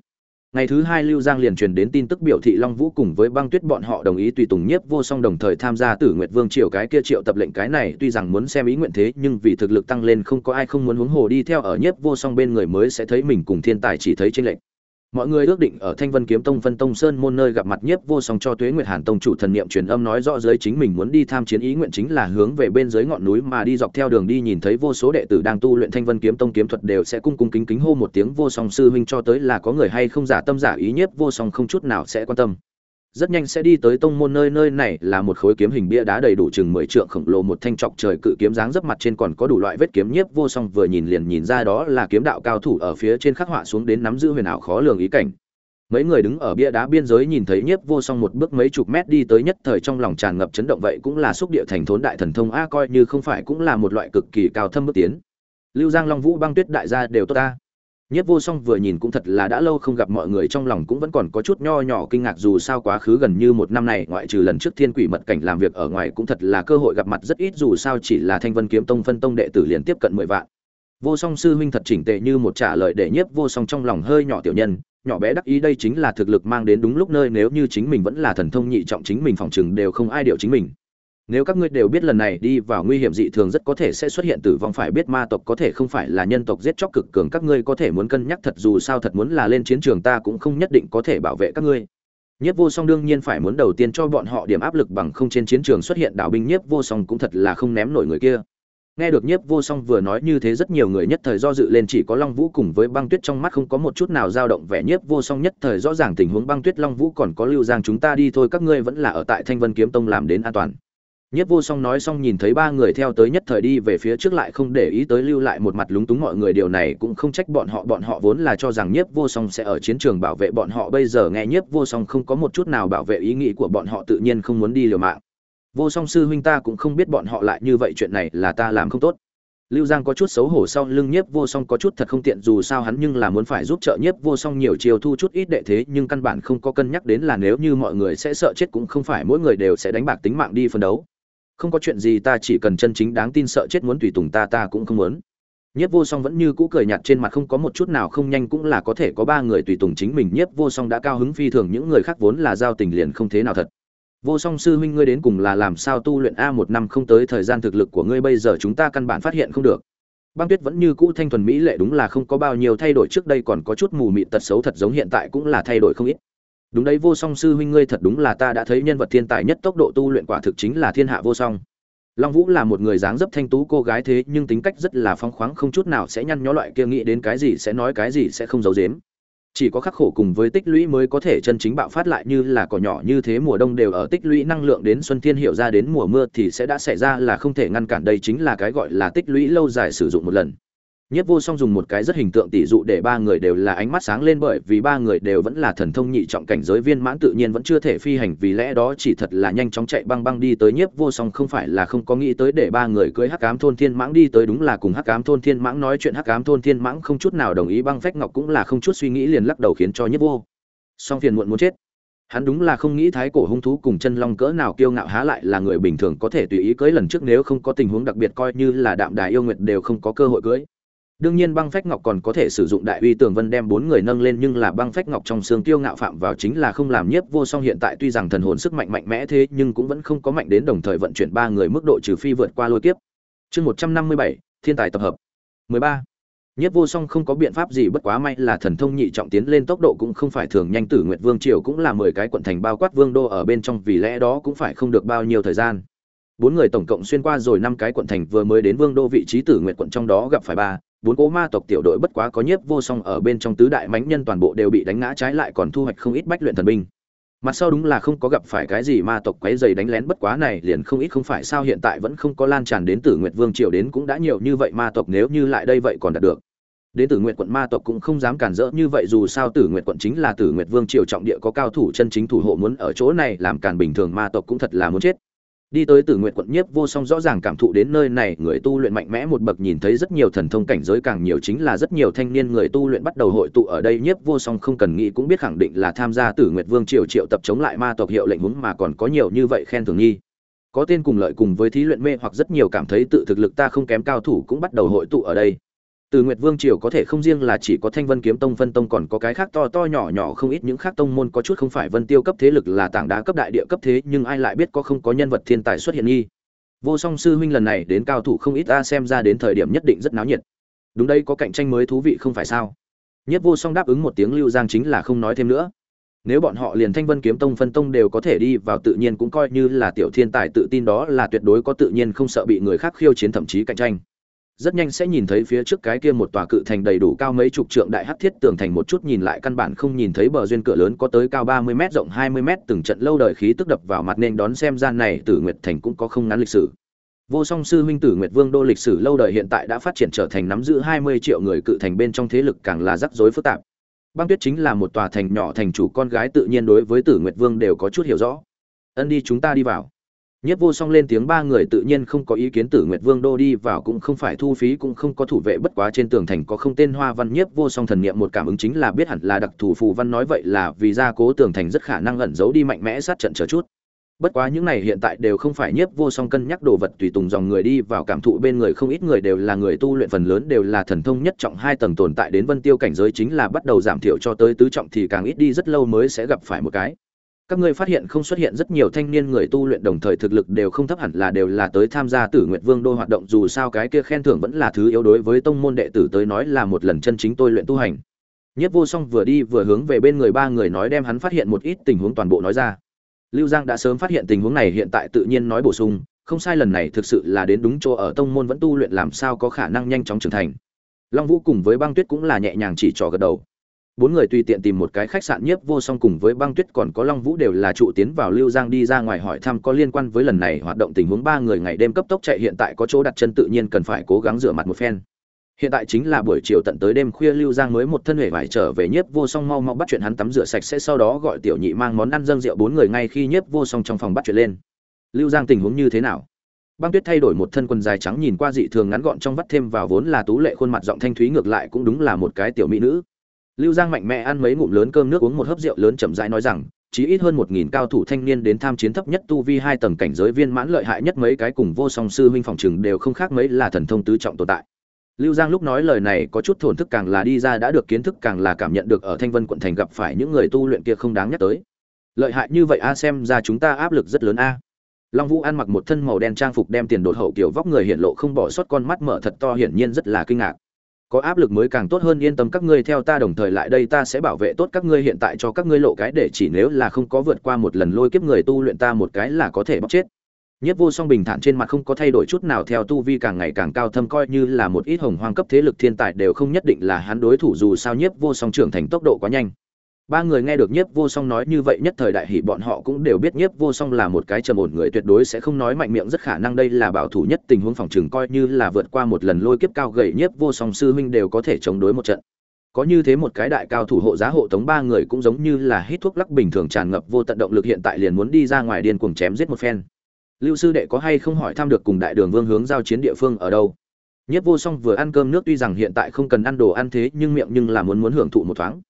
ngày thứ hai lưu giang liền truyền đến tin tức biểu thị long vũ cùng với băng tuyết bọn họ đồng ý tùy tùng nhiếp vô song đồng thời tham gia tử nguyệt vương triều cái kia triệu tập lệnh cái này, tuy rằng muốn xem ý nguyện thế, nhưng vì thực lực tăng lên không có ai không muốn huống hồ đi theo ở nhiếp vô song bên người mới sẽ thấy mình cùng thiên tài chỉ thấy trên lệnh mọi người ước định ở thanh vân kiếm tông phân tông sơn môn nơi gặp mặt nhiếp vô song cho tuế nguyệt hàn tông chủ thần niệm truyền âm nói rõ dưới chính mình muốn đi tham chiến ý nguyện chính là hướng về bên dưới ngọn núi mà đi dọc theo đường đi nhìn thấy vô số đệ tử đang tu luyện thanh vân kiếm tông kiếm thuật đều sẽ cung cung kính kính hô một tiếng vô song sư huynh cho tới là có người hay không giả tâm giả ý nhiếp vô song không chút nào sẽ quan tâm rất nhanh sẽ đi tới tông môn nơi nơi này là một khối kiếm hình bia đá đầy đủ chừng mười trượng khổng lồ, một thanh trọc trời cự kiếm dáng dấp mặt trên còn có đủ loại vết kiếm nhiếp vô song, vừa nhìn liền nhìn ra đó là kiếm đạo cao thủ ở phía trên khắc họa xuống đến nắm giữ huyền ảo khó lường ý cảnh. Mấy người đứng ở bia đá biên giới nhìn thấy nhiếp vô song một bước mấy chục mét đi tới nhất thời trong lòng tràn ngập chấn động, vậy cũng là xúc địa thành thốn đại thần thông, a, coi như không phải cũng là một loại cực kỳ cao thâm bước tiến. Lưu giang long vũ băng tuyết đại gia đều tốt ta. Nhất vô song vừa nhìn cũng thật là đã lâu không gặp mọi người trong lòng cũng vẫn còn có chút nho nhỏ kinh ngạc dù sao quá khứ gần như một năm này ngoại trừ lần trước thiên quỷ mật cảnh làm việc ở ngoài cũng thật là cơ hội gặp mặt rất ít dù sao chỉ là thanh vân kiếm tông phân tông đệ tử liền tiếp cận mười vạn. Vô song sư huynh thật chỉnh tề như một trả lời để nhiếp vô song trong lòng hơi nhỏ tiểu nhân, nhỏ bé đắc ý đây chính là thực lực mang đến đúng lúc nơi nếu như chính mình vẫn là thần thông nhị trọng chính mình phòng chừng đều không ai điều chính mình nếu các ngươi đều biết lần này đi vào nguy hiểm dị thường rất có thể sẽ xuất hiện tử vong, phải biết ma tộc có thể không phải là nhân tộc giết chóc cực cường, các ngươi có thể muốn cân nhắc thật dù sao thật muốn là lên chiến trường ta cũng không nhất định có thể bảo vệ các ngươi. Nhiếp Vô Song đương nhiên phải muốn đầu tiên cho bọn họ điểm áp lực bằng không trên chiến trường xuất hiện đạo binh, Nhiếp Vô Song cũng thật là không ném nổi người kia. Nghe được nhiếp vô song vừa nói như thế rất nhiều người nhất thời do dự lên, chỉ có long vũ cùng với băng tuyết trong mắt không có một chút nào dao động, vẻ nhiếp vô song nhất thời rõ ràng tình huống. Băng tuyết, long vũ còn có lưu giang, chúng ta đi thôi, các ngươi vẫn là ở tại thanh vân kiếm tông làm đến an toàn nhiếp vô song nói xong nhìn thấy ba người theo tới nhất thời đi về phía trước lại không để ý tới lưu lại một mặt lúng túng mọi người, điều này cũng không trách bọn họ bọn họ vốn là cho rằng nhiếp vô song sẽ ở chiến trường bảo vệ bọn họ, bây giờ nghe nhiếp vô song không có một chút nào bảo vệ ý nghĩ của bọn họ tự nhiên không muốn đi liều mạng. Vô song sư huynh ta cũng không biết bọn họ lại như vậy, chuyện này là ta làm không tốt. Lưu giang có chút xấu hổ sau lưng nhiếp vô song có chút thật không tiện, dù sao hắn nhưng là muốn phải giúp trợ nhiếp vô song nhiều chiều thu chút ít đệ thế, nhưng căn bản không có cân nhắc đến là nếu như mọi người sẽ sợ chết cũng không phải mỗi người đều sẽ đánh bạc tính mạng đi phân đấu không có chuyện gì ta chỉ cần chân chính đáng tin sợ chết muốn tùy tùng ta ta cũng không muốn. Nhiếp vô song vẫn như cũ cười nhạt trên mặt không có một chút nào không nhanh cũng là có thể có ba người tùy tùng chính mình. Nhiếp vô song đã cao hứng phi thường, những người khác vốn là giao tình liền không thế nào thật. Vô song sư huynh ngươi đến cùng là làm sao tu luyện a một năm không tới thời gian thực lực của ngươi bây giờ chúng ta căn bản phát hiện không được. Băng tuyết vẫn như cũ thanh thuần mỹ lệ đúng là không có bao nhiêu thay đổi, trước đây còn có chút mù mịt tật xấu thật giống hiện tại cũng là thay đổi không ít đúng đấy, vô song sư huynh ngươi thật đúng là ta đã thấy nhân vật thiên tài nhất tốc độ tu luyện quả thực chính là thiên hạ vô song. Long vũ là một người dáng dấp thanh tú cô gái thế, nhưng tính cách rất là phóng khoáng, không chút nào sẽ nhăn nhó loại kia nghĩ đến cái gì sẽ nói cái gì sẽ không giấu dếm chỉ có khắc khổ cùng với tích lũy mới có thể chân chính bạo phát lại như là cỏ nhỏ như thế, mùa đông đều ở tích lũy năng lượng đến xuân thiên hiểu ra đến mùa mưa thì sẽ đã xảy ra là không thể ngăn cản, đây chính là cái gọi là tích lũy lâu dài sử dụng một lần nhất vô song dùng một cái rất hình tượng tỷ dụ để ba người đều là ánh mắt sáng lên bởi vì ba người đều vẫn là thần thông nhị trọng cảnh giới viên mãn tự nhiên vẫn chưa thể phi hành, vì lẽ đó chỉ thật là nhanh chóng chạy băng băng đi tới nhiếp vô song, không phải là không có nghĩ tới để ba người cưới hắc ám thôn thiên mãng đi tới, đúng là cùng hắc ám thôn thiên mãng nói chuyện, hắc ám thôn thiên mãng không chút nào đồng ý, băng phách ngọc cũng là không chút suy nghĩ liền lắc đầu khiến cho nhiếp vô song phiền muộn muốn chết. Hắn đúng là không nghĩ thái cổ hung thú cùng chân long cỡ nào kiêu ngạo há lại là người bình thường có thể tùy ý cưới lần trước, nếu không có tình huống đặc biệt coi như là đạm đài yêu nguyệt đều không có cơ hội cưới đương nhiên băng phách ngọc còn có thể sử dụng đại uy tường vân đem bốn người nâng lên nhưng là băng phách ngọc trong xương tiêu ngạo phạm vào chính là không làm nhiếp vô song hiện tại tuy rằng thần hồn sức mạnh mạnh mẽ thế nhưng cũng vẫn không có mạnh đến đồng thời vận chuyển ba người mức độ trừ phi vượt qua lôi kiếp. Chương một trăm năm mươi bảy thiên tài tập hợp. Mười ba. Nhất Vô Song không có biện pháp gì bất quá may là thần thông nhị trọng tiến lên tốc độ cũng không phải thường nhanh Tử Nguyệt Vương triều cũng là mười cái quận thành bao quát vương đô ở bên trong vì lẽ đó cũng phải không được bao nhiêu thời gian. Bốn người tổng cộng xuyên qua rồi năm cái quận thành vừa mới đến vương đô vị trí Tử Nguyệt quận trong đó gặp phải ba, bốn cố ma tộc tiểu đội bất quá có Nhiếp Vô Song ở bên trong tứ đại mãnh nhân toàn bộ đều bị đánh ngã trái lại còn thu hoạch không ít bách luyện thần binh. Mặt sau đúng là không có gặp phải cái gì ma tộc quấy dày đánh lén, bất quá này liền không ít không phải sao hiện tại vẫn không có lan tràn đến Tử Nguyệt Vương triều đến cũng đã nhiều như vậy ma tộc nếu như lại đây vậy còn đạt được đến tử nguyện quận ma tộc cũng không dám cản rỡ như vậy, dù sao tử nguyệt quận chính là tử nguyệt vương triều trọng địa có cao thủ chân chính thủ hộ muốn ở chỗ này, làm cản bình thường ma tộc cũng thật là muốn chết đi tới tử nguyện quận nhiếp vô song rõ ràng cảm thụ đến nơi này, người tu luyện mạnh mẽ một bậc nhìn thấy rất nhiều thần thông cảnh giới càng nhiều chính là rất nhiều thanh niên người tu luyện bắt đầu hội tụ ở đây. Nhiếp vô song không cần nghĩ cũng biết khẳng định là tham gia tử nguyện vương triều triệu tập chống lại ma tộc hiệu lệnh hướng mà còn có nhiều như vậy khen thường nghi. Có tên cùng lợi cùng với thí luyện mê hoặc rất nhiều cảm thấy tự thực lực ta không kém cao thủ cũng bắt đầu hội tụ ở đây từ Nguyệt Vương triều có thể không riêng là chỉ có Thanh Vân Kiếm Tông phân tông còn có cái khác to to nhỏ nhỏ không ít những khác tông môn có chút không phải Vân Tiêu cấp thế lực là tảng đá cấp đại địa cấp thế, nhưng ai lại biết có không có nhân vật thiên tài xuất hiện nghi. Vô Song sư huynh lần này đến cao thủ không ít ta xem ra đến thời điểm nhất định rất náo nhiệt. Đúng đây có cạnh tranh mới thú vị không phải sao? Nhất Vô Song đáp ứng một tiếng Lưu Giang chính là không nói thêm nữa. Nếu bọn họ liền Thanh Vân Kiếm Tông phân tông đều có thể đi vào tự nhiên cũng coi như là tiểu thiên tài tự tin đó là tuyệt đối có tự nhiên không sợ bị người khác khiêu chiến thậm chí cạnh tranh rất nhanh sẽ nhìn thấy phía trước cái kia một tòa cự thành đầy đủ cao mấy chục trượng đại hắc thiết tường thành một chút nhìn lại căn bản không nhìn thấy bờ duyên cửa lớn có tới cao 30 mét rộng 20 mét, từng trận lâu đời khí tức đập vào mặt nên đón xem gian này Tử Nguyệt thành cũng có không ngắn lịch sử. Vô Song sư huynh Tử Nguyệt Vương đô lịch sử lâu đời hiện tại đã phát triển trở thành nắm giữ 20 triệu người cự thành bên trong thế lực càng là rắc rối phức tạp. Băng Tuyết chính là một tòa thành nhỏ thành chủ, con gái tự nhiên đối với Tử Nguyệt Vương đều có chút hiểu rõ. Ân đi, chúng ta đi vào. Nhất vô song lên tiếng ba người tự nhiên không có ý kiến Tử Nguyệt Vương đô đi vào cũng không phải thu phí cũng không có thủ vệ bất quá trên tường thành có không tên hoa văn Nhất vô song thần niệm một cảm ứng chính là biết hẳn là đặc thù phù văn nói vậy là vì gia cố tường thành rất khả năng ẩn giấu đi mạnh mẽ sát trận chờ chút. Bất quá những này hiện tại đều không phải Nhất vô song cân nhắc đồ vật tùy tùng dòng người đi vào cảm thụ bên người không ít người đều là người tu luyện phần lớn đều là thần thông nhất trọng hai tầng tồn tại đến Vân Tiêu cảnh giới chính là bắt đầu giảm thiểu cho tới tứ trọng thì càng ít đi rất lâu mới sẽ gặp phải một cái các ngươi phát hiện không xuất hiện rất nhiều thanh niên người tu luyện đồng thời thực lực đều không thấp hẳn là đều là tới tham gia Tử Nguyệt Vương đô hoạt động dù sao cái kia khen thưởng vẫn là thứ yếu đối với tông môn đệ tử tới nói là một lần chân chính tôi luyện tu hành. Nhất Vô Song vừa đi vừa hướng về bên người ba người nói đem hắn phát hiện một ít tình huống toàn bộ nói ra. Lưu Giang đã sớm phát hiện tình huống này hiện tại tự nhiên nói bổ sung, không sai lần này thực sự là đến đúng chỗ ở tông môn vẫn tu luyện làm sao có khả năng nhanh chóng trưởng thành. Long Vũ cùng với Băng Tuyết cũng là nhẹ nhàng chỉ trò gật đầu bốn người tùy tiện tìm một cái khách sạn nhiếp vô song cùng với băng tuyết còn có long vũ đều là trụ tiến vào lưu giang đi ra ngoài hỏi thăm có liên quan với lần này hoạt động tình huống ba người ngày đêm cấp tốc chạy hiện tại có chỗ đặt chân tự nhiên cần phải cố gắng rửa mặt một phen. Hiện tại chính là buổi chiều tận tới đêm khuya lưu giang mới một thân hề vải trở về nhiếp vô song mau mau bắt chuyện hắn tắm rửa sạch sẽ sau đó gọi tiểu nhị mang món ăn dâng rượu bốn người ngay khi nhiếp vô song trong phòng bắt chuyện lên. Lưu giang tình huống như thế nào? Băng tuyết thay đổi một thân quần dài trắng nhìn qua dị thường ngắn gọn trong vắt thêm vào vốn là tú lệ khuôn mặt giọng thanh thúy ngược lại cũng đúng là một cái tiểu mỹ nữ lưu giang mạnh mẽ ăn mấy ngụm lớn cơm nước uống một hớp rượu lớn chậm rãi nói rằng chỉ ít hơn một nghìn cao thủ thanh niên đến tham chiến thấp nhất tu vi hai tầng cảnh giới viên mãn lợi hại nhất mấy cái cùng vô song sư huynh phòng trường đều không khác mấy là thần thông tứ trọng tồn tại. Lưu giang lúc nói lời này có chút thổn thức càng là đi ra đã được kiến thức càng là cảm nhận được ở thanh vân quận thành gặp phải những người tu luyện kia không đáng nhắc tới. Lợi hại như vậy a, xem ra chúng ta áp lực rất lớn a. Long vũ ăn mặc một thân màu đen trang phục đem tiền đột hậu kiểu vóc người hiện lộ không bỏ sót con mắt mở thật to hiển nhiên rất là kinh ngạc có áp lực mới càng tốt hơn, yên tâm các ngươi theo ta đồng thời lại đây, ta sẽ bảo vệ tốt các ngươi hiện tại cho các ngươi lộ cái để chỉ nếu là không có vượt qua một lần lôi kiếp người tu luyện ta một cái là có thể bóc chết. Nhất vô song bình thản trên mặt không có thay đổi chút nào, theo tu vi càng ngày càng cao thâm coi như là một ít hồng hoang cấp thế lực thiên tài đều không nhất định là hắn đối thủ, dù sao nhất vô song trưởng thành tốc độ quá nhanh ba người nghe được nhiếp vô song nói như vậy nhất thời đại hỷ bọn họ cũng đều biết nhiếp vô song là một cái trầm ổn người tuyệt đối sẽ không nói mạnh miệng, rất khả năng đây là bảo thủ nhất tình huống phòng chừng coi như là vượt qua một lần lôi kiếp cao gầy, nhiếp vô song sư huynh đều có thể chống đối một trận. Có như thế một cái đại cao thủ hộ giá hộ tống ba người cũng giống như là hít thuốc lắc bình thường tràn ngập vô tận động lực, hiện tại liền muốn đi ra ngoài điên cuồng chém giết một phen. Lưu sư đệ có hay không hỏi thăm được cùng đại đường vương hướng giao chiến địa phương ở đâu? Nhất vô song vừa ăn cơm nước, tuy rằng hiện tại không cần ăn đồ ăn thế, nhưng miệng nhưng là muốn muốn hưởng thụ một thoáng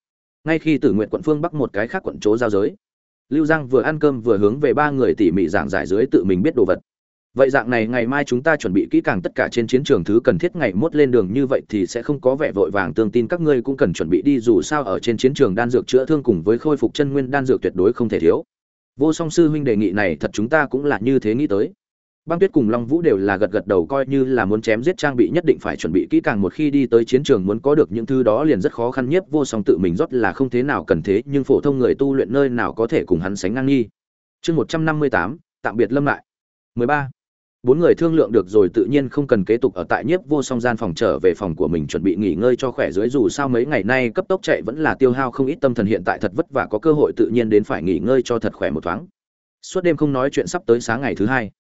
ngay khi tử nguyện quận phương bắc một cái khác quận chỗ giao giới, lưu giang vừa ăn cơm vừa hướng về ba người tỉ mỉ giảng giải dưới tự mình biết đồ vật. Vậy dạng này ngày mai chúng ta chuẩn bị kỹ càng tất cả trên chiến trường thứ cần thiết ngày mốt lên đường như vậy thì sẽ không có vẻ vội vàng tương tin các ngươi cũng cần chuẩn bị đi dù sao ở trên chiến trường đan dược chữa thương cùng với khôi phục chân nguyên đan dược tuyệt đối không thể thiếu. Vô song sư huynh đề nghị này thật chúng ta cũng là như thế nghĩ tới băng tuyết cùng long vũ đều là gật gật đầu coi như là muốn chém giết trang bị nhất định phải chuẩn bị kỹ càng một khi đi tới chiến trường muốn có được những thứ đó liền rất khó khăn nhất, vô song tự mình rót là không thế nào cần thế, nhưng phổ thông người tu luyện nơi nào có thể cùng hắn sánh ngang nghi. Chương một trăm năm mươi tám, tạm biệt lâm lại. mười ba. Bốn người thương lượng được rồi tự nhiên không cần kế tục ở tại nhiếp vô song gian phòng trở về phòng của mình chuẩn bị nghỉ ngơi cho khỏe dưới, dù sao mấy ngày nay cấp tốc chạy vẫn là tiêu hao không ít tâm thần hiện tại thật vất vả có cơ hội tự nhiên đến phải nghỉ ngơi cho thật khỏe một thoáng. Suốt đêm không nói chuyện sắp tới sáng ngày thứ hai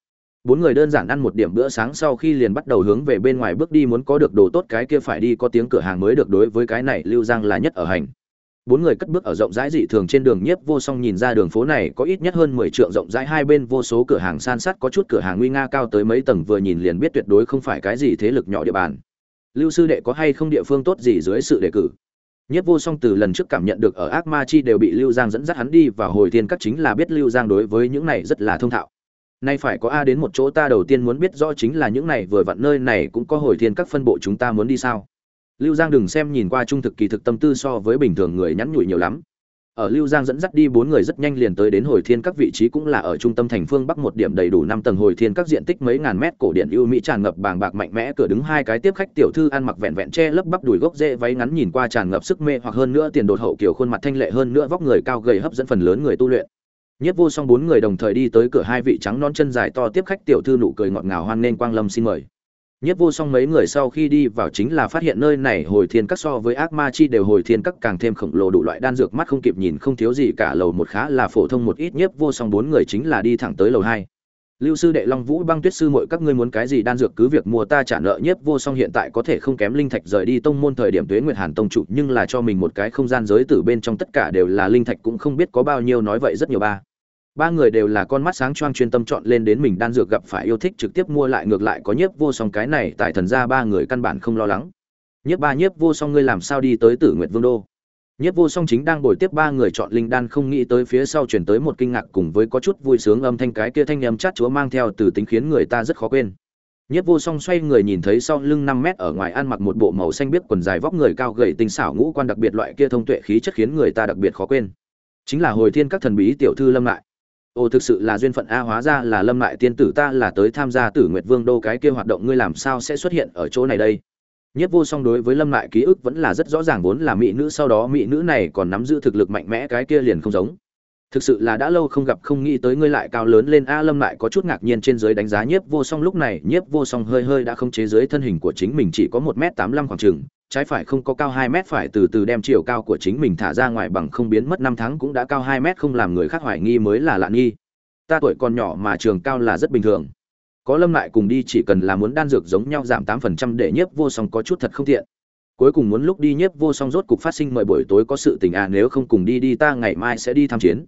bốn người đơn giản ăn một điểm bữa sáng sau khi liền bắt đầu hướng về bên ngoài bước đi muốn có được đồ tốt, cái kia phải đi có tiếng cửa hàng mới được đối với cái này lưu giang là nhất ở hành. Bốn người cất bước ở rộng rãi dị thường trên đường nhiếp vô song nhìn ra đường phố này có ít nhất hơn mười trượng rộng rãi, hai bên vô số cửa hàng san sát có chút cửa hàng nguy nga cao tới mấy tầng vừa nhìn liền biết tuyệt đối không phải cái gì thế lực nhỏ địa bàn. Lưu sư đệ có hay không địa phương tốt gì dưới sự đề cử? Nhất Vô Song từ lần trước cảm nhận được ở Ác Ma Chi đều bị Lưu Giang dẫn dắt hắn đi và hồi thiên các chính là biết Lưu Giang đối với những này rất là thông thạo. Nay phải có a đến một chỗ ta đầu tiên muốn biết rõ chính là những này vừa vặn nơi này cũng có hồi thiên các phân bộ chúng ta muốn đi sao? Lưu Giang đừng xem nhìn qua trung thực kỳ thực tâm tư so với bình thường người nhắn nhủi nhiều lắm. Ở Lưu Giang dẫn dắt đi bốn người rất nhanh liền tới đến hồi thiên các vị trí cũng là ở trung tâm thành phương bắc một điểm đầy đủ năm tầng hồi thiên các diện tích mấy ngàn mét cổ điện ưu mỹ tràn ngập bàng bạc mạnh mẽ, cửa đứng hai cái tiếp khách tiểu thư ăn mặc vẹn vẹn che lấp bắp đùi gốc dễ váy ngắn nhìn qua tràn ngập sức mê hoặc hơn nữa tiền đột hậu kiểu khuôn mặt thanh lệ hơn nữa vóc người cao gầy hấp dẫn phần lớn người tu luyện. Nhất vô song bốn người đồng thời đi tới cửa hai vị trắng non chân dài to tiếp khách tiểu thư nụ cười ngọt ngào hoan nên quang lâm xin mời. Nhất vô song mấy người sau khi đi vào chính là phát hiện nơi này hồi thiên các so với ác ma chi đều hồi thiên các càng thêm khổng lồ đủ loại đan dược mắt không kịp nhìn không thiếu gì cả, lầu một khá là phổ thông một ít nhất vô song bốn người chính là đi thẳng tới lầu hai. Lưu sư đệ Long Vũ, băng tuyết sư mọi các ngươi muốn cái gì đan dược cứ việc mua, ta trả nợ nhất vô song hiện tại có thể không kém linh thạch rời đi tông môn thời điểm tuế nguyệt hàn tông chủ, nhưng là cho mình một cái không gian giới tử bên trong tất cả đều là linh thạch cũng không biết có bao nhiêu, nói vậy rất nhiều ba ba người đều là con mắt sáng choang chuyên tâm chọn lên đến mình đan dược gặp phải yêu thích trực tiếp mua lại ngược lại có nhiếp vô song cái này tại thần gia ba người căn bản không lo lắng. Nhiếp ba, nhiếp vô song ngươi làm sao đi tới tử nguyệt vương đô? Nhiếp vô song chính đang bồi tiếp ba người chọn linh đan không nghĩ tới phía sau chuyển tới một kinh ngạc cùng với có chút vui sướng âm thanh cái kia thanh âm chát chúa mang theo từ tính khiến người ta rất khó quên. Nhất Vô Song xoay người nhìn thấy sau lưng 5 mét ở ngoài ăn mặc một bộ màu xanh biếc quần dài vóc người cao gầy tinh xảo ngũ quan đặc biệt loại kia thông tuệ khí chất khiến người ta đặc biệt khó quên. Chính là hồi thiên các thần bí tiểu thư Lâm lại ồ, thực sự là duyên phận a hóa ra là lâm lại tiên tử ta là tới tham gia tử nguyệt vương đô cái kia hoạt động ngươi làm sao sẽ xuất hiện ở chỗ này đây? Nhất vô song đối với lâm lại ký ức vẫn là rất rõ ràng vốn là mỹ nữ, sau đó mỹ nữ này còn nắm giữ thực lực mạnh mẽ cái kia liền không giống thực sự là đã lâu không gặp, không nghĩ tới ngươi lại cao lớn lên. A lâm lại có chút ngạc nhiên trên dưới đánh giá nhiếp vô song. Lúc này, nhiếp vô song hơi hơi đã không chế dưới thân hình của chính mình, chỉ có một m tám mươi lăm khoảng trừng trái phải không có cao hai mét, phải từ từ đem chiều cao của chính mình thả ra ngoài bằng không biến mất năm tháng cũng đã cao hai mét, không làm người khác hoài nghi mới là lạ nghi. Ta tuổi còn nhỏ mà trường cao là rất bình thường. Có lâm lại cùng đi, chỉ cần là muốn đan dược giống nhau giảm tám phần trăm để nhiếp vô song có chút thật không thiện cuối cùng muốn lúc đi, nhiếp vô song rốt cục phát sinh mời buổi tối có sự tình à nếu không cùng đi đi, ta ngày mai sẽ đi tham chiến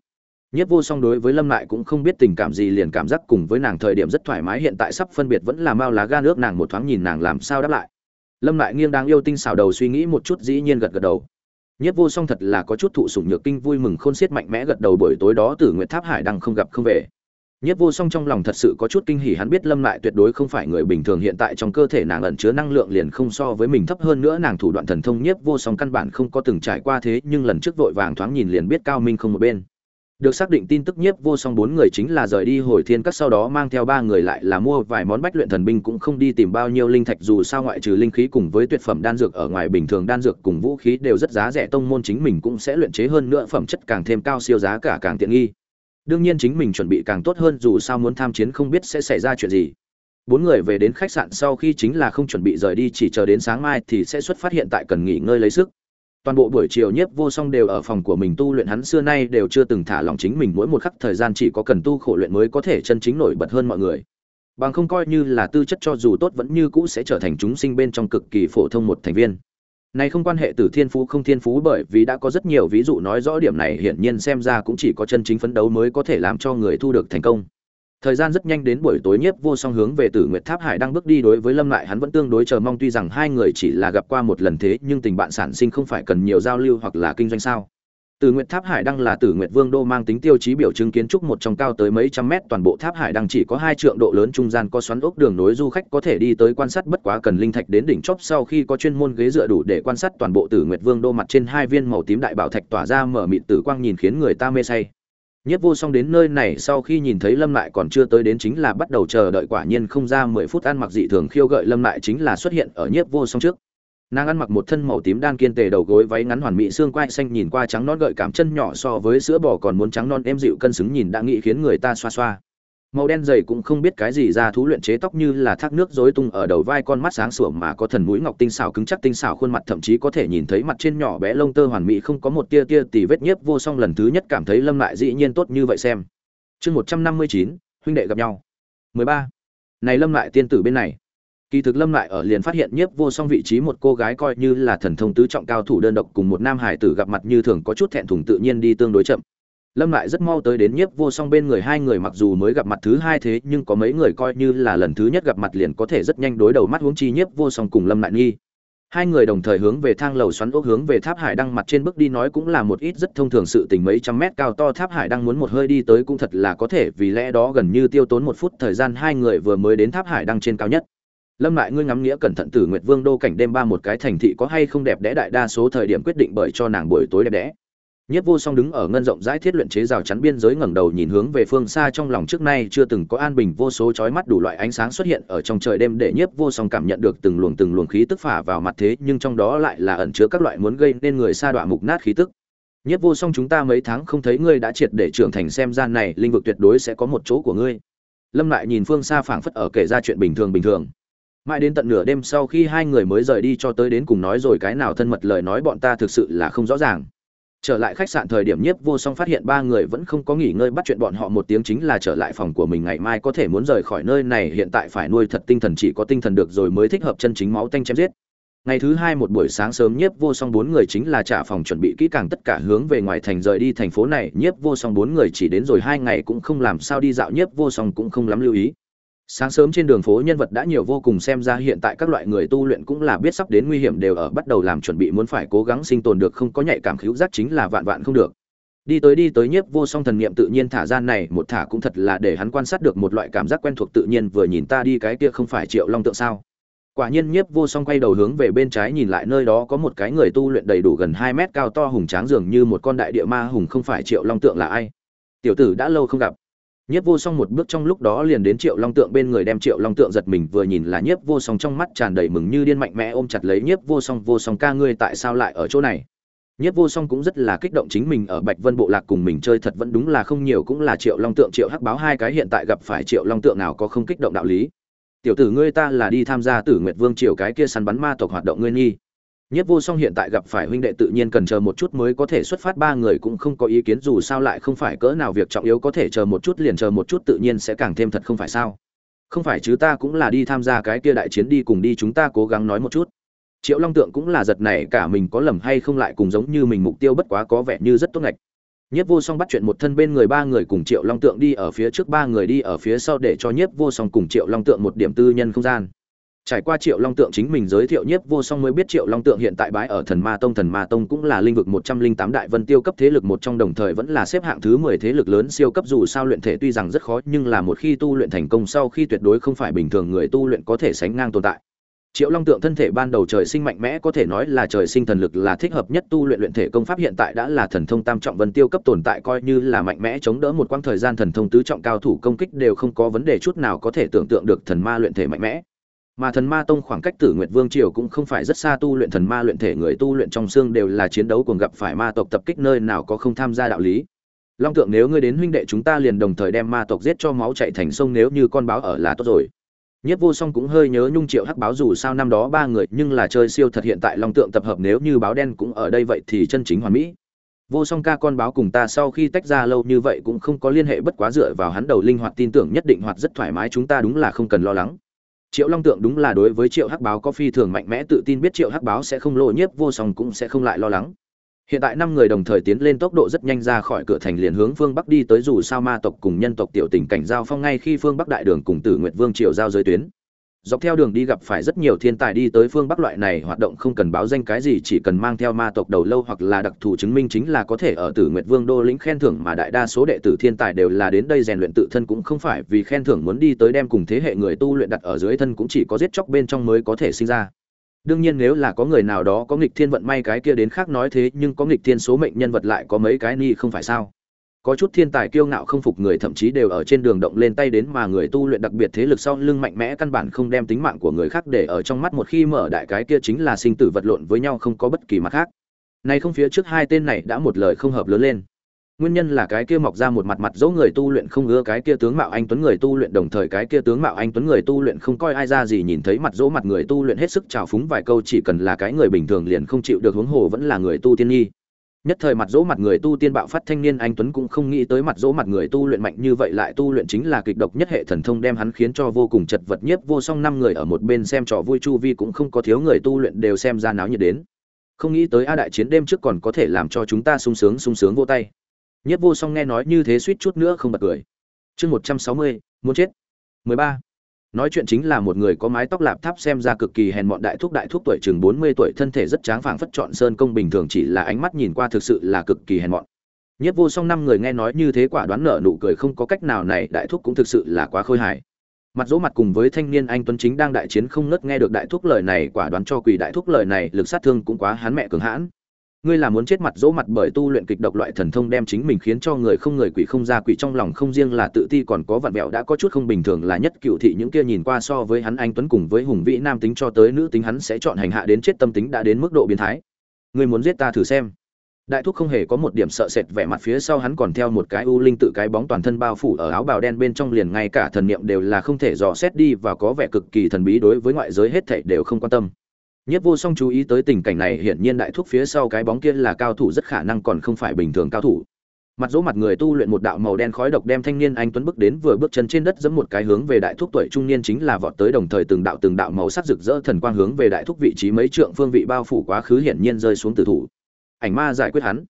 nhiếp vô song đối với lâm lại cũng không biết tình cảm gì, liền cảm giác cùng với nàng thời điểm rất thoải mái, hiện tại sắp phân biệt vẫn là mao lá ga nước, nàng một thoáng nhìn nàng làm sao đáp lại. Lâm lại nghiêng đang yêu tinh xào đầu suy nghĩ một chút, dĩ nhiên gật gật đầu. Nhất vô song thật là có chút thụ sủng nhược kinh, vui mừng khôn xiết mạnh mẽ gật đầu buổi tối đó tử nguyệt tháp hải đang không gặp không về. Nhất vô song trong lòng thật sự có chút kinh hỉ, hắn biết lâm lại tuyệt đối không phải người bình thường, hiện tại trong cơ thể nàng ẩn chứa năng lượng liền không so với mình thấp hơn nữa, nàng thủ đoạn thần thông nhất vô song căn bản không có từng trải qua thế, nhưng lần trước vội vàng thoáng nhìn liền biết cao minh không một bên được xác định tin tức nhiếp vô song bốn người chính là rời đi hồi thiên các sau đó mang theo ba người lại là mua vài món bách luyện thần binh cũng không đi tìm bao nhiêu linh thạch dù sao ngoại trừ linh khí cùng với tuyệt phẩm đan dược ở ngoài bình thường đan dược cùng vũ khí đều rất giá rẻ tông môn chính mình cũng sẽ luyện chế hơn nữa phẩm chất càng thêm cao siêu giá cả càng tiện nghi. Đương nhiên chính mình chuẩn bị càng tốt hơn dù sao muốn tham chiến không biết sẽ xảy ra chuyện gì. Bốn người về đến khách sạn sau khi chính là không chuẩn bị rời đi chỉ chờ đến sáng mai thì sẽ xuất phát hiện tại cần nghỉ ngơi lấy sức toàn bộ buổi chiều nhiếp vô song đều ở phòng của mình tu luyện. Hắn xưa nay đều chưa từng thả lòng chính mình, mỗi một khắc thời gian chỉ có cần tu khổ luyện mới có thể chân chính nổi bật hơn mọi người. Bằng không coi như là tư chất cho dù tốt vẫn như cũ sẽ trở thành chúng sinh bên trong cực kỳ phổ thông một thành viên. Này không quan hệ từ thiên phú không thiên phú, bởi vì đã có rất nhiều ví dụ nói rõ điểm này, hiển nhiên xem ra cũng chỉ có chân chính phấn đấu mới có thể làm cho người thu được thành công thời gian rất nhanh đến buổi tối nhiếp vô song hướng về tử nguyệt tháp hải đang bước đi đối với lâm lại hắn vẫn tương đối chờ mong tuy rằng hai người chỉ là gặp qua một lần thế nhưng tình bạn sản sinh không phải cần nhiều giao lưu hoặc là kinh doanh sao Tử Nguyệt Tháp Hải đang là Tử Nguyệt Vương đô mang tính tiêu chí biểu trưng kiến trúc một trong cao tới mấy trăm mét, toàn bộ tháp Hải đang chỉ có hai trượng độ lớn trung gian có xoắn ốc đường nối du khách có thể đi tới quan sát bất quá cần linh thạch đến đỉnh chóp sau khi có chuyên môn ghế dựa đủ để quan sát toàn bộ Tử Nguyệt Vương đô mặt trên hai viên màu tím đại bảo thạch tỏa ra mở mịt tử quang nhìn khiến người ta mê say. Nhất Vô Song đến nơi này sau khi nhìn thấy Lâm Lại còn chưa tới đến chính là bắt đầu chờ đợi quả nhiên không ra mười phút ăn mặc dị thường khiêu gợi Lâm Lại chính là xuất hiện ở Nhất Vô Song trước. Nàng ăn mặc một thân màu tím đan kiên tề đầu gối váy ngắn hoàn mỹ xương quai xanh nhìn qua trắng non gợi cảm chân nhỏ so với sữa bò còn muốn trắng non êm dịu cân xứng nhìn đã nghĩ khiến người ta xoa xoa màu đen dày cũng không biết cái gì ra thú luyện chế tóc như là thác nước rối tung ở đầu vai con mắt sáng sủa mà có thần mũi ngọc tinh xảo, cứng chắc tinh xảo khuôn mặt, thậm chí có thể nhìn thấy mặt trên nhỏ bé lông tơ hoàn mỹ, không có một tia tia tì vết nhiếp, vô song lần thứ nhất cảm thấy lâm lại dĩ nhiên tốt như vậy xem. Chương một trăm năm mươi chín, huynh đệ gặp nhau. Mười ba. Này lâm lại tiên tử bên này. Kỳ thực lâm lại ở liền phát hiện nhiếp vô song vị trí một cô gái coi như là thần thông tứ trọng cao thủ đơn độc cùng một nam hải tử gặp mặt như thường có chút thẹn thùng tự nhiên đi tương đối chậm lâm lại rất mau tới đến nhiếp vô song bên người hai người mặc dù mới gặp mặt thứ hai thế, nhưng có mấy người coi như là lần thứ nhất gặp mặt liền có thể rất nhanh đối đầu mắt huống chi nhiếp vô song cùng lâm lại nghi. Hai người đồng thời hướng về thang lầu xoắn ốc hướng về tháp hải đăng mặt trên bước đi nói cũng là một ít rất thông thường sự tình, mấy trăm mét cao to tháp hải đăng muốn một hơi đi tới cũng thật là có thể, vì lẽ đó gần như tiêu tốn một phút thời gian hai người vừa mới đến tháp hải đăng trên cao nhất. Lâm lại ngươi ngắm nghĩa cẩn thận tử nguyệt vương đô cảnh đêm ba một cái thành thị có hay không đẹp đẽ đại đa số thời điểm quyết định bởi cho nàng buổi tối đẹp đẽ. Nhiếp vô song đứng ở ngân rộng rãi thiết luyện chế rào chắn biên giới ngẩng đầu nhìn hướng về phương xa trong lòng trước nay chưa từng có an bình vô số chói mắt đủ loại ánh sáng xuất hiện ở trong trời đêm để nhiếp vô song cảm nhận được từng luồng từng luồng khí tức phả vào mặt thế, nhưng trong đó lại là ẩn chứa các loại muốn gây nên người xa đọa mục nát khí tức. Nhiếp vô song, chúng ta mấy tháng không thấy ngươi đã triệt để trưởng thành, xem gian này linh vực tuyệt đối sẽ có một chỗ của ngươi. Lâm lại nhìn phương xa phảng phất ở kể ra chuyện bình thường bình thường. Mãi đến tận nửa đêm sau khi hai người mới rời đi cho tới đến cùng nói rồi cái nào thân mật lời nói bọn ta thực sự là không rõ ràng trở lại khách sạn thời điểm nhiếp vô song phát hiện ba người vẫn không có nghỉ ngơi, bắt chuyện bọn họ một tiếng chính là trở lại phòng của mình, ngày mai có thể muốn rời khỏi nơi này, hiện tại phải nuôi thật tinh thần, chỉ có tinh thần được rồi mới thích hợp chân chính máu tanh chém giết. Ngày thứ hai một buổi sáng sớm, nhiếp vô song bốn người chính là trả phòng chuẩn bị kỹ càng tất cả hướng về ngoài thành rời đi thành phố này. Nhiếp vô song bốn người chỉ đến rồi hai ngày cũng không làm sao đi dạo, nhiếp vô song cũng không lắm lưu ý sáng sớm trên đường phố nhân vật đã nhiều vô cùng xem ra hiện tại các loại người tu luyện cũng là biết sắp đến nguy hiểm đều ở bắt đầu làm chuẩn bị muốn phải cố gắng sinh tồn được không có nhạy cảm khíu giác chính là vạn vạn không được. Đi tới đi tới nhiếp vô song thần niệm tự nhiên thả ra này, một thả cũng thật là để hắn quan sát được một loại cảm giác quen thuộc tự nhiên vừa nhìn ta đi cái kia không phải triệu long tượng sao. Quả nhiên nhiếp vô song quay đầu hướng về bên trái nhìn lại nơi đó có một cái người tu luyện đầy đủ gần hai mét cao to hùng tráng dường như một con đại địa ma hùng không phải triệu long tượng là ai. Tiểu tử đã lâu không gặp. Nhiếp Vô Song một bước trong lúc đó liền đến Triệu Long Tượng bên người đem Triệu Long Tượng giật mình vừa nhìn là Nhiếp Vô Song trong mắt tràn đầy mừng như điên mạnh mẽ ôm chặt lấy Nhiếp Vô Song, "Vô Song ca ngươi tại sao lại ở chỗ này?" Nhiếp Vô Song cũng rất là kích động chính mình ở Bạch Vân bộ lạc cùng mình chơi thật vẫn đúng là không nhiều cũng là Triệu Long Tượng Triệu Hắc báo hai cái hiện tại gặp phải Triệu Long Tượng nào có không kích động đạo lý. "Tiểu tử ngươi ta là đi tham gia Tử Nguyệt Vương triều cái kia săn bắn ma tộc hoạt động ngươi nghi." Nhất Vô Song hiện tại gặp phải huynh đệ tự nhiên cần chờ một chút mới có thể xuất phát, ba người cũng không có ý kiến, dù sao lại không phải cỡ nào việc trọng yếu, có thể chờ một chút liền chờ một chút tự nhiên sẽ càng thêm thật không phải sao? Không phải chứ, ta cũng là đi tham gia cái kia đại chiến đi cùng đi, chúng ta cố gắng nói một chút. Triệu Long Tượng cũng là giật này cả mình có lầm hay không lại cùng giống như mình mục tiêu bất quá có vẻ như rất tốt ngạch. Nhất Vô Song bắt chuyện một thân bên người, ba người cùng Triệu Long Tượng đi ở phía trước, ba người đi ở phía sau để cho Nhất Vô Song cùng Triệu Long Tượng một điểm tư nhân không gian trải qua triệu long tượng chính mình giới thiệu nhiếp vô song mới biết triệu long tượng hiện tại bái ở thần ma tông. Thần ma tông cũng là linh vực một trăm linh tám đại vân tiêu cấp thế lực một trong đồng thời vẫn là xếp hạng thứ mười thế lực lớn siêu cấp. Dù sao luyện thể tuy rằng rất khó, nhưng là một khi tu luyện thành công sau khi tuyệt đối không phải bình thường người tu luyện có thể sánh ngang tồn tại. Triệu long tượng thân thể ban đầu trời sinh mạnh mẽ, có thể nói là trời sinh thần lực là thích hợp nhất tu luyện luyện thể công pháp hiện tại đã là thần thông tam trọng vân tiêu cấp tồn tại, coi như là mạnh mẽ chống đỡ một quãng thời gian thần thông tứ trọng cao thủ công kích đều không có vấn đề chút nào có thể tưởng tượng được thần ma luyện thể mạnh mẽ mà thần ma tông khoảng cách tử nguyệt vương triều cũng không phải rất xa tu luyện thần ma luyện thể người tu luyện trong xương đều là chiến đấu cùng gặp phải ma tộc tập kích nơi nào có không tham gia đạo lý. Long tượng nếu ngươi đến huynh đệ chúng ta liền đồng thời đem ma tộc giết cho máu chạy thành sông nếu như con báo ở là tốt rồi. Nhất vô song cũng hơi nhớ nhung triệu hắc báo dù sao năm đó ba người nhưng là chơi siêu thật hiện tại long tượng tập hợp nếu như báo đen cũng ở đây vậy thì chân chính hoàn mỹ. Vô song ca con báo cùng ta sau khi tách ra lâu như vậy cũng không có liên hệ bất quá dựa vào hắn đầu linh hoạt tin tưởng nhất định hoạt rất thoải mái chúng ta đúng là không cần lo lắng triệu long tượng đúng là đối với triệu hắc báo có phi thường mạnh mẽ, tự tin biết triệu hắc báo sẽ không lộ nhiếp, vô song cũng sẽ không lại lo lắng. Hiện tại năm người đồng thời tiến lên tốc độ rất nhanh ra khỏi cửa thành liền hướng phương bắc đi tới dù sao ma tộc cùng nhân tộc tiểu tình cảnh giao phong ngay khi phương bắc đại đường cùng tử nguyệt vương triều giao giới tuyến dọc theo đường đi gặp phải rất nhiều thiên tài đi tới phương bắc loại này, hoạt động không cần báo danh cái gì, chỉ cần mang theo ma tộc đầu lâu hoặc là đặc thù chứng minh chính là có thể ở tử nguyệt vương đô lĩnh khen thưởng mà đại đa số đệ tử thiên tài đều là đến đây rèn luyện tự thân cũng không phải vì khen thưởng muốn đi tới đem cùng thế hệ người tu luyện đặt ở dưới thân cũng chỉ có giết chóc bên trong mới có thể sinh ra. Đương nhiên nếu là có người nào đó có nghịch thiên vận may cái kia đến khác nói thế, nhưng có nghịch thiên số mệnh nhân vật lại có mấy cái ni không phải sao? Có chút thiên tài kiêu ngạo không phục người, thậm chí đều ở trên đường động lên tay đến mà người tu luyện đặc biệt thế lực sau lưng mạnh mẽ, căn bản không đem tính mạng của người khác để ở trong mắt. Một khi mở đại cái kia chính là sinh tử vật lộn với nhau, không có bất kỳ mặt khác. Này không phía trước hai tên này đã một lời không hợp lớn lên. Nguyên nhân là cái kia mọc ra một mặt mặt dỗ người tu luyện không ưa cái kia tướng mạo anh tuấn người tu luyện đồng thời cái kia tướng mạo anh tuấn người tu luyện không coi ai ra gì, nhìn thấy mặt dỗ mặt người tu luyện hết sức trào phúng vài câu, chỉ cần là cái người bình thường liền không chịu được, huống hồ vẫn là người tu tiên nhi nhất thời mặt dỗ mặt người tu tiên bạo phát thanh niên anh tuấn cũng không nghĩ tới mặt dỗ mặt người tu luyện mạnh như vậy lại tu luyện chính là kịch độc nhất hệ thần thông đem hắn khiến cho vô cùng chật vật nhiếp, vô song năm người ở một bên xem trò vui chu vi cũng không có thiếu người tu luyện đều xem ra náo nhiệt đến. Không nghĩ tới a đại chiến đêm trước còn có thể làm cho chúng ta sung sướng sung sướng vô tay. Nhiếp vô song nghe nói như thế suýt chút nữa không bật cười. Chương một trăm sáu mươi, muốn chết. mười ba nói chuyện chính là một người có mái tóc lạp tháp xem ra cực kỳ hèn mọn đại thúc đại thúc tuổi chừng bốn mươi tuổi, thân thể rất tráng phảng phất chọn sơn công bình thường chỉ là ánh mắt nhìn qua thực sự là cực kỳ hèn mọn. Nhất vô song năm người nghe nói như thế quả đoán nở nụ cười không có cách nào này, đại thúc cũng thực sự là quá khôi hài. Mặt dỗ mặt cùng với thanh niên anh tuấn chính đang đại chiến không ngớt nghe được đại thúc lời này, quả đoán cho quỳ đại thúc lời này, lực sát thương cũng quá hắn mẹ cường hãn ngươi là muốn chết mặt dỗ mặt bởi tu luyện kịch độc loại thần thông đem chính mình khiến cho người không người quỷ không ra quỷ trong lòng không riêng là tự ti còn có vặn vẹo đã có chút không bình thường là nhất cựu thị những kia nhìn qua so với hắn anh tuấn cùng với hùng vĩ nam tính cho tới nữ tính hắn sẽ chọn hành hạ đến chết tâm tính đã đến mức độ biến thái. Ngươi muốn giết ta thử xem. Đại thúc không hề có một điểm sợ sệt vẻ mặt phía sau hắn còn theo một cái u linh tự cái bóng toàn thân bao phủ ở áo bào đen bên trong liền ngay cả thần niệm đều là không thể dò xét đi và có vẻ cực kỳ thần bí đối với ngoại giới hết thảy đều không quan tâm. Nhiếp Vô Song chú ý tới tình cảnh này, hiển nhiên đại thúc phía sau cái bóng kia là cao thủ rất khả năng còn không phải bình thường cao thủ. Mặt dỗ mặt người tu luyện một đạo màu đen khói độc đem thanh niên anh tuấn bước đến vừa bước chân trên đất giẫm một cái hướng về đại thúc tuổi trung niên chính là vọt tới đồng thời từng đạo từng đạo màu sắc rực rỡ thần quang hướng về đại thúc vị trí mấy trượng phương vị bao phủ quá khứ hiển nhiên rơi xuống tử thủ. Ảnh ma giải quyết hắn.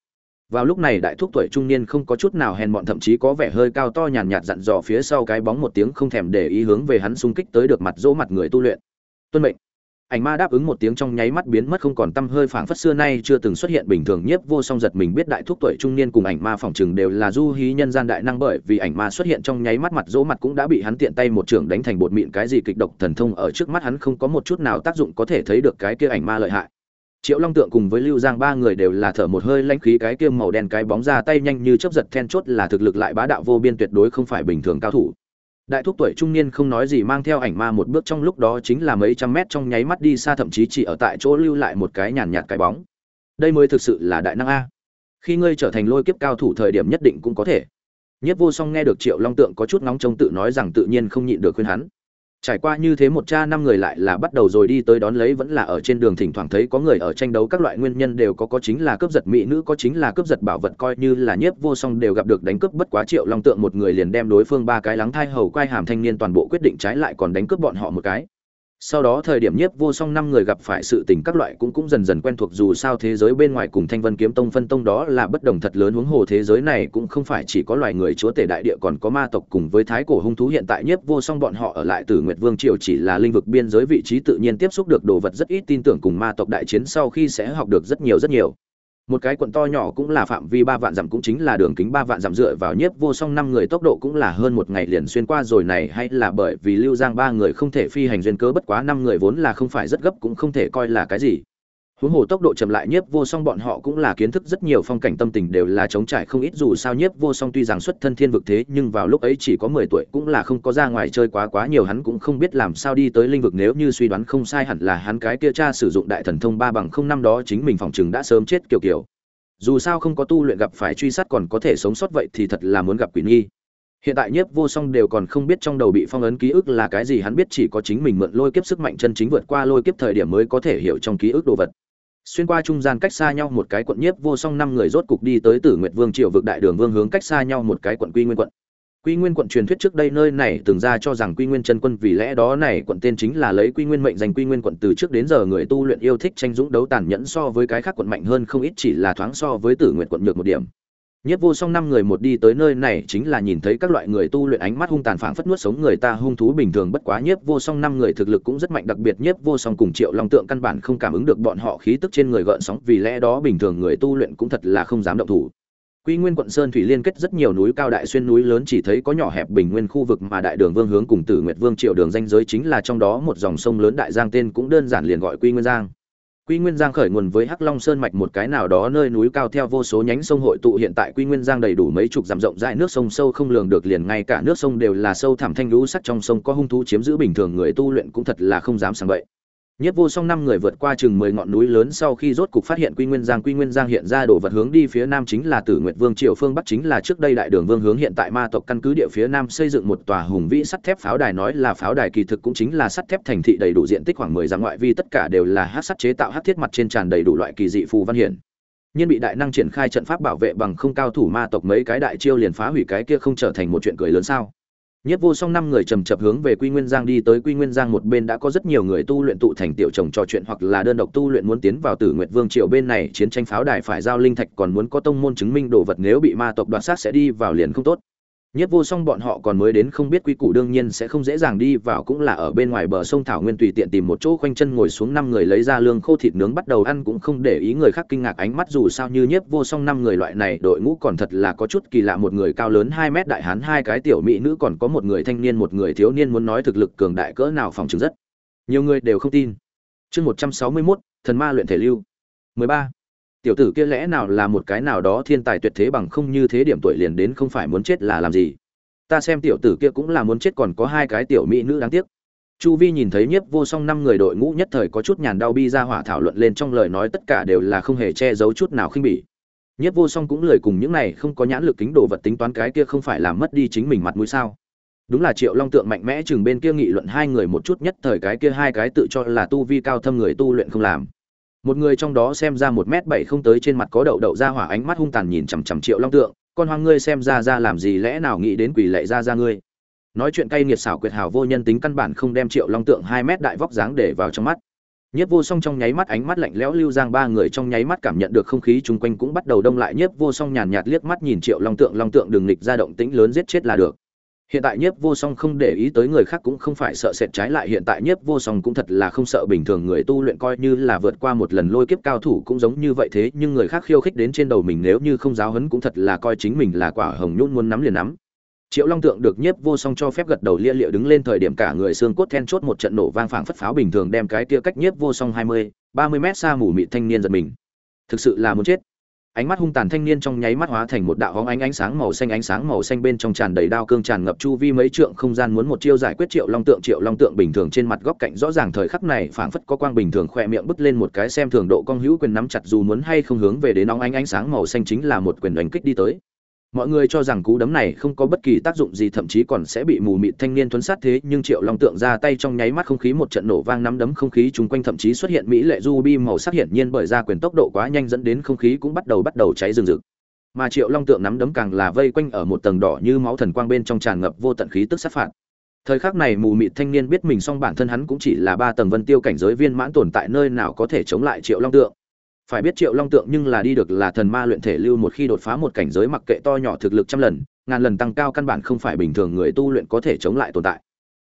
Vào lúc này đại thúc tuổi trung niên không có chút nào hèn mọn thậm chí có vẻ hơi cao to nhàn nhạt dặn dò phía sau cái bóng một tiếng không thèm để ý hướng về hắn xung kích tới được mặt dỗ mặt người tu luyện. Tuân mệnh ảnh ma đáp ứng một tiếng trong nháy mắt biến mất không còn tâm hơi phảng phất xưa nay chưa từng xuất hiện bình thường nhiếp vô song giật mình biết đại thúc tuổi trung niên cùng ảnh ma phòng trừng đều là du hí nhân gian đại năng bởi vì ảnh ma xuất hiện trong nháy mắt mặt dỗ mặt cũng đã bị hắn tiện tay một trường đánh thành bột mịn cái gì kịch độc thần thông ở trước mắt hắn không có một chút nào tác dụng có thể thấy được cái kia ảnh ma lợi hại. Triệu long tượng cùng với lưu giang ba người đều là thở một hơi lanh khí cái kia màu đen cái bóng ra tay nhanh như chớp giật then chốt là thực lực lại bá đạo vô biên tuyệt đối không phải bình thường cao thủ đại thúc tuổi trung niên không nói gì mang theo ảnh ma một bước trong lúc đó chính là mấy trăm mét trong nháy mắt đi xa, thậm chí chỉ ở tại chỗ lưu lại một cái nhàn nhạt cái bóng. Đây mới thực sự là đại năng a. Khi ngươi trở thành lôi kiếp cao thủ thời điểm nhất định cũng có thể. Nhất vô song nghe được triệu long tượng có chút nóng trông tự nói rằng tự nhiên không nhịn được khuyên hắn trải qua như thế một cha năm người lại là bắt đầu rồi đi tới đón lấy vẫn là ở trên đường thỉnh thoảng thấy có người ở tranh đấu các loại nguyên nhân đều có có chính là cướp giật mỹ nữ, có chính là cướp giật bảo vật coi như là nhiếp vô song đều gặp được đánh cướp bất quá triệu long tượng một người liền đem đối phương ba cái lắng thai hầu quai hàm thanh niên toàn bộ quyết định trái lại còn đánh cướp bọn họ một cái sau đó thời điểm nhiếp vô song năm người gặp phải sự tình các loại cũng cũng dần dần quen thuộc dù sao thế giới bên ngoài cùng thanh vân kiếm tông phân tông đó là bất đồng thật lớn huống hồ thế giới này cũng không phải chỉ có loài người chúa tể đại địa còn có ma tộc cùng với thái cổ hung thú hiện tại nhiếp vô song bọn họ ở lại từ nguyệt vương triều chỉ là linh vực biên giới vị trí tự nhiên tiếp xúc được đồ vật rất ít tin tưởng cùng ma tộc đại chiến sau khi sẽ học được rất nhiều rất nhiều một cái quận to nhỏ cũng là phạm vi ba vạn dặm cũng chính là đường kính ba vạn dặm dựa vào nhiếp vô song năm người tốc độ cũng là hơn một ngày liền xuyên qua rồi này hay là bởi vì lưu giang ba người không thể phi hành duyên cớ bất quá năm người vốn là không phải rất gấp cũng không thể coi là cái gì huống hồ tốc độ chậm lại nhiếp vô song bọn họ cũng là kiến thức rất nhiều, phong cảnh tâm tình đều là chống trải không ít, dù sao nhiếp vô song tuy rằng xuất thân thiên vực thế, nhưng vào lúc ấy chỉ có mười tuổi cũng là không có ra ngoài chơi quá quá nhiều, hắn cũng không biết làm sao đi tới linh vực, nếu như suy đoán không sai hẳn là hắn cái kia cha sử dụng đại thần thông ba bằng không năm đó chính mình phòng chừng đã sớm chết kiểu kiểu. Dù sao không có tu luyện gặp phải truy sát còn có thể sống sót vậy thì thật là muốn gặp quỷ nghi. Hiện tại nhiếp vô song đều còn không biết trong đầu bị phong ấn ký ức là cái gì, hắn biết chỉ có chính mình mượn lôi kiếp sức mạnh chân chính vượt qua lôi kiếp thời điểm mới có thể hiểu trong ký ức đồ vật xuyên qua trung gian cách xa nhau một cái quận nhiếp, vô song năm người rốt cục đi tới tử nguyệt vương triều vực đại đường vương hướng cách xa nhau một cái quận quy nguyên quận. Quy nguyên quận truyền thuyết trước đây nơi này từng ra cho rằng quy nguyên chân quân vì lẽ đó này quận tên chính là lấy quy nguyên mệnh danh quy nguyên quận từ trước đến giờ người tu luyện yêu thích tranh dũng đấu tàn nhẫn so với cái khác quận mạnh hơn không ít, chỉ là thoáng so với tử nguyệt quận nhược một điểm. Nhất vô song năm người một đi tới nơi này chính là nhìn thấy các loại người tu luyện ánh mắt hung tàn phảng phất nuốt sống người ta hung thú bình thường bất quá nhiếp vô song năm người thực lực cũng rất mạnh, đặc biệt nhiếp vô song cùng triệu long tượng căn bản không cảm ứng được bọn họ khí tức trên người gợn sóng, vì lẽ đó bình thường người tu luyện cũng thật là không dám động thủ. Quy Nguyên quận Sơn thủy liên kết rất nhiều núi cao đại xuyên núi lớn chỉ thấy có nhỏ hẹp bình nguyên khu vực mà đại đường vương hướng cùng Tử Nguyệt Vương Triệu đường danh giới chính là trong đó một dòng sông lớn đại giang tên cũng đơn giản liền gọi Quy Nguyên Giang. Quy Nguyên Giang khởi nguồn với Hắc Long Sơn mạch một cái nào đó nơi núi cao theo vô số nhánh sông hội tụ hiện tại Quy Nguyên Giang đầy đủ mấy chục dặm rộng rãi nước sông sâu không lường được liền ngay cả nước sông đều là sâu thẳm thanh lũ sắc trong sông có hung thú chiếm giữ bình thường người tu luyện cũng thật là không dám sang vậy. Nhất vô song năm người vượt qua chừng 10 ngọn núi lớn sau khi rốt cục phát hiện Quy Nguyên Giang, Quy Nguyên Giang hiện ra đổ vật hướng đi phía nam chính là Tử Nguyệt Vương triều phương bắc chính là trước đây đại đường vương hướng hiện tại ma tộc căn cứ địa phía nam xây dựng một tòa hùng vĩ sắt thép pháo đài nói là pháo đài kỳ thực cũng chính là sắt thép thành thị đầy đủ diện tích khoảng 10 dặm ngoại vi tất cả đều là hắc sắt chế tạo hắc thiết mặt trên tràn đầy đủ loại kỳ dị phù văn hiển. Nhân bị đại năng triển khai trận pháp bảo vệ bằng không cao thủ ma tộc mấy cái đại chiêu liền phá hủy cái kia không trở thành một chuyện cười lớn sao? Nhất vô song năm người trầm chập hướng về Quy Nguyên Giang đi tới Quy Nguyên Giang một bên đã có rất nhiều người tu luyện tụ thành tiểu chồng trò chuyện hoặc là đơn độc tu luyện muốn tiến vào Tử Nguyệt Vương triều bên này, chiến tranh pháo đài phải giao linh thạch còn muốn có tông môn chứng minh đồ vật nếu bị ma tộc đoạt sát sẽ đi vào liền không tốt. Nhất vô song bọn họ còn mới đến không biết quy củ đương nhiên sẽ không dễ dàng đi vào cũng là ở bên ngoài bờ sông thảo nguyên tùy tiện tìm một chỗ khoanh chân ngồi xuống năm người lấy ra lương khô thịt nướng bắt đầu ăn cũng không để ý người khác kinh ngạc ánh mắt dù sao như nhiếp vô song năm người loại này đội ngũ còn thật là có chút kỳ lạ một người cao lớn hai mét đại hán hai cái tiểu mỹ nữ còn có một người thanh niên một người thiếu niên muốn nói thực lực cường đại cỡ nào phòng chứng rất. Nhiều người đều không tin. Chương một trăm sáu mươi 161, thần ma luyện thể lưu. mười ba tiểu tử kia lẽ nào là một cái nào đó thiên tài tuyệt thế bằng không như thế điểm tuổi liền đến không phải muốn chết là làm gì? Ta xem tiểu tử kia cũng là muốn chết còn có hai cái tiểu mỹ nữ đáng tiếc. Chu vi nhìn thấy nhiếp vô song năm người đội ngũ nhất thời có chút nhàn đau bi ra hỏa thảo luận lên trong lời nói tất cả đều là không hề che giấu chút nào khinh bỉ. Nhiếp vô song cũng lời cùng những này không có nhãn lực kính đồ vật tính toán cái kia không phải làm mất đi chính mình mặt mũi sao? Đúng là triệu long tượng mạnh mẽ chừng bên kia nghị luận hai người một chút nhất thời cái kia hai cái tự cho là tu vi cao thâm người tu luyện không làm một người trong đó xem ra một m bảy không tới trên mặt có đậu đậu ra hỏa ánh mắt hung tàn nhìn chằm chằm triệu long tượng, con hoang ngươi xem ra ra làm gì lẽ nào nghĩ đến quỷ lệ ra ra ngươi? Nói chuyện cay nghiệt xảo quyệt hào vô nhân tính căn bản không đem triệu long tượng hai mét đại vóc dáng để vào trong mắt. Nhiếp vô song trong nháy mắt ánh mắt lạnh lẽo lưu giang ba người trong nháy mắt cảm nhận được không khí chung quanh cũng bắt đầu đông lại. Nhiếp vô song nhàn nhạt liếc mắt nhìn triệu long tượng long tượng đừng nghịch ra động tĩnh lớn giết chết là được hiện tại nhiếp vô song không để ý tới người khác cũng không phải sợ sệt trái lại, hiện tại nhiếp vô song cũng thật là không sợ bình thường người tu luyện coi như là vượt qua một lần lôi kiếp cao thủ cũng giống như vậy thế, nhưng người khác khiêu khích đến trên đầu mình nếu như không giáo hấn cũng thật là coi chính mình là quả hồng nhún muốn nắm liền nắm. Triệu long tượng được nhiếp vô song cho phép gật đầu lia liệu đứng lên thời điểm cả người xương cốt then chốt một trận nổ vang phảng phất pháo bình thường đem cái tia cách nhiếp vô song hai mươi, ba mươi mét xa mù mịt thanh niên giật mình. Thực sự là muốn chết ánh mắt hung tàn thanh niên trong nháy mắt hóa thành một đạo hóng ánh ánh sáng màu xanh, ánh sáng màu xanh bên trong tràn đầy đao cương tràn ngập chu vi mấy trượng không gian muốn một chiêu giải quyết triệu long tượng. Triệu long tượng bình thường trên mặt góc cạnh rõ ràng thời khắc này phảng phất có quang bình thường khỏe miệng bứt lên một cái xem thường độ cong hữu quyền nắm chặt dù muốn hay không hướng về đến nóng ánh ánh sáng màu xanh chính là một quyền đánh kích đi tới mọi người cho rằng cú đấm này không có bất kỳ tác dụng gì, thậm chí còn sẽ bị mù mịt thanh niên thuấn sát thế, nhưng triệu long tượng ra tay trong nháy mắt không khí một trận nổ vang nắm đấm không khí chung quanh thậm chí xuất hiện mỹ lệ du bi màu sắc hiển nhiên bởi ra quyền tốc độ quá nhanh dẫn đến không khí cũng bắt đầu bắt đầu cháy rừng rực. Mà triệu long tượng nắm đấm càng là vây quanh ở một tầng đỏ như máu thần quang bên trong tràn ngập vô tận khí tức sát phạt. Thời khắc này mù mịt thanh niên biết mình song bản thân hắn cũng chỉ là ba tầng vân tiêu cảnh giới viên mãn tồn tại, nơi nào có thể chống lại triệu long tượng phải biết triệu long tượng nhưng là đi được là thần ma luyện thể lưu một khi đột phá một cảnh giới mặc kệ to nhỏ thực lực trăm lần, ngàn lần tăng cao căn bản không phải bình thường người tu luyện có thể chống lại tồn tại.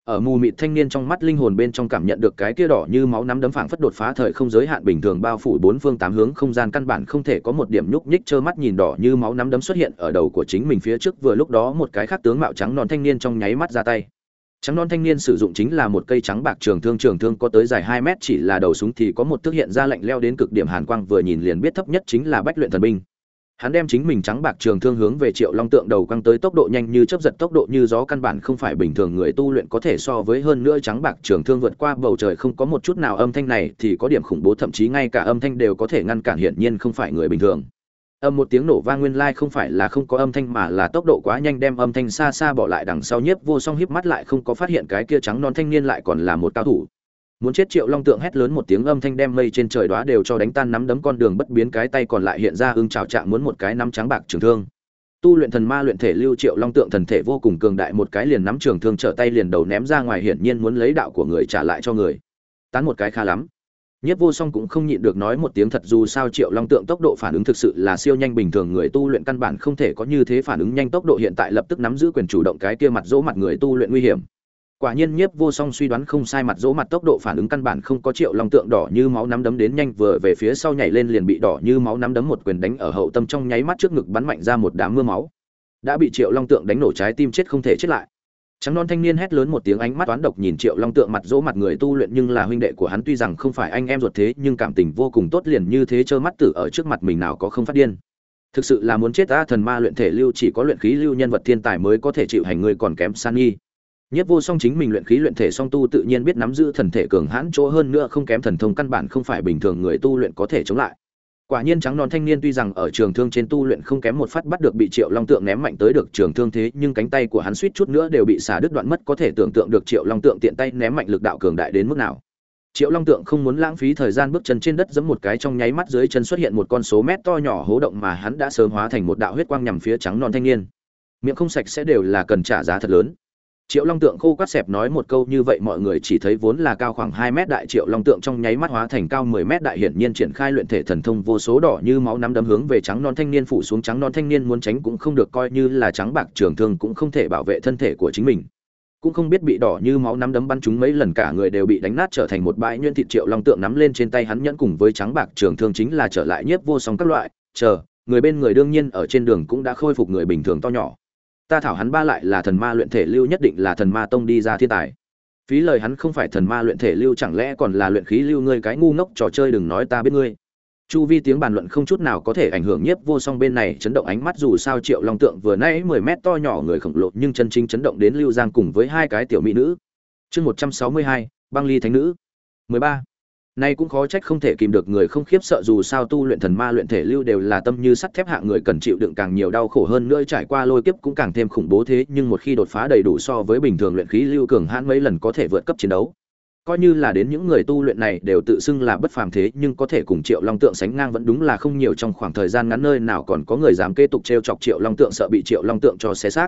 Ở mù mịt thanh niên trong mắt linh hồn bên trong cảm nhận được cái kia đỏ như máu nắm đấm phảng phất đột phá thời không giới hạn bình thường bao phủ bốn phương tám hướng không gian căn bản không thể có một điểm nhúc nhích trơ mắt nhìn đỏ như máu nắm đấm xuất hiện ở đầu của chính mình phía trước vừa lúc đó một cái khác tướng mạo trắng non thanh niên trong nháy mắt ra tay trắng non thanh niên sử dụng chính là một cây trắng bạc trường thương trường thương có tới dài hai mét, chỉ là đầu súng thì có một thức hiện ra lạnh leo đến cực điểm hàn quang, vừa nhìn liền biết thấp nhất chính là bách luyện thần binh. Hắn đem chính mình trắng bạc trường thương hướng về triệu long tượng đầu quăng tới tốc độ nhanh như chấp giật, tốc độ như gió căn bản không phải bình thường người tu luyện có thể so với hơn nữa trắng bạc trường thương vượt qua bầu trời không có một chút nào âm thanh này thì có điểm khủng bố, thậm chí ngay cả âm thanh đều có thể ngăn cản, hiển nhiên không phải người bình thường âm một tiếng nổ vang nguyên lai không phải là không có âm thanh mà là tốc độ quá nhanh đem âm thanh xa xa bỏ lại đằng sau nhiếp vô song híp mắt lại không có phát hiện cái kia trắng non thanh niên lại còn là một cao thủ. Muốn chết triệu long tượng hét lớn một tiếng âm thanh đem mây trên trời đóa đều cho đánh tan nắm đấm con đường bất biến cái tay còn lại hiện ra ưng trào trạng muốn một cái nắm trắng bạc trường thương. Tu luyện thần ma luyện thể lưu triệu long tượng thần thể vô cùng cường đại một cái liền nắm trường thương trở tay liền đầu ném ra ngoài hiển nhiên muốn lấy đạo của người trả lại cho người. Tán một cái khá lắm. Nhất Vô Song cũng không nhịn được nói một tiếng thật dù sao Triệu Long Tượng tốc độ phản ứng thực sự là siêu nhanh bình thường, người tu luyện căn bản không thể có như thế phản ứng nhanh tốc độ hiện tại lập tức nắm giữ quyền chủ động cái kia mặt dỗ mặt người tu luyện nguy hiểm. Quả nhiên Nhiếp Vô Song suy đoán không sai mặt dỗ mặt tốc độ phản ứng căn bản không có Triệu Long Tượng đỏ như máu nắm đấm đến nhanh, vừa về phía sau nhảy lên liền bị đỏ như máu nắm đấm một quyền đánh ở hậu tâm trong nháy mắt trước ngực bắn mạnh ra một đám mưa máu. Đã bị Triệu Long Tượng đánh nổ trái tim chết không thể chết lại trắng non thanh niên hét lớn một tiếng ánh mắt toán độc nhìn triệu long tượng mặt dỗ mặt người tu luyện nhưng là huynh đệ của hắn tuy rằng không phải anh em ruột thế, nhưng cảm tình vô cùng tốt liền như thế trơ mắt tử ở trước mặt mình nào có không phát điên. Thực sự là muốn chết ta thần ma luyện thể lưu chỉ có luyện khí lưu nhân vật thiên tài mới có thể chịu hành người còn kém san nghi nhất vô song chính mình luyện khí luyện thể song tu tự nhiên biết nắm giữ thần thể cường hãn chỗ hơn nữa không kém thần thông căn bản không phải bình thường người tu luyện có thể chống lại. Quả nhiên trắng non thanh niên tuy rằng ở trường thương trên tu luyện không kém một phát bắt được bị Triệu Long Tượng ném mạnh tới được trường thương thế, nhưng cánh tay của hắn suýt chút nữa đều bị xả đứt đoạn mất, có thể tưởng tượng được Triệu Long Tượng tiện tay ném mạnh lực đạo cường đại đến mức nào. Triệu Long Tượng không muốn lãng phí thời gian bước chân trên đất giẫm một cái trong nháy mắt dưới chân xuất hiện một con số mét to nhỏ hố động mà hắn đã sớm hóa thành một đạo huyết quang nhằm phía trắng non thanh niên. Miệng không sạch sẽ đều là cần trả giá thật lớn triệu long tượng khô quát xẹp nói một câu như vậy mọi người chỉ thấy vốn là cao khoảng hai mét đại triệu long tượng trong nháy mắt hóa thành cao mười mét đại hiển nhiên triển khai luyện thể thần thông vô số đỏ như máu nắm đấm hướng về trắng non thanh niên phủ xuống. Trắng non thanh niên muốn tránh cũng không được, coi như là trắng bạc trường thương cũng không thể bảo vệ thân thể của chính mình. Cũng không biết bị đỏ như máu nắm đấm bắn chúng mấy lần, cả người đều bị đánh nát trở thành một bãi nhuyễn thịt. Triệu long tượng nắm lên trên tay hắn nhẫn cùng với trắng bạc trường thương chính là trở lại nhiếp vô song các loại. Chờ, người bên người đương nhiên ở trên đường cũng đã khôi phục người bình thường to nhỏ ta thảo hắn ba lại là thần ma luyện thể lưu nhất định là thần ma tông đi ra thiên tài. Phí lời hắn không phải thần ma luyện thể lưu chẳng lẽ còn là luyện khí lưu ngươi cái ngu ngốc trò chơi đừng nói ta biết ngươi. Chu vi tiếng bàn luận không chút nào có thể ảnh hưởng nhiếp vô song bên này chấn động ánh mắt dù sao triệu long tượng vừa nãy mười mét to nhỏ người khổng lồ nhưng chân chính chấn động đến lưu giang cùng với hai cái tiểu mỹ nữ. Chương một trăm sáu mươi hai, băng ly thánh nữ. mười ba. Nay cũng khó trách không thể kìm được người không khiếp sợ dù sao tu luyện thần ma luyện thể lưu đều là tâm như sắt thép hạng người cần chịu đựng càng nhiều đau khổ hơn nữa trải qua lôi kiếp cũng càng thêm khủng bố thế, nhưng một khi đột phá đầy đủ so với bình thường luyện khí lưu cường hãn mấy lần có thể vượt cấp chiến đấu. Coi như là đến những người tu luyện này đều tự xưng là bất phàm thế, nhưng có thể cùng Triệu Long Tượng sánh ngang vẫn đúng là không nhiều trong khoảng thời gian ngắn nơi nào còn có người dám kế tục trêu chọc Triệu Long Tượng sợ bị Triệu Long Tượng cho xé xác.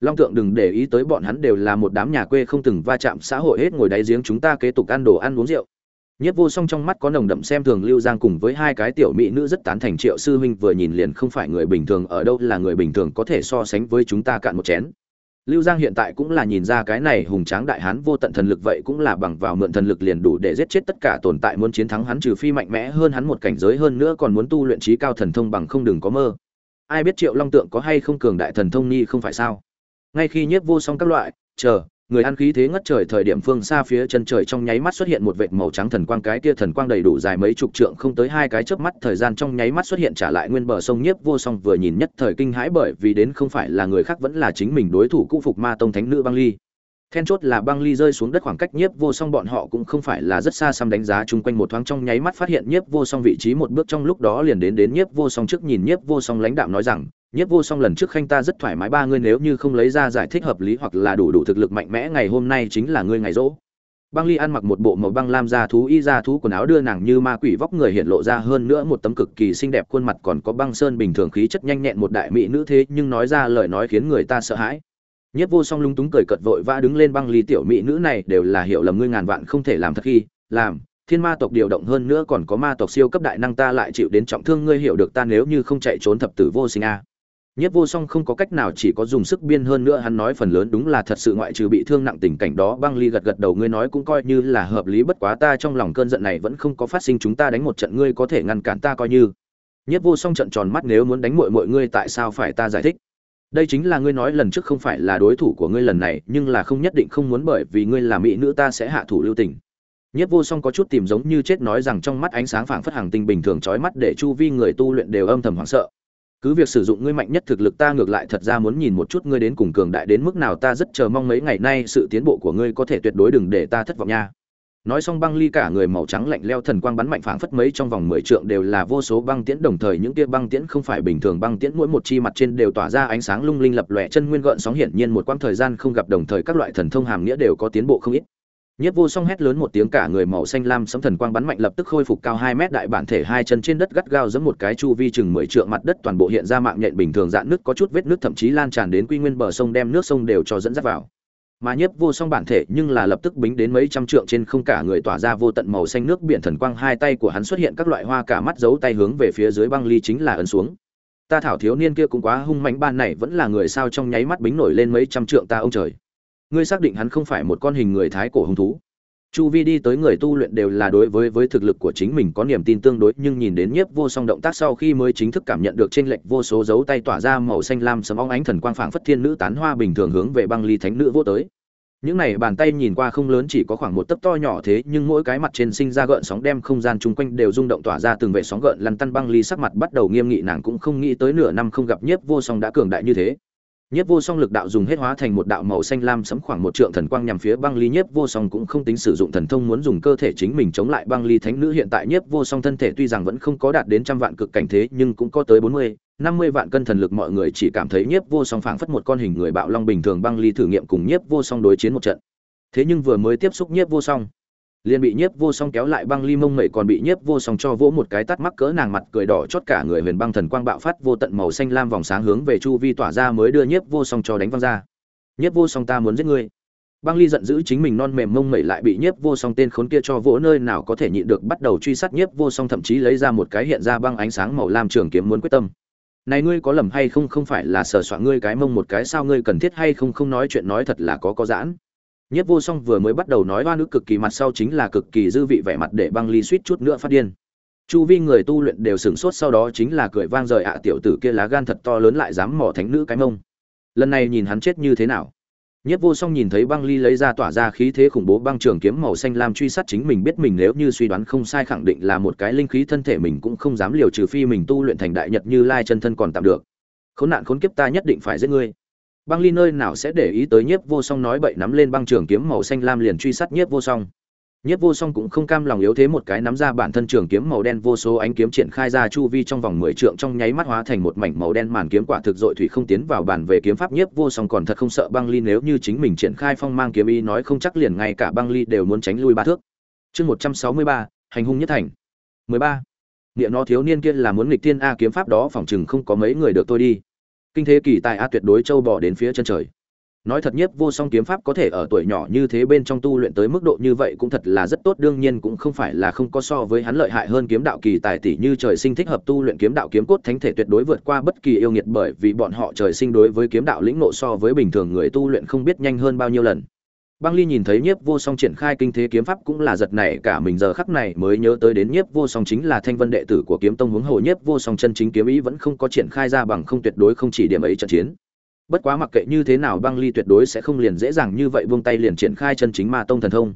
Long Tượng đừng để ý tới bọn hắn đều là một đám nhà quê không từng va chạm xã hội hết ngồi đáy giếng chúng ta kế tục ăn đồ ăn uống rượu Nhất Vô Song trong mắt có nồng đậm xem thường Lưu Giang cùng với hai cái tiểu mỹ nữ rất tán thành Triệu sư huynh vừa nhìn liền không phải người bình thường ở đâu là người bình thường có thể so sánh với chúng ta cạn một chén. Lưu Giang hiện tại cũng là nhìn ra cái này hùng tráng đại hán vô tận thần lực vậy cũng là bằng vào mượn thần lực liền đủ để giết chết tất cả tồn tại muốn chiến thắng hắn trừ phi mạnh mẽ hơn hắn một cảnh giới hơn nữa còn muốn tu luyện trí cao thần thông bằng không đừng có mơ. Ai biết Triệu Long Tượng có hay không cường đại thần thông nghi không phải sao? Ngay khi Nhiếp Vô Song các loại, chờ, người ăn khí thế ngất trời thời điểm phương xa phía chân trời trong nháy mắt xuất hiện một vệt màu trắng thần quang, cái kia thần quang đầy đủ dài mấy chục trượng, không tới hai cái chớp mắt, thời gian trong nháy mắt xuất hiện trả lại nguyên bờ sông nhiếp vô song vừa nhìn nhất thời kinh hãi bởi vì đến không phải là người khác vẫn là chính mình đối thủ cũ phục ma tông thánh nữ băng ly. Then chốt là băng ly rơi xuống đất khoảng cách nhiếp vô song bọn họ cũng không phải là rất xa xăm đánh giá chung quanh một thoáng, trong nháy mắt phát hiện nhiếp vô song vị trí một bước trong lúc đó liền đến đến nhiếp vô song trước nhìn nhiếp vô song lãnh đạo nói rằng Nhất Vô Song lần trước khanh ta rất thoải mái, ba ngươi nếu như không lấy ra giải thích hợp lý hoặc là đủ đủ thực lực mạnh mẽ, ngày hôm nay chính là ngươi ngày rỗ. Băng Ly ăn mặc một bộ màu băng lam da thú, y da thú quần áo đưa nàng như ma quỷ vóc người hiện lộ ra hơn nữa một tấm cực kỳ xinh đẹp, khuôn mặt còn có băng sơn bình thường, khí chất nhanh nhẹn một đại mỹ nữ thế, nhưng nói ra lời nói khiến người ta sợ hãi. Nhất Vô Song lung túng cười cợt vội vã đứng lên, băng ly tiểu mỹ nữ này đều là hiểu lầm ngươi ngàn vạn không thể làm thật khi, làm, thiên ma tộc điều động hơn nữa còn có ma tộc siêu cấp đại năng ta lại chịu đến trọng thương, ngươi hiểu được ta nếu như không chạy trốn thập tử vô sinh a Nhất Vô Song không có cách nào chỉ có dùng sức biên hơn nữa hắn nói phần lớn đúng là thật sự ngoại trừ bị thương nặng tình cảnh đó băng ly gật gật đầu ngươi nói cũng coi như là hợp lý bất quá ta trong lòng cơn giận này vẫn không có phát sinh chúng ta đánh một trận ngươi có thể ngăn cản ta coi như. Nhất Vô Song trận tròn mắt nếu muốn đánh muội muội ngươi tại sao phải ta giải thích? Đây chính là ngươi nói lần trước không phải là đối thủ của ngươi lần này, nhưng là không nhất định không muốn bởi vì ngươi là mỹ nữ ta sẽ hạ thủ lưu tình. Nhất Vô Song có chút tìm giống như chết nói rằng trong mắt ánh sáng phảng phất hàng tinh bình thường chói mắt để chu vi người tu luyện đều âm thầm hoảng sợ, cứ việc sử dụng ngươi mạnh nhất thực lực ta ngược lại thật ra muốn nhìn một chút ngươi đến cùng cường đại đến mức nào, ta rất chờ mong mấy ngày nay sự tiến bộ của ngươi có thể tuyệt đối đừng để ta thất vọng nha. Nói xong băng ly cả người màu trắng lạnh leo thần quang bắn mạnh phảng phất mấy trong vòng mười trượng đều là vô số băng tiễn, đồng thời những tia băng tiễn không phải bình thường băng tiễn, mỗi một chi mặt trên đều tỏa ra ánh sáng lung linh lập lòe chân nguyên gợn sóng, hiển nhiên một quãng thời gian không gặp, đồng thời các loại thần thông hàm nghĩa đều có tiến bộ không ít. Nhất Vô Song hét lớn một tiếng cả người màu xanh lam sấm thần quang bắn mạnh lập tức khôi phục cao hai mét đại bản thể hai chân trên đất gắt gao giẫm một cái chu vi chừng 10 trượng mặt đất toàn bộ hiện ra mạng nhện bình thường dạn nước có chút vết nước thậm chí lan tràn đến quy nguyên bờ sông đem nước sông đều cho dẫn dắt vào. mà nhiếp vô song bản thể nhưng là lập tức bính đến mấy trăm trượng trên không cả người tỏa ra vô tận màu xanh nước biển thần quang, hai tay của hắn xuất hiện các loại hoa cả mắt giấu tay hướng về phía dưới băng ly chính là ấn xuống ta thảo thiếu niên kia cũng quá hung mạnh ban này vẫn là người sao trong nháy mắt bính nổi lên mấy trăm trượng ta ông trời ngươi xác định hắn không phải một con hình người thái cổ hung thú. Chu vi đi tới người tu luyện đều là đối với với thực lực của chính mình có niềm tin tương đối, nhưng nhìn đến nhiếp vô song động tác sau khi mới chính thức cảm nhận được trên lệch vô số dấu tay tỏa ra màu xanh lam sấm óng ánh thần quang phảng phất thiên nữ tán hoa bình thường hướng về băng ly thánh nữ vô tới. Những này bàn tay nhìn qua không lớn, chỉ có khoảng một tấc to nhỏ thế, nhưng mỗi cái mặt trên sinh ra gợn sóng đem không gian chung quanh đều rung động tỏa ra từng vệ sóng gợn lăn tăn băng ly sắc mặt bắt đầu nghiêm nghị, nàng cũng không nghĩ tới nửa năm không gặp nhiếp vô song đã cường đại như thế nhiếp vô song lực đạo dùng hết hóa thành một đạo màu xanh lam sấm khoảng một trượng thần quang nhằm phía băng ly. Nhiếp vô song cũng không tính sử dụng thần thông muốn dùng cơ thể chính mình chống lại băng ly thánh nữ. Hiện tại nhiếp vô song thân thể tuy rằng vẫn không có đạt đến trăm vạn cực cảnh thế, nhưng cũng có tới bốn mươi, năm mươi vạn cân thần lực. Mọi người chỉ cảm thấy nhiếp vô song phảng phất một con hình người bạo long bình thường băng ly thử nghiệm cùng nhiếp vô song đối chiến một trận. Thế nhưng vừa mới tiếp xúc nhiếp vô song liền bị nhiếp vô song kéo lại băng ly mông mẩy còn bị nhiếp vô song cho vỗ một cái tắt mắc cỡ nàng mặt cười đỏ chót cả người huyền băng thần quang bạo phát vô tận màu xanh lam vòng sáng hướng về chu vi tỏa ra mới đưa nhiếp vô song cho đánh văng ra. Nhiếp vô song ta muốn giết ngươi. Băng ly giận dữ chính mình non mềm mông mẩy lại bị nhiếp vô song tên khốn kia cho vỗ nơi nào có thể nhịn được bắt đầu truy sát nhiếp vô song thậm chí lấy ra một cái hiện ra băng ánh sáng màu lam trường kiếm muốn quyết tâm. Này ngươi có lầm hay không không phải là sờ soạn ngươi cái mông một cái sao ngươi cần thiết hay không không nói chuyện nói thật là có có giãn. Nhất Vô Song vừa mới bắt đầu nói oan ức cực kỳ mặt sau chính là cực kỳ dư vị vẻ mặt để băng ly suýt chút nữa phát điên. Chu vi người tu luyện đều sửng sốt sau đó chính là cười vang rời ạ tiểu tử kia lá gan thật to lớn lại dám mỏ thánh nữ cái mông. Lần này nhìn hắn chết như thế nào. Nhất Vô Song nhìn thấy băng ly lấy ra tỏa ra khí thế khủng bố băng trường kiếm màu xanh lam truy sát chính mình biết mình nếu như suy đoán không sai khẳng định là một cái linh khí thân thể mình cũng không dám liều trừ phi mình tu luyện thành đại nhật như lai chân thân còn tạm được. Khốn nạn khốn kiếp ta nhất định phải giết ngươi băng ly nơi nào sẽ để ý tới nhiếp vô song nói bậy nắm lên băng trường kiếm màu xanh lam liền truy sát nhiếp vô song. Nhiếp vô song cũng không cam lòng yếu thế một cái nắm ra bản thân trường kiếm màu đen, vô số ánh kiếm triển khai ra chu vi trong vòng mười trượng trong nháy mắt hóa thành một mảnh màu đen màn kiếm quả thực dội thủy không tiến vào bản về kiếm pháp. Nhiếp vô song còn thật không sợ băng ly nếu như chính mình triển khai phong mang kiếm ý nói không chắc liền ngay cả băng ly đều muốn tránh lui ba thước. Chương một trăm sáu mươi ba, hành hung nhất thành. mười ba. Niệm nó thiếu niên kia là muốn nghịch tiên a kiếm pháp đó, phỏng chừng không có mấy người được tôi đi kinh thế kỳ tài a tuyệt đối châu bò đến phía chân trời. Nói thật nhất vô song kiếm pháp có thể ở tuổi nhỏ như thế bên trong tu luyện tới mức độ như vậy cũng thật là rất tốt, đương nhiên cũng không phải là không có so với hắn lợi hại hơn kiếm đạo kỳ tài tỷ như trời sinh thích hợp tu luyện kiếm đạo kiếm cốt thánh thể tuyệt đối vượt qua bất kỳ yêu nghiệt bởi vì bọn họ trời sinh đối với kiếm đạo lĩnh nộ so với bình thường người tu luyện không biết nhanh hơn bao nhiêu lần băng ly nhìn thấy nhiếp vô song triển khai kinh thế kiếm pháp cũng là giật này cả mình giờ khắc này mới nhớ tới đến nhiếp vô song chính là thanh vân đệ tử của kiếm tông hướng hồ nhiếp vô song chân chính kiếm ý vẫn không có triển khai ra bằng không tuyệt đối không chỉ điểm ấy trận chiến. Bất quá mặc kệ như thế nào băng ly tuyệt đối sẽ không liền dễ dàng như vậy buông tay liền triển khai chân chính ma tông thần thông.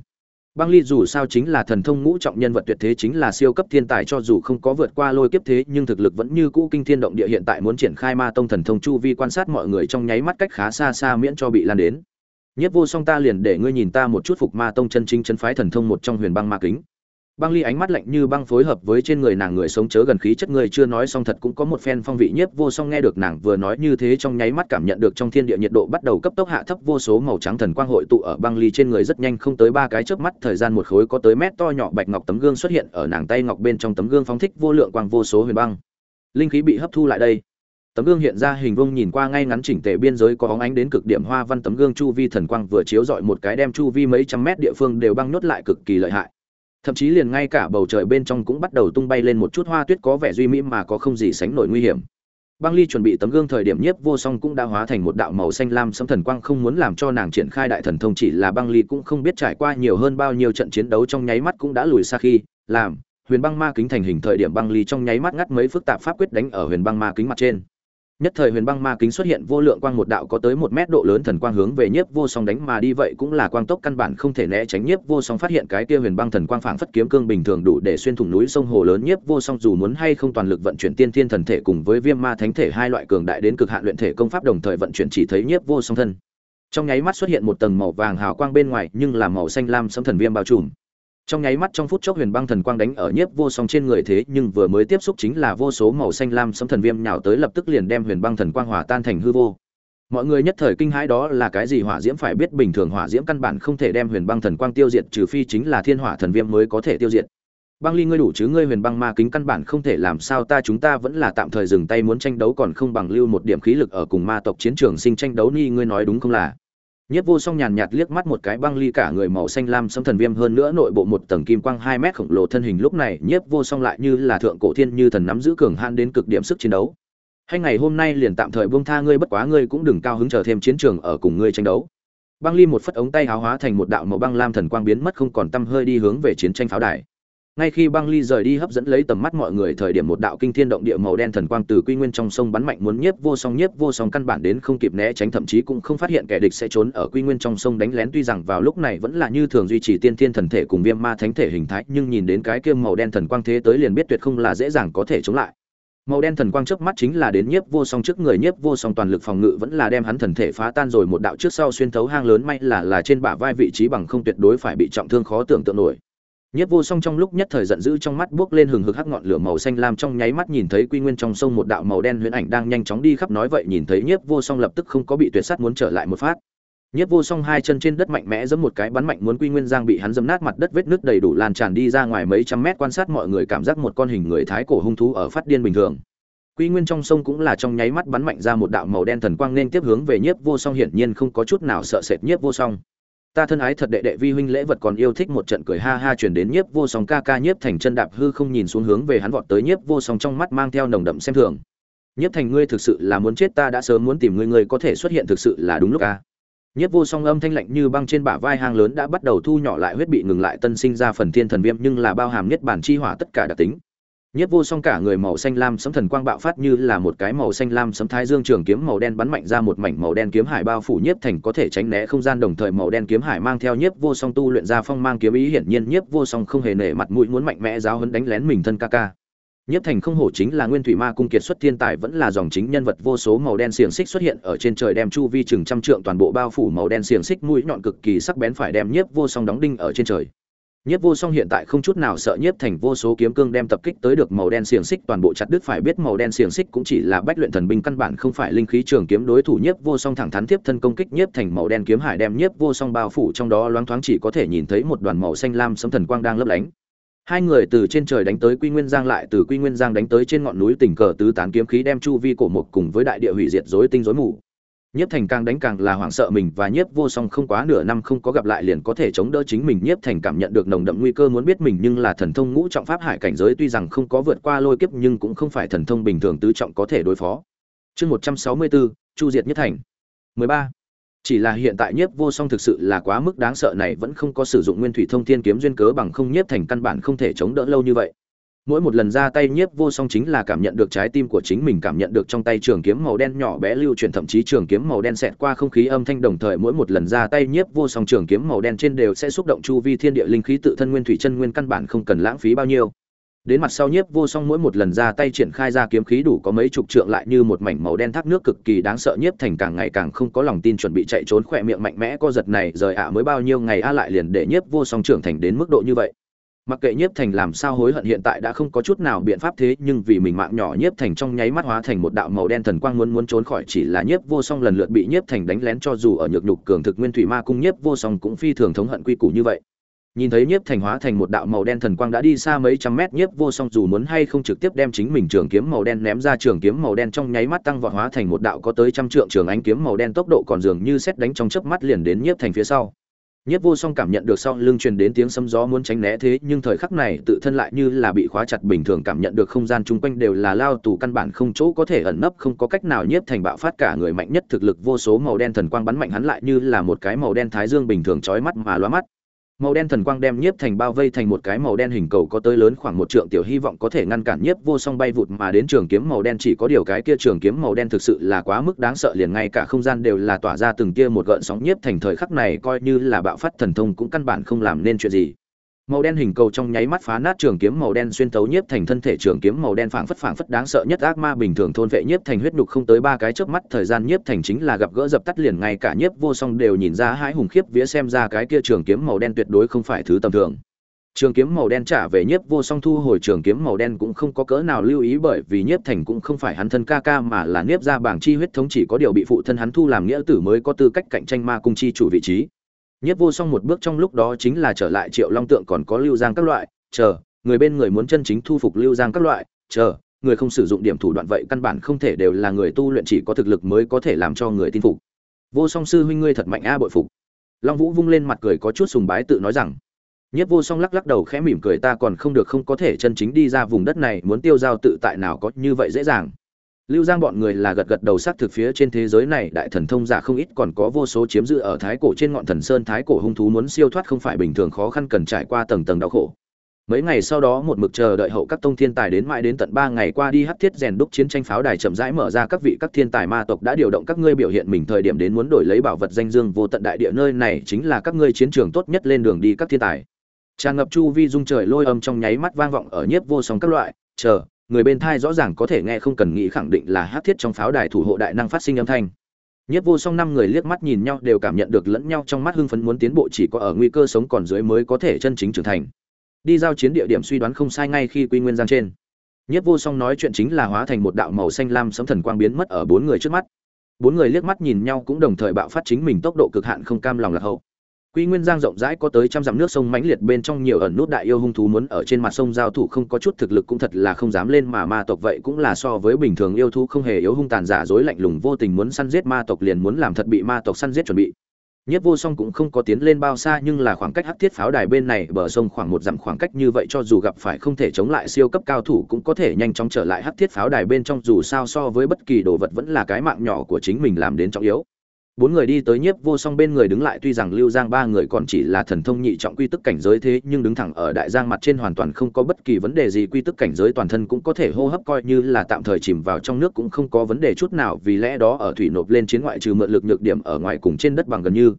Băng ly dù sao chính là thần thông ngũ trọng nhân vật tuyệt thế chính là siêu cấp thiên tài cho dù không có vượt qua lôi kiếp thế nhưng thực lực vẫn như cũ kinh thiên động địa hiện tại muốn triển khai ma tông thần thông chu vi quan sát mọi người trong nháy mắt cách khá xa xa miễn cho bị lan đến nhất vô song ta liền để ngươi nhìn ta một chút phục ma tông chân chính chân phái thần thông một trong huyền băng ma kính. Băng ly ánh mắt lạnh như băng phối hợp với trên người nàng người sống chớ gần khí chất người chưa nói xong thật cũng có một phen phong vị. Nhiếp vô song nghe được nàng vừa nói như thế trong nháy mắt cảm nhận được trong thiên địa nhiệt độ bắt đầu cấp tốc hạ thấp vô số màu trắng thần quang hội tụ ở băng ly trên người rất nhanh không tới ba cái chớp mắt. Thời gian một khối có tới mét to nhỏ bạch ngọc tấm gương xuất hiện ở nàng tay ngọc bên trong tấm gương phóng thích vô lượng quang vô số huyền băng. Linh khí bị hấp thu lại đây tấm gương hiện ra hình vuông nhìn qua ngay ngắn chỉnh tề biên giới có óng ánh đến cực điểm hoa văn tấm gương chu vi thần quang vừa chiếu dọi một cái đem chu vi mấy trăm mét địa phương đều băng nhốt lại cực kỳ lợi hại. Thậm chí liền ngay cả bầu trời bên trong cũng bắt đầu tung bay lên một chút hoa tuyết có vẻ duy mỹ mà có không gì sánh nổi nguy hiểm. Băng ly chuẩn bị tấm gương thời điểm nhiếp vô song cũng đã hóa thành một đạo màu xanh lam sấm thần quang không muốn làm cho nàng triển khai đại thần thông chỉ là băng ly cũng không biết trải qua nhiều hơn bao nhiêu trận chiến đấu trong nháy mắt cũng đã lùi xa khi, làm, huyền băng ma kính thành hình thời điểm băng ly trong nháy mắt ngắt mấy phức tạp pháp quyết đánh ở huyền băng ma kính mặt trên nhất thời huyền băng ma kính xuất hiện vô lượng quang một đạo có tới một mét độ lớn thần quang hướng về nhiếp vô song đánh mà đi vậy cũng là quang tốc căn bản không thể né tránh nhiếp vô song phát hiện cái kia huyền băng thần quang phảng phất kiếm cương bình thường đủ để xuyên thủng núi sông hồ lớn. Nhiếp vô song dù muốn hay không toàn lực vận chuyển tiên thiên thần thể cùng với viêm ma thánh thể hai loại cường đại đến cực hạn luyện thể công pháp đồng thời vận chuyển chỉ thấy nhiếp vô song thân. Trong nháy mắt xuất hiện một tầng màu vàng hào quang bên ngoài nhưng là màu xanh lam sấm thần viêm bao trùm trong nháy mắt trong phút chốc huyền băng thần quang đánh ở nhiếp vô song trên người thế, nhưng vừa mới tiếp xúc chính là vô số màu xanh lam sấm thần viêm nhào tới lập tức liền đem huyền băng thần quang hòa tan thành hư vô. Mọi người nhất thời kinh hãi đó là cái gì hỏa diễm phải biết bình thường hỏa diễm căn bản không thể đem huyền băng thần quang tiêu diệt, trừ phi chính là thiên hỏa thần viêm mới có thể tiêu diệt. Băng ly ngươi đủ chứ, ngươi huyền băng ma kính căn bản không thể làm sao, ta chúng ta vẫn là tạm thời dừng tay muốn tranh đấu còn không bằng lưu một điểm khí lực ở cùng ma tộc chiến trường sinh tranh đấu, ni ngươi nói đúng không là? Nhiếp Vô Song nhàn nhạt liếc mắt một cái băng ly cả người màu xanh lam sấm thần viêm hơn nữa nội bộ một tầng kim quang 2 mét khổng lồ thân hình lúc này Nhiếp Vô Song lại như là thượng cổ thiên như thần nắm giữ cường han đến cực điểm sức chiến đấu. Hay ngày hôm nay liền tạm thời buông tha ngươi, bất quá ngươi cũng đừng cao hứng chờ thêm chiến trường ở cùng ngươi tranh đấu. Băng ly một phất ống tay háo hóa thành một đạo màu băng lam thần quang biến mất không còn tăm hơi đi hướng về chiến tranh pháo đài ngay khi băng ly rời đi hấp dẫn lấy tầm mắt mọi người, thời điểm một đạo kinh thiên động địa màu đen thần quang từ quy nguyên trong sông bắn mạnh muốn nhiếp vô song, nhiếp vô song căn bản đến không kịp né tránh, thậm chí cũng không phát hiện kẻ địch sẽ trốn ở quy nguyên trong sông đánh lén. Tuy rằng vào lúc này vẫn là như thường duy trì tiên thiên thần thể cùng viêm ma thánh thể hình thái, nhưng nhìn đến cái kia màu đen thần quang thế tới liền biết tuyệt không là dễ dàng có thể chống lại. Màu đen thần quang trước mắt chính là đến nhiếp vô song trước người, nhiếp vô song toàn lực phòng ngự vẫn là đem hắn thần thể phá tan rồi một đạo trước sau xuyên thấu hang lớn, may là là trên bả vai vị trí bằng không tuyệt đối phải bị trọng thương khó tưởng tượng nổi. Nhất Vô Song trong lúc nhất thời giận dữ trong mắt bước lên hừng hực hắc ngọn lửa màu xanh lam trong nháy mắt nhìn thấy quy nguyên trong sông một đạo màu đen huyễn ảnh đang nhanh chóng đi khắp nói vậy nhìn thấy Nhất Vô Song lập tức không có bị tuyệt sát muốn trở lại một phát. Nhất Vô Song hai chân trên đất mạnh mẽ giẫm một cái bắn mạnh muốn quy nguyên giang bị hắn giẫm nát mặt đất vết nứt đầy đủ lan tràn đi ra ngoài mấy trăm mét quan sát mọi người cảm giác một con hình người thái cổ hung thú ở phát điên bình thường. Quy nguyên trong sông cũng là trong nháy mắt bắn mạnh ra một đạo màu đen thần quang nên tiếp hướng về Nhiếp Vô Song hiển nhiên không có chút nào sợ sệt Nhiếp Vô Song ta thân ái thật đệ đệ vi huynh lễ vật còn yêu thích một trận cười ha ha chuyển đến nhiếp vô song ca ca nhiếp thành chân đạp hư không nhìn xuống hướng về hắn vọt tới nhiếp vô song trong mắt mang theo nồng đậm xem thường. Nhiếp thành ngươi thực sự là muốn chết ta đã sớm muốn tìm ngươi ngươi có thể xuất hiện thực sự là đúng lúc ca nhiếp vô song âm thanh lạnh như băng trên bả vai hang lớn đã bắt đầu thu nhỏ lại huyết bị ngừng lại tân sinh ra phần thiên thần viêm nhưng là bao hàm nhất bản chi hỏa tất cả đặc tính. Nhất vô song cả người màu xanh lam sấm thần quang bạo phát như là một cái màu xanh lam sấm thái dương trường kiếm màu đen bắn mạnh ra một mảnh màu đen kiếm hải bao phủ nhiếp thành có thể tránh né không gian đồng thời màu đen kiếm hải mang theo nhiếp vô song tu luyện ra phong mang kiếm ý, hiển nhiên nhiếp vô song không hề nể mặt mũi muốn mạnh mẽ giáo hấn đánh lén mình thân ca ca. Nhiếp thành không hổ chính là nguyên thủy ma cung kiệt xuất thiên tài, vẫn là dòng chính nhân vật vô số màu đen xiềng xích xuất hiện ở trên trời đem chu vi chừng trăm trượng toàn bộ bao phủ màu đen xiềng xích mũi nhọn cực kỳ sắc bén phải đem nhiếp vô song đóng đinh ở trên trời Nhiếp Vô Song hiện tại không chút nào sợ Nhiếp Thành vô số kiếm cương đem tập kích tới được màu đen xiềng xích, toàn bộ chặt đứt phải biết màu đen xiềng xích cũng chỉ là bách luyện thần binh, căn bản không phải linh khí trường kiếm đối thủ Nhiếp Vô Song thẳng thắn tiếp thân công kích Nhiếp Thành màu đen kiếm hải đem Nhiếp Vô Song bao phủ trong đó, loáng thoáng chỉ có thể nhìn thấy một đoàn màu xanh lam sấm thần quang đang lấp lánh. Hai người từ trên trời đánh tới Quy Nguyên Giang lại, từ Quy Nguyên Giang đánh tới trên ngọn núi tình cờ tứ tán kiếm khí đem chu vi cổ mục cùng với đại địa hủy diệt rối tinh rối mù. Nhiếp Thành càng đánh càng là hoảng sợ mình và Nhiếp Vô Song không quá nửa năm không có gặp lại liền có thể chống đỡ chính mình. Nhiếp Thành cảm nhận được nồng đậm nguy cơ muốn biết mình nhưng là thần thông ngũ trọng pháp hải cảnh giới tuy rằng không có vượt qua lôi kiếp nhưng cũng không phải thần thông bình thường tứ trọng có thể đối phó. Chương 164, Chu Diệt Nhất Thành. 13. Chỉ là hiện tại Nhiếp Vô Song thực sự là quá mức đáng sợ này vẫn không có sử dụng Nguyên Thủy Thông Thiên kiếm duyên cớ bằng không Nhiếp Thành căn bản không thể chống đỡ lâu như vậy mỗi một lần ra tay nhiếp vô song chính là cảm nhận được trái tim của chính mình, cảm nhận được trong tay trường kiếm màu đen nhỏ bé lưu chuyển, thậm chí trường kiếm màu đen xẹt qua không khí âm thanh, đồng thời mỗi một lần ra tay nhiếp vô song trường kiếm màu đen trên đều sẽ xúc động chu vi thiên địa linh khí, tự thân nguyên thủy chân nguyên căn bản không cần lãng phí bao nhiêu. Đến mặt sau nhiếp vô song mỗi một lần ra tay triển khai ra kiếm khí đủ có mấy chục trượng lại như một mảnh màu đen thác nước cực kỳ đáng sợ, nhiếp thành càng ngày càng không có lòng tin chuẩn bị chạy trốn, khỏe miệng mạnh mẽ co giật này, rời ạ à mới bao nhiêu ngày a lại liền để nhiếp vô song trưởng thành đến mức độ như vậy mặc kệ nhiếp thành làm sao hối hận hiện tại đã không có chút nào biện pháp thế, nhưng vì mình mạng nhỏ nhiếp thành trong nháy mắt hóa thành một đạo màu đen thần quang muốn muốn trốn khỏi chỉ là nhiếp vô song lần lượt bị nhiếp thành đánh lén cho dù ở nhược nhục cường thực nguyên thủy ma cung, nhiếp vô song cũng phi thường thống hận quy củ như vậy. Nhìn thấy nhiếp thành hóa thành một đạo màu đen thần quang đã đi xa mấy trăm mét, nhiếp vô song dù muốn hay không trực tiếp đem chính mình trường kiếm màu đen ném ra trường kiếm màu đen trong nháy mắt tăng vọt hóa thành một đạo có tới trăm trượng trường ánh kiếm màu đen tốc độ còn dường như xét đánh trong chớp mắt liền đến nhiếp thành phía sau. Nhất Vô Song cảm nhận được sau lưng truyền đến tiếng sấm gió muốn tránh né thế, nhưng thời khắc này tự thân lại như là bị khóa chặt bình thường cảm nhận được không gian chung quanh đều là lao tù căn bản không chỗ có thể ẩn nấp, không có cách nào nhiếp thành bạo phát cả người mạnh nhất thực lực vô số màu đen thần quang bắn mạnh hắn lại như là một cái màu đen thái dương bình thường chói mắt mà lóa mắt. Màu đen thần quang đem nhiếp thành bao vây thành một cái màu đen hình cầu có tới lớn khoảng một trượng tiểu hy vọng có thể ngăn cản nhiếp vô song bay vụt mà đến trường kiếm màu đen chỉ có điều cái kia trường kiếm màu đen thực sự là quá mức đáng sợ liền ngay cả không gian đều là tỏa ra từng kia một gợn sóng nhiếp thành thời khắc này coi như là bạo phát thần thông cũng căn bản không làm nên chuyện gì màu đen hình cầu trong nháy mắt phá nát trường kiếm màu đen xuyên tấu nhiếp thành thân thể trường kiếm màu đen phảng phất phảng phất đáng sợ nhất ác ma bình thường thôn vệ nhiếp thành huyết nhục không tới ba cái chớp mắt, thời gian nhiếp thành chính là gặp gỡ dập tắt liền ngay cả nhiếp vô song đều nhìn ra hãi hùng khiếp vía xem ra cái kia trường kiếm màu đen tuyệt đối không phải thứ tầm thường. Trường kiếm màu đen trả về nhiếp vô song thu hồi trường kiếm màu đen cũng không có cỡ nào lưu ý bởi vì nhiếp thành cũng không phải hắn thân ca ca mà là nhiếp ra bảng chi huyết thống chỉ có điều bị phụ thân hắn thu làm nghĩa tử mới có tư cách cạnh tranh ma cung chi chủ vị trí. Nhất vô song một bước trong lúc đó chính là trở lại Triệu Long tượng còn có Lưu Giang các loại, chờ, người bên người muốn chân chính thu phục Lưu Giang các loại, chờ, người không sử dụng điểm thủ đoạn vậy căn bản không thể đều là người tu luyện chỉ có thực lực mới có thể làm cho người tin phục. vô song sư huynh ngươi thật mạnh a bội phục long vũ vung lên mặt cười có chút sùng bái tự nói rằng nhất vô song lắc lắc đầu khẽ mỉm cười ta còn không được không có thể chân chính đi ra vùng đất này muốn tiêu giao tự tại nào có như vậy dễ dàng lưu giang bọn người là gật gật đầu xác thực phía trên thế giới này đại thần thông giả không ít, còn có vô số chiếm giữ ở thái cổ trên ngọn thần sơn thái cổ hung thú muốn siêu thoát không phải bình thường khó khăn cần trải qua tầng tầng đau khổ. Mấy ngày sau đó một mực chờ đợi hậu các tông thiên tài đến mãi đến tận ba ngày qua đi hắc thiết rèn đúc chiến tranh pháo đài chậm rãi mở ra, các vị các thiên tài ma tộc đã điều động các ngươi biểu hiện mình thời điểm đến muốn đổi lấy bảo vật danh dương vô tận đại địa nơi này chính là các ngươi chiến trường tốt nhất lên đường đi các thiên tài. Tràn ngập chu vi dung trời lôi âm trong nháy mắt vang vọng ở nhiếp vô song các loại, chờ người bên thai rõ ràng có thể nghe không cần nghĩ khẳng định là hát thiết trong pháo đài thủ hộ đại năng phát sinh âm thanh. Nhất vô song năm người liếc mắt nhìn nhau đều cảm nhận được lẫn nhau trong mắt hưng phấn muốn tiến bộ chỉ có ở nguy cơ sống còn dưới mới có thể chân chính trưởng thành. Đi giao chiến địa điểm suy đoán không sai ngay khi quy nguyên giang trên. Nhất vô song nói chuyện chính là hóa thành một đạo màu xanh lam sấm thần quang biến mất ở bốn người trước mắt. Bốn người liếc mắt nhìn nhau cũng đồng thời bạo phát chính mình tốc độ cực hạn không cam lòng lạc hậu quy nguyên giang rộng rãi có tới trăm dặm nước sông mãnh liệt bên trong nhiều ẩn nút đại yêu hung thú muốn ở trên mặt sông giao thủ không có chút thực lực cũng thật là không dám lên mà ma tộc vậy cũng là so với bình thường yêu thú không hề yếu hung tàn giả dối lạnh lùng vô tình muốn săn giết ma tộc liền muốn làm thật bị ma tộc săn giết chuẩn bị Nhất Vô Song cũng không có tiến lên bao xa nhưng là khoảng cách hắc thiết pháo đài bên này bờ sông khoảng một dặm khoảng cách như vậy cho dù gặp phải không thể chống lại siêu cấp cao thủ cũng có thể nhanh chóng trở lại hắc thiết pháo đài bên trong dù sao so với bất kỳ đồ vật vẫn là cái mạng nhỏ của chính mình làm đến trọng yếu. Bốn người đi tới Nhiếp Vô Song bên người đứng lại, tuy rằng Lưu Giang ba người còn chỉ là thần thông nhị trọng quy tức cảnh giới thế, nhưng đứng thẳng ở đại giang mặt trên hoàn toàn không có bất kỳ vấn đề gì, quy tức cảnh giới toàn thân cũng có thể hô hấp coi như là tạm thời chìm vào trong nước cũng không có vấn đề chút nào, vì lẽ đó ở thủy nộp lên chiến ngoại trừ mượn lực nhược điểm ở ngoài cùng trên đất bằng gần như.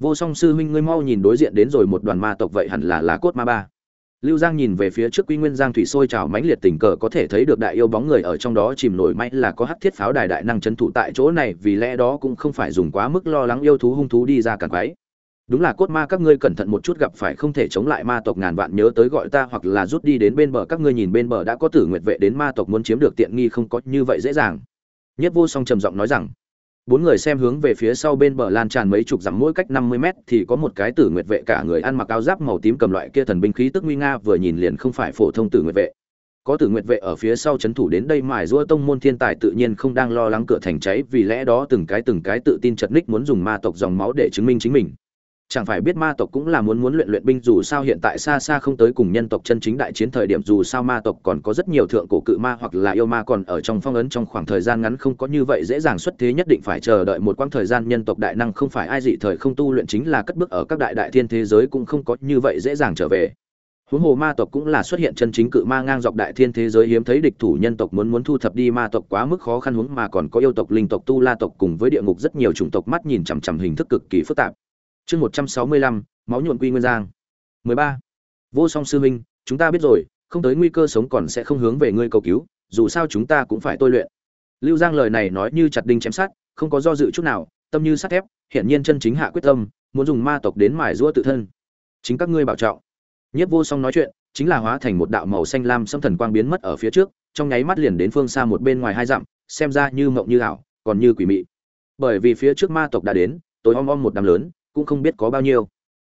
Vô song sư huynh ngươi mau nhìn đối diện đến rồi một đoàn ma tộc, vậy hẳn là lá cốt ma ba lưu giang nhìn về phía trước quy nguyên giang thủy sôi trào mãnh liệt tình cờ có thể thấy được đại yêu bóng người ở trong đó chìm nổi may là có hắc thiết pháo đài đại năng c thủ tại chỗ này, vì lẽ đó cũng không phải dùng quá mức lo lắng yêu thú hung thú đi ra cản quái đúng là cốt ma các ngươi cẩn thận một chút gặp phải không thể chống lại ma tộc ngàn vạn nhớ tới gọi ta hoặc là rút đi đến bên bờ, các ngươi nhìn bên bờ đã có tử nguyệt vệ đến ma tộc muốn chiếm được tiện nghi không có như vậy dễ dàng. Nhất vô song trầm giọng nói rằng bốn người xem hướng về phía sau bên bờ lan tràn mấy chục dặm mỗi cách năm mươi mét thì có một cái tử nguyệt vệ cả người ăn mặc áo giáp màu tím cầm loại kia thần binh khí tức nguy nga vừa nhìn liền không phải phổ thông tử nguyệt vệ. Có tử nguyệt vệ ở phía sau chấn thủ đến đây mài giũa tông môn thiên tài tự nhiên không đang lo lắng cửa thành cháy vì lẽ đó từng cái từng cái tự tin chật ních muốn dùng ma tộc dòng máu để chứng minh chính mình chẳng phải biết ma tộc cũng là muốn muốn luyện luyện binh dù sao hiện tại xa xa không tới cùng nhân tộc chân chính đại chiến thời điểm dù sao ma tộc còn có rất nhiều thượng cổ cự ma hoặc là yêu ma còn ở trong phong ấn trong khoảng thời gian ngắn không có như vậy dễ dàng xuất thế nhất định phải chờ đợi một quãng thời gian nhân tộc đại năng không phải ai dị thời không tu luyện chính là cất bước ở các đại đại thiên thế giới cũng không có như vậy dễ dàng trở về. Huống hồ ma tộc cũng là xuất hiện chân chính cự ma ngang dọc đại thiên thế giới hiếm thấy địch thủ nhân tộc muốn muốn thu thập đi ma tộc quá mức khó khăn huống mà còn có yêu tộc, linh tộc, tu la tộc cùng với địa ngục rất nhiều chủng tộc mắt nhìn chằm chằm hình thức cực kỳ phức tạp chương một trăm sáu mươi lăm, máu nhuộn quy nguyên giang. mười ba. Vô song sư minh chúng ta biết rồi, không tới nguy cơ sống còn sẽ không hướng về ngươi cầu cứu, dù sao chúng ta cũng phải tôi luyện. Lưu giang lời này nói như chặt đinh chém sát không có do dự chút nào, tâm như sắt thép, hiển nhiên chân chính hạ quyết tâm, muốn dùng ma tộc đến mài giũa tự thân. Chính các ngươi bảo trọng. Nhiếp vô song nói chuyện, chính là hóa thành một đạo màu xanh lam xâm thần quang biến mất ở phía trước, trong nháy mắt liền đến phương xa một bên ngoài hai dặm, xem ra như mộng như ảo, còn như quỷ mị. Bởi vì phía trước ma tộc đã đến, tối om om một đám lớn cũng không biết có bao nhiêu.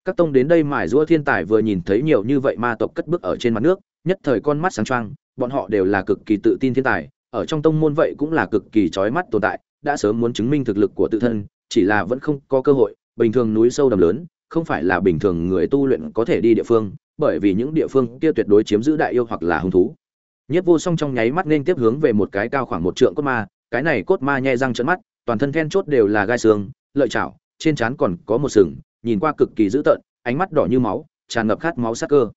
Các tông đến đây mài giũa thiên tài vừa nhìn thấy nhiều như vậy ma tộc cất bước ở trên mặt nước, nhất thời con mắt sáng choang, bọn họ đều là cực kỳ tự tin thiên tài, ở trong tông môn vậy cũng là cực kỳ chói mắt tồn tại, đã sớm muốn chứng minh thực lực của tự thân, chỉ là vẫn không có cơ hội, bình thường núi sâu đầm lớn, không phải là bình thường người tu luyện có thể đi địa phương, bởi vì những địa phương kia tuyệt đối chiếm giữ đại yêu hoặc là hung thú. Nhất vô song trong nháy mắt nên tiếp hướng về một cái cao khoảng một trượng cốt ma, cái này cốt ma nhẹ răng trợn mắt, toàn thân then chốt đều là gai xương, lợi chảo trên trán còn có một sừng, nhìn qua cực kỳ dữ tợn, ánh mắt đỏ như máu, tràn ngập khát máu sát cơ.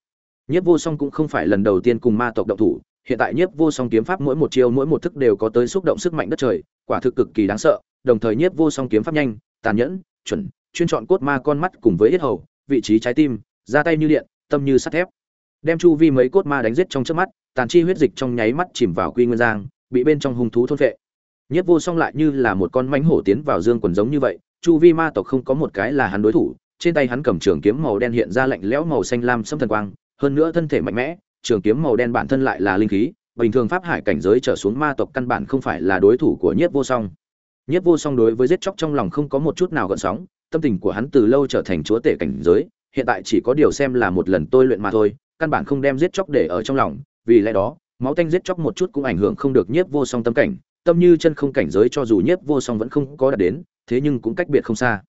Nhiếp Vô Song cũng không phải lần đầu tiên cùng ma tộc động thủ, hiện tại Nhiếp Vô Song kiếm pháp mỗi một chiêu mỗi một thức đều có tới xúc động sức mạnh đất trời, quả thực cực kỳ đáng sợ, đồng thời Nhiếp Vô Song kiếm pháp nhanh, tàn nhẫn, chuẩn, chuyên chọn cốt ma con mắt cùng với yết hầu, vị trí trái tim, ra tay như điện, tâm như sắt thép. Đem chu vi mấy cốt ma đánh giết trong chớp mắt, tàn chi huyết dịch trong nháy mắt chìm vào quy nguyên giang, bị bên trong hung thú thôn phệ. Nhiếp Vô Song lại như là một con mãnh hổ tiến vào dương quần giống như vậy, chu vi ma tộc không có một cái là hắn đối thủ, trên tay hắn cầm trường kiếm màu đen hiện ra lạnh lẽo màu xanh lam xâm thần quang, hơn nữa thân thể mạnh mẽ, trường kiếm màu đen bản thân lại là linh khí, bình thường pháp hải cảnh giới trở xuống ma tộc căn bản không phải là đối thủ của nhiếp vô song. Nhiếp vô song đối với giết chóc trong lòng không có một chút nào gợn sóng, tâm tình của hắn từ lâu trở thành chúa tể cảnh giới, hiện tại chỉ có điều xem là một lần tôi luyện mà thôi, căn bản không đem giết chóc để ở trong lòng, vì lẽ đó, máu tanh giết chóc một chút cũng ảnh hưởng không được nhiếp vô song tâm cảnh, tâm như chân không cảnh giới cho dù nhiếp vô song vẫn không có đạt đến thế nhưng cũng cách biệt không xa.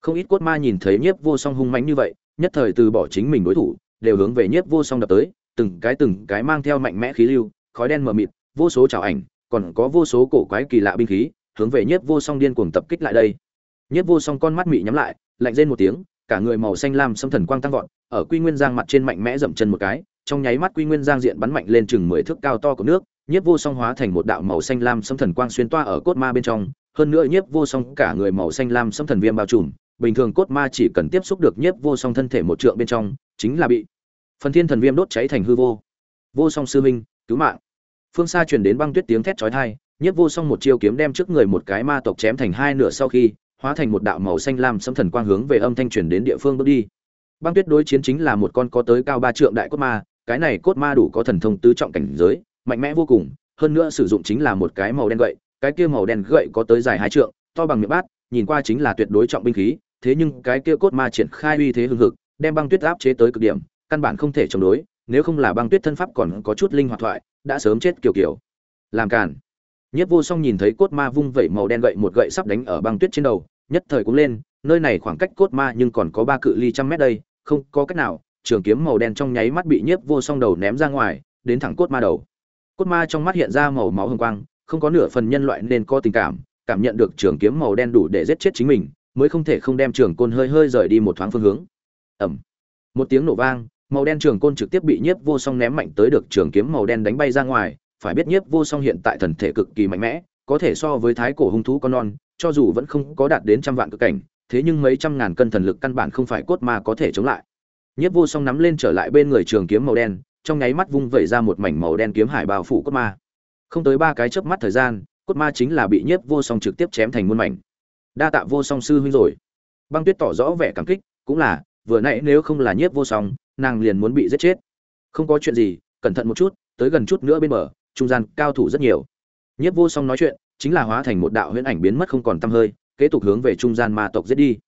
Không ít cốt ma nhìn thấy nhiếp vô song hung mãnh như vậy, nhất thời từ bỏ chính mình đối thủ, đều hướng về nhiếp vô song đập tới, từng cái từng cái mang theo mạnh mẽ khí lưu, khói đen mờ mịt, vô số trào ảnh, còn có vô số cổ quái kỳ lạ binh khí, hướng về nhiếp vô song điên cuồng tập kích lại đây. Nhiếp vô song con mắt mị nhắm lại, lạnh rên một tiếng, cả người màu xanh lam xâm thần quang tăng vọt, ở quy nguyên giang mặt trên mạnh mẽ dậm chân một cái, trong nháy mắt quy nguyên giang diện bắn mạnh lên chừng mười thước cao to của nước, nhiếp vô song hóa thành một đạo màu xanh lam xâm thần quang xuyên toa ở cốt ma bên trong hơn nữa nhiếp vô song cả người màu xanh lam xâm thần viêm bao trùm, bình thường cốt ma chỉ cần tiếp xúc được nhiếp vô song thân thể một trượng bên trong, chính là bị phần thiên thần viêm đốt cháy thành hư vô. Vô song sư minh cứu mạng. Phương xa truyền đến băng tuyết tiếng thét chói tai, nhiếp vô song một chiêu kiếm đem trước người một cái ma tộc chém thành hai nửa sau khi, hóa thành một đạo màu xanh lam xâm thần quang hướng về âm thanh truyền đến địa phương bước đi. Băng tuyết đối chiến chính là một con có tới cao ba trượng đại cốt ma, cái này cốt ma đủ có thần thông tứ trọng cảnh giới, mạnh mẽ vô cùng, hơn nữa sử dụng chính là một cái màu đen gậy cái kia màu đen gậy có tới dài hai trượng, to bằng miệng bát, nhìn qua chính là tuyệt đối trọng binh khí, thế nhưng cái kia cốt ma triển khai uy thế hưng hực, đem băng tuyết áp chế tới cực điểm, căn bản không thể chống đối, nếu không là băng tuyết thân pháp còn có chút linh hoạt thoại, đã sớm chết kiểu kiểu. Làm cản nhất vô song nhìn thấy cốt ma vung vẩy màu đen gậy, một gậy sắp đánh ở băng tuyết trên đầu, nhất thời cũng lên, nơi này khoảng cách cốt ma nhưng còn có ba cự ly trăm mét đây, không có cách nào, trường kiếm màu đen trong nháy mắt bị nhiếp vô song đầu ném ra ngoài, đến thẳng cốt ma đầu. Cốt ma trong mắt hiện ra màu máu hồng quang không có nửa phần nhân loại nên có tình cảm cảm nhận được trường kiếm màu đen đủ để giết chết chính mình, mới không thể không đem trường côn hơi hơi rời đi một thoáng phương hướng. Ẩm một tiếng nổ vang, màu đen trường côn trực tiếp bị nhiếp vô song ném mạnh tới được trường kiếm màu đen đánh bay ra ngoài, phải biết nhiếp vô song hiện tại thần thể cực kỳ mạnh mẽ, có thể so với thái cổ hung thú con non, cho dù vẫn không có đạt đến trăm vạn cực cảnh, thế nhưng mấy trăm ngàn cân thần lực căn bản không phải cốt mà có thể chống lại. Nhiếp vô song nắm lên trở lại bên người trường kiếm màu đen, trong nháy mắt vung vẩy ra một mảnh màu đen kiếm hải bao phủ cốt ma không tới ba cái chớp mắt thời gian, cốt ma chính là bị nhiếp vô song trực tiếp chém thành muôn mảnh. Đa tạ vô song sư huynh rồi. Băng tuyết tỏ rõ vẻ cảm kích, cũng là, vừa nãy nếu không là nhiếp vô song, nàng liền muốn bị giết chết. Không có chuyện gì, cẩn thận một chút, tới gần chút nữa bên bờ, trung gian cao thủ rất nhiều. Nhiếp vô song nói chuyện, chính là hóa thành một đạo huyễn ảnh biến mất không còn tăm hơi, kế tục hướng về trung gian ma tộc giết đi.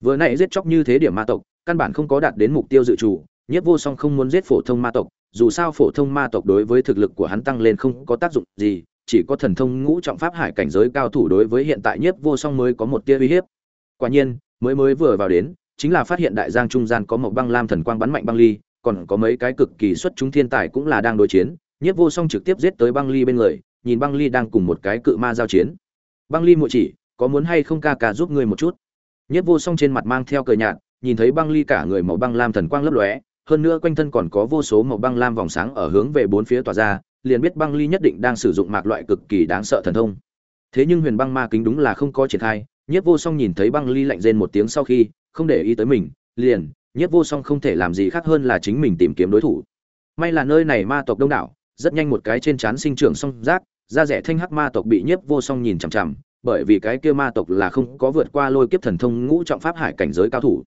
Vừa nãy giết chóc như thế điểm ma tộc, căn bản không có đạt đến mục tiêu dự trù nhiếp vô song không muốn giết phổ thông ma tộc, dù sao phổ thông ma tộc đối với thực lực của hắn tăng lên không có tác dụng gì, chỉ có thần thông ngũ trọng pháp hải cảnh giới cao thủ đối với hiện tại nhiếp vô song mới có một tia uy hiếp. Quả nhiên, mới mới vừa vào đến, chính là phát hiện đại giang trung gian có một băng lam thần quang bắn mạnh băng ly, còn có mấy cái cực kỳ xuất chúng thiên tài cũng là đang đối chiến. Nhiếp vô song trực tiếp giết tới băng ly bên người, nhìn băng ly đang cùng một cái cự ma giao chiến. Băng ly muội chỉ, có muốn hay không ca ca giúp ngươi một chút? Nhiếp vô song trên mặt mang theo cờ nhạt, nhìn thấy băng ly cả người màu băng lam thần quang lấp lóe hơn nữa quanh thân còn có vô số màu băng lam vòng sáng ở hướng về bốn phía tỏa ra, liền biết băng ly nhất định đang sử dụng mạc loại cực kỳ đáng sợ thần thông. Thế nhưng huyền băng ma kính đúng là không có triển khai, nhiếp vô song nhìn thấy băng ly lạnh rên một tiếng sau khi, không để ý tới mình, liền, nhiếp vô song không thể làm gì khác hơn là chính mình tìm kiếm đối thủ. May là nơi này ma tộc đông đảo, rất nhanh một cái trên trán sinh trưởng song rác da rẻ thanh hắc ma tộc bị nhiếp vô song nhìn chằm chằm, bởi vì cái kia ma tộc là không có vượt qua lôi kiếp thần thông ngũ trọng pháp hải cảnh giới cao thủ.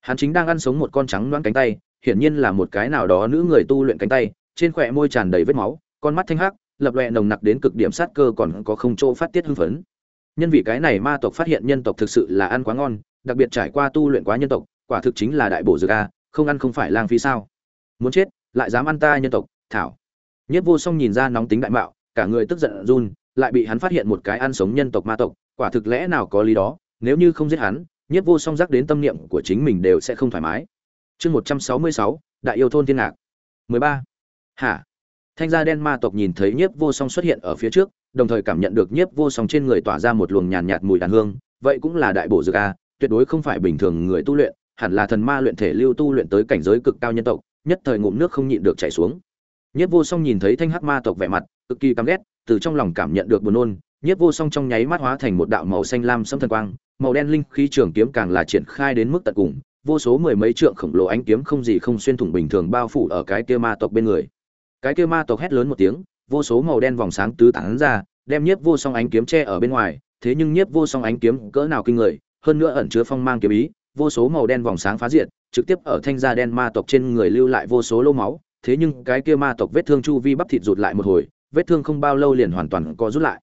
Hắn chính đang ăn sống một con trắng loãng cánh tay hiển nhiên là một cái nào đó nữ người tu luyện cánh tay, trên khỏe môi tràn đầy vết máu, con mắt thanh hắc, lập lòe nồng nặc đến cực điểm sát cơ còn có không chỗ phát tiết hưng phấn. Nhân vì cái này ma tộc phát hiện nhân tộc thực sự là ăn quá ngon, đặc biệt trải qua tu luyện quá nhân tộc, quả thực chính là đại bổ dược a, không ăn không phải lang phí sao. Muốn chết, lại dám ăn ta nhân tộc, thảo. Nhất vô song nhìn ra nóng tính đại mạo, cả người tức giận run, lại bị hắn phát hiện một cái ăn sống nhân tộc ma tộc, quả thực lẽ nào có lý đó, nếu như không giết hắn nhất vô song giác đến tâm niệm của chính mình đều sẽ không thoải mái chương một trăm sáu mươi sáu đại yêu thôn thiên ngạc. mười ba. Hả? Thanh gia đen ma tộc nhìn thấy nhiếp vô song xuất hiện ở phía trước đồng thời cảm nhận được nhiếp vô song trên người tỏa ra một luồng nhàn nhạt, mùi đàn hương vậy cũng là đại bổ dược a tuyệt đối không phải bình thường người tu luyện hẳn là thần ma luyện thể lưu tu luyện tới cảnh giới cực cao nhân tộc nhất thời ngụm nước không nhịn được chảy xuống. Nhiếp vô song nhìn thấy thanh hắc ma tộc vẻ mặt cực kỳ căm ghét từ trong lòng cảm nhận được buồn nôn nhiếp vô song trong nháy mắt hóa thành một đạo màu xanh lam sẫm thần quang màu đen linh khí trường kiếm càng là triển khai đến mức tận cùng vô số mười mấy trượng khổng lồ ánh kiếm không gì không xuyên thủng bình thường bao phủ ở cái kia ma tộc bên người. Cái kia ma tộc hét lớn một tiếng, vô số màu đen vòng sáng tứ tán ra, đem nhiếp vô song ánh kiếm che ở bên ngoài, thế nhưng nhiếp vô song ánh kiếm cỡ nào kinh người, hơn nữa ẩn chứa phong mang kiếm ý, vô số màu đen vòng sáng phá diệt, trực tiếp ở thanh gia đen ma tộc trên người lưu lại vô số lô máu, thế nhưng cái kia ma tộc vết thương chu vi bắp thịt rụt lại một hồi, vết thương không bao lâu liền hoàn toàn co rút lại.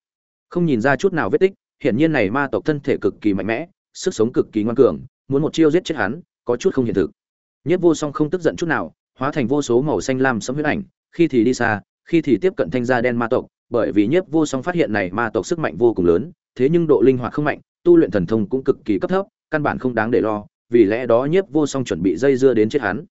Không nhìn ra chút nào vết tích, hiển nhiên này ma tộc thân thể cực kỳ mạnh mẽ, sức sống cực kỳ ngoan cường, muốn một chiêu giết chết hắn có chút không hiện thực. Nhất vô song không tức giận chút nào, hóa thành vô số màu xanh lam sấm huyết ảnh, khi thì đi xa, khi thì tiếp cận thanh gia đen ma tộc, bởi vì nhiếp vô song phát hiện này ma tộc sức mạnh vô cùng lớn, thế nhưng độ linh hoạt không mạnh, tu luyện thần thông cũng cực kỳ cấp thấp, căn bản không đáng để lo, vì lẽ đó nhiếp vô song chuẩn bị dây dưa đến chết hắn.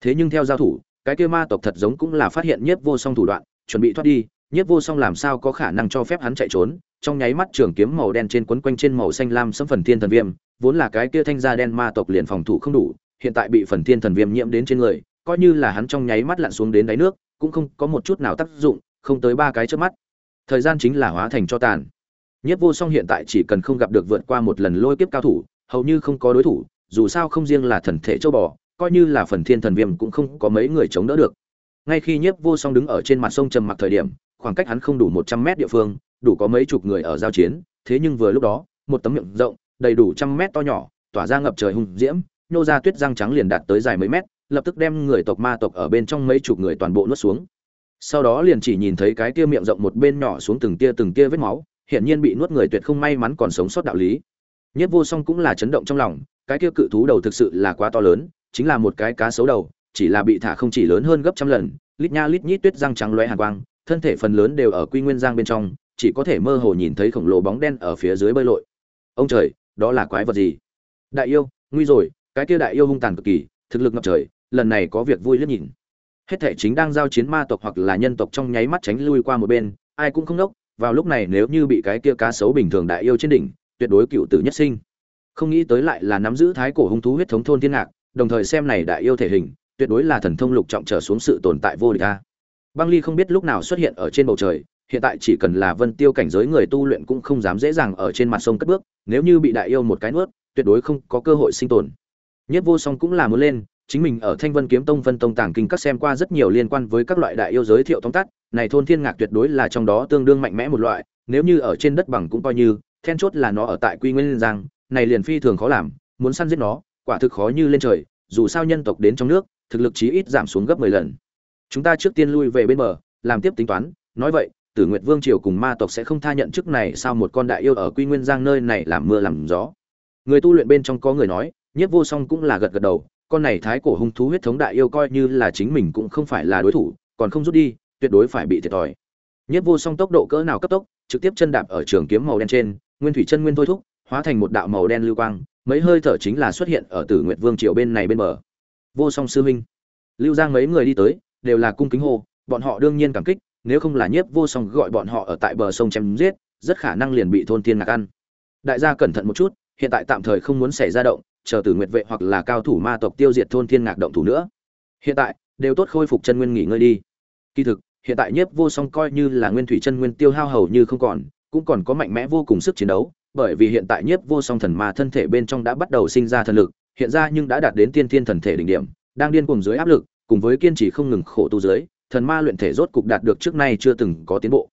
Thế nhưng theo giao thủ, cái kia ma tộc thật giống cũng là phát hiện nhiếp vô song thủ đoạn, chuẩn bị thoát đi nhiếp vô song làm sao có khả năng cho phép hắn chạy trốn? Trong nháy mắt trường kiếm màu đen trên quấn quanh trên màu xanh lam sấm phần thiên thần viêm, vốn là cái kia thanh da đen ma tộc liền phòng thủ không đủ, hiện tại bị phần thiên thần viêm nhiễm đến trên người, coi như là hắn trong nháy mắt lặn xuống đến đáy nước, cũng không có một chút nào tác dụng, không tới ba cái trước mắt. Thời gian chính là hóa thành cho tàn. Nhất vô song hiện tại chỉ cần không gặp được vượt qua một lần lôi kiếp cao thủ, hầu như không có đối thủ, dù sao không riêng là thần thể châu bò, coi như là phần thiên thần viêm cũng không có mấy người chống đỡ được. Ngay khi nhiếp vô song đứng ở trên mặt sông trầm mặc thời điểm khoảng cách hắn không đủ một trăm mét địa phương, đủ có mấy chục người ở giao chiến, thế nhưng vừa lúc đó, một tấm miệng rộng, đầy đủ trăm mét to nhỏ, tỏa ra ngập trời hung diễm nhô ra tuyết răng trắng liền đạt tới dài mấy mét, lập tức đem người tộc ma tộc ở bên trong mấy chục người toàn bộ nuốt xuống. Sau đó liền chỉ nhìn thấy cái kia miệng rộng một bên nhỏ xuống từng tia từng tia vết máu, hiển nhiên bị nuốt người tuyệt không may mắn còn sống sót đạo lý. Nhất vô song cũng là chấn động trong lòng, cái kia cự thú đầu thực sự là quá to lớn, chính là một cái cá sấu đầu, chỉ là bị thả không chỉ lớn hơn gấp trăm lần, lít nha lít nhít tuyết răng trắng loé hàn quang thân thể phần lớn đều ở quy nguyên giang bên trong, chỉ có thể mơ hồ nhìn thấy khổng lồ bóng đen ở phía dưới bơi lội. Ông trời, đó là quái vật gì? Đại yêu, nguy rồi, cái kia đại yêu hung tàn cực kỳ, thực lực ngập trời, lần này có việc vui liếc nhìn. Hết thể chính đang giao chiến ma tộc hoặc là nhân tộc trong nháy mắt tránh lui qua một bên, ai cũng không nốc, vào lúc này nếu như bị cái kia cá sấu bình thường đại yêu trên đỉnh, tuyệt đối cựu tử nhất sinh. Không nghĩ tới lại là nắm giữ thái cổ hung thú huyết thống thôn thiên ngạc, đồng thời xem này đại yêu thể hình, tuyệt đối là thần thông lục trọng trở xuống sự tồn tại vô địch a băng ly không biết lúc nào xuất hiện ở trên bầu trời, hiện tại chỉ cần là vân tiêu cảnh giới người tu luyện cũng không dám dễ dàng ở trên mặt sông cất bước, nếu như bị đại yêu một cái nuốt, tuyệt đối không có cơ hội sinh tồn. Nhất vô song cũng là muốn lên, chính mình ở thanh vân kiếm tông vân tông tàng kinh các xem qua rất nhiều liên quan với các loại đại yêu giới thiệu tóm tắt, này thôn thiên ngạc tuyệt đối là trong đó tương đương mạnh mẽ một loại, nếu như ở trên đất bằng cũng coi như, then chốt là nó ở tại quy nguyên giang, này liền phi thường khó làm, muốn săn giết nó, quả thực khó như lên trời, dù sao nhân tộc đến trong nước, thực lực chí ít giảm xuống gấp mười lần chúng ta trước tiên lui về bên bờ, làm tiếp tính toán, nói vậy, tử nguyệt vương triều cùng ma tộc sẽ không tha nhận chức này sao một con đại yêu ở quy nguyên giang nơi này làm mưa làm gió. Người tu luyện bên trong có người nói nhất vô song cũng là gật gật đầu, con này thái cổ hung thú huyết thống đại yêu coi như là chính mình cũng không phải là đối thủ, còn không rút đi, tuyệt đối phải bị thiệt thòi. Nhất vô song tốc độ cỡ nào cấp tốc, trực tiếp chân đạp ở trường kiếm màu đen trên, nguyên thủy chân nguyên thôi thúc, hóa thành một đạo màu đen lưu quang, mấy hơi thở chính là xuất hiện ở tử nguyệt vương triều bên này bên bờ. Vô song sư huynh, lưu giang mấy người đi tới đều là cung kính hô, bọn họ đương nhiên cảm kích, nếu không là nhiếp vô song gọi bọn họ ở tại bờ sông chém giết, rất khả năng liền bị thôn tiên ngạc ăn. Đại gia cẩn thận một chút, hiện tại tạm thời không muốn xảy ra động, chờ tử nguyệt vệ hoặc là cao thủ ma tộc tiêu diệt thôn thiên ngạc động thủ nữa. Hiện tại, đều tốt khôi phục chân nguyên nghỉ ngơi đi. Kỳ thực, hiện tại nhiếp vô song coi như là nguyên thủy chân nguyên tiêu hao hầu như không còn, cũng còn có mạnh mẽ vô cùng sức chiến đấu, bởi vì hiện tại nhiếp vô song thần ma thân thể bên trong đã bắt đầu sinh ra thần lực, hiện ra nhưng đã đạt đến tiên thiên thần thể đỉnh điểm, đang điên cuồng dưới áp lực cùng với kiên trì không ngừng khổ tu dưới, thần ma luyện thể rốt cục đạt được trước nay chưa từng có tiến bộ.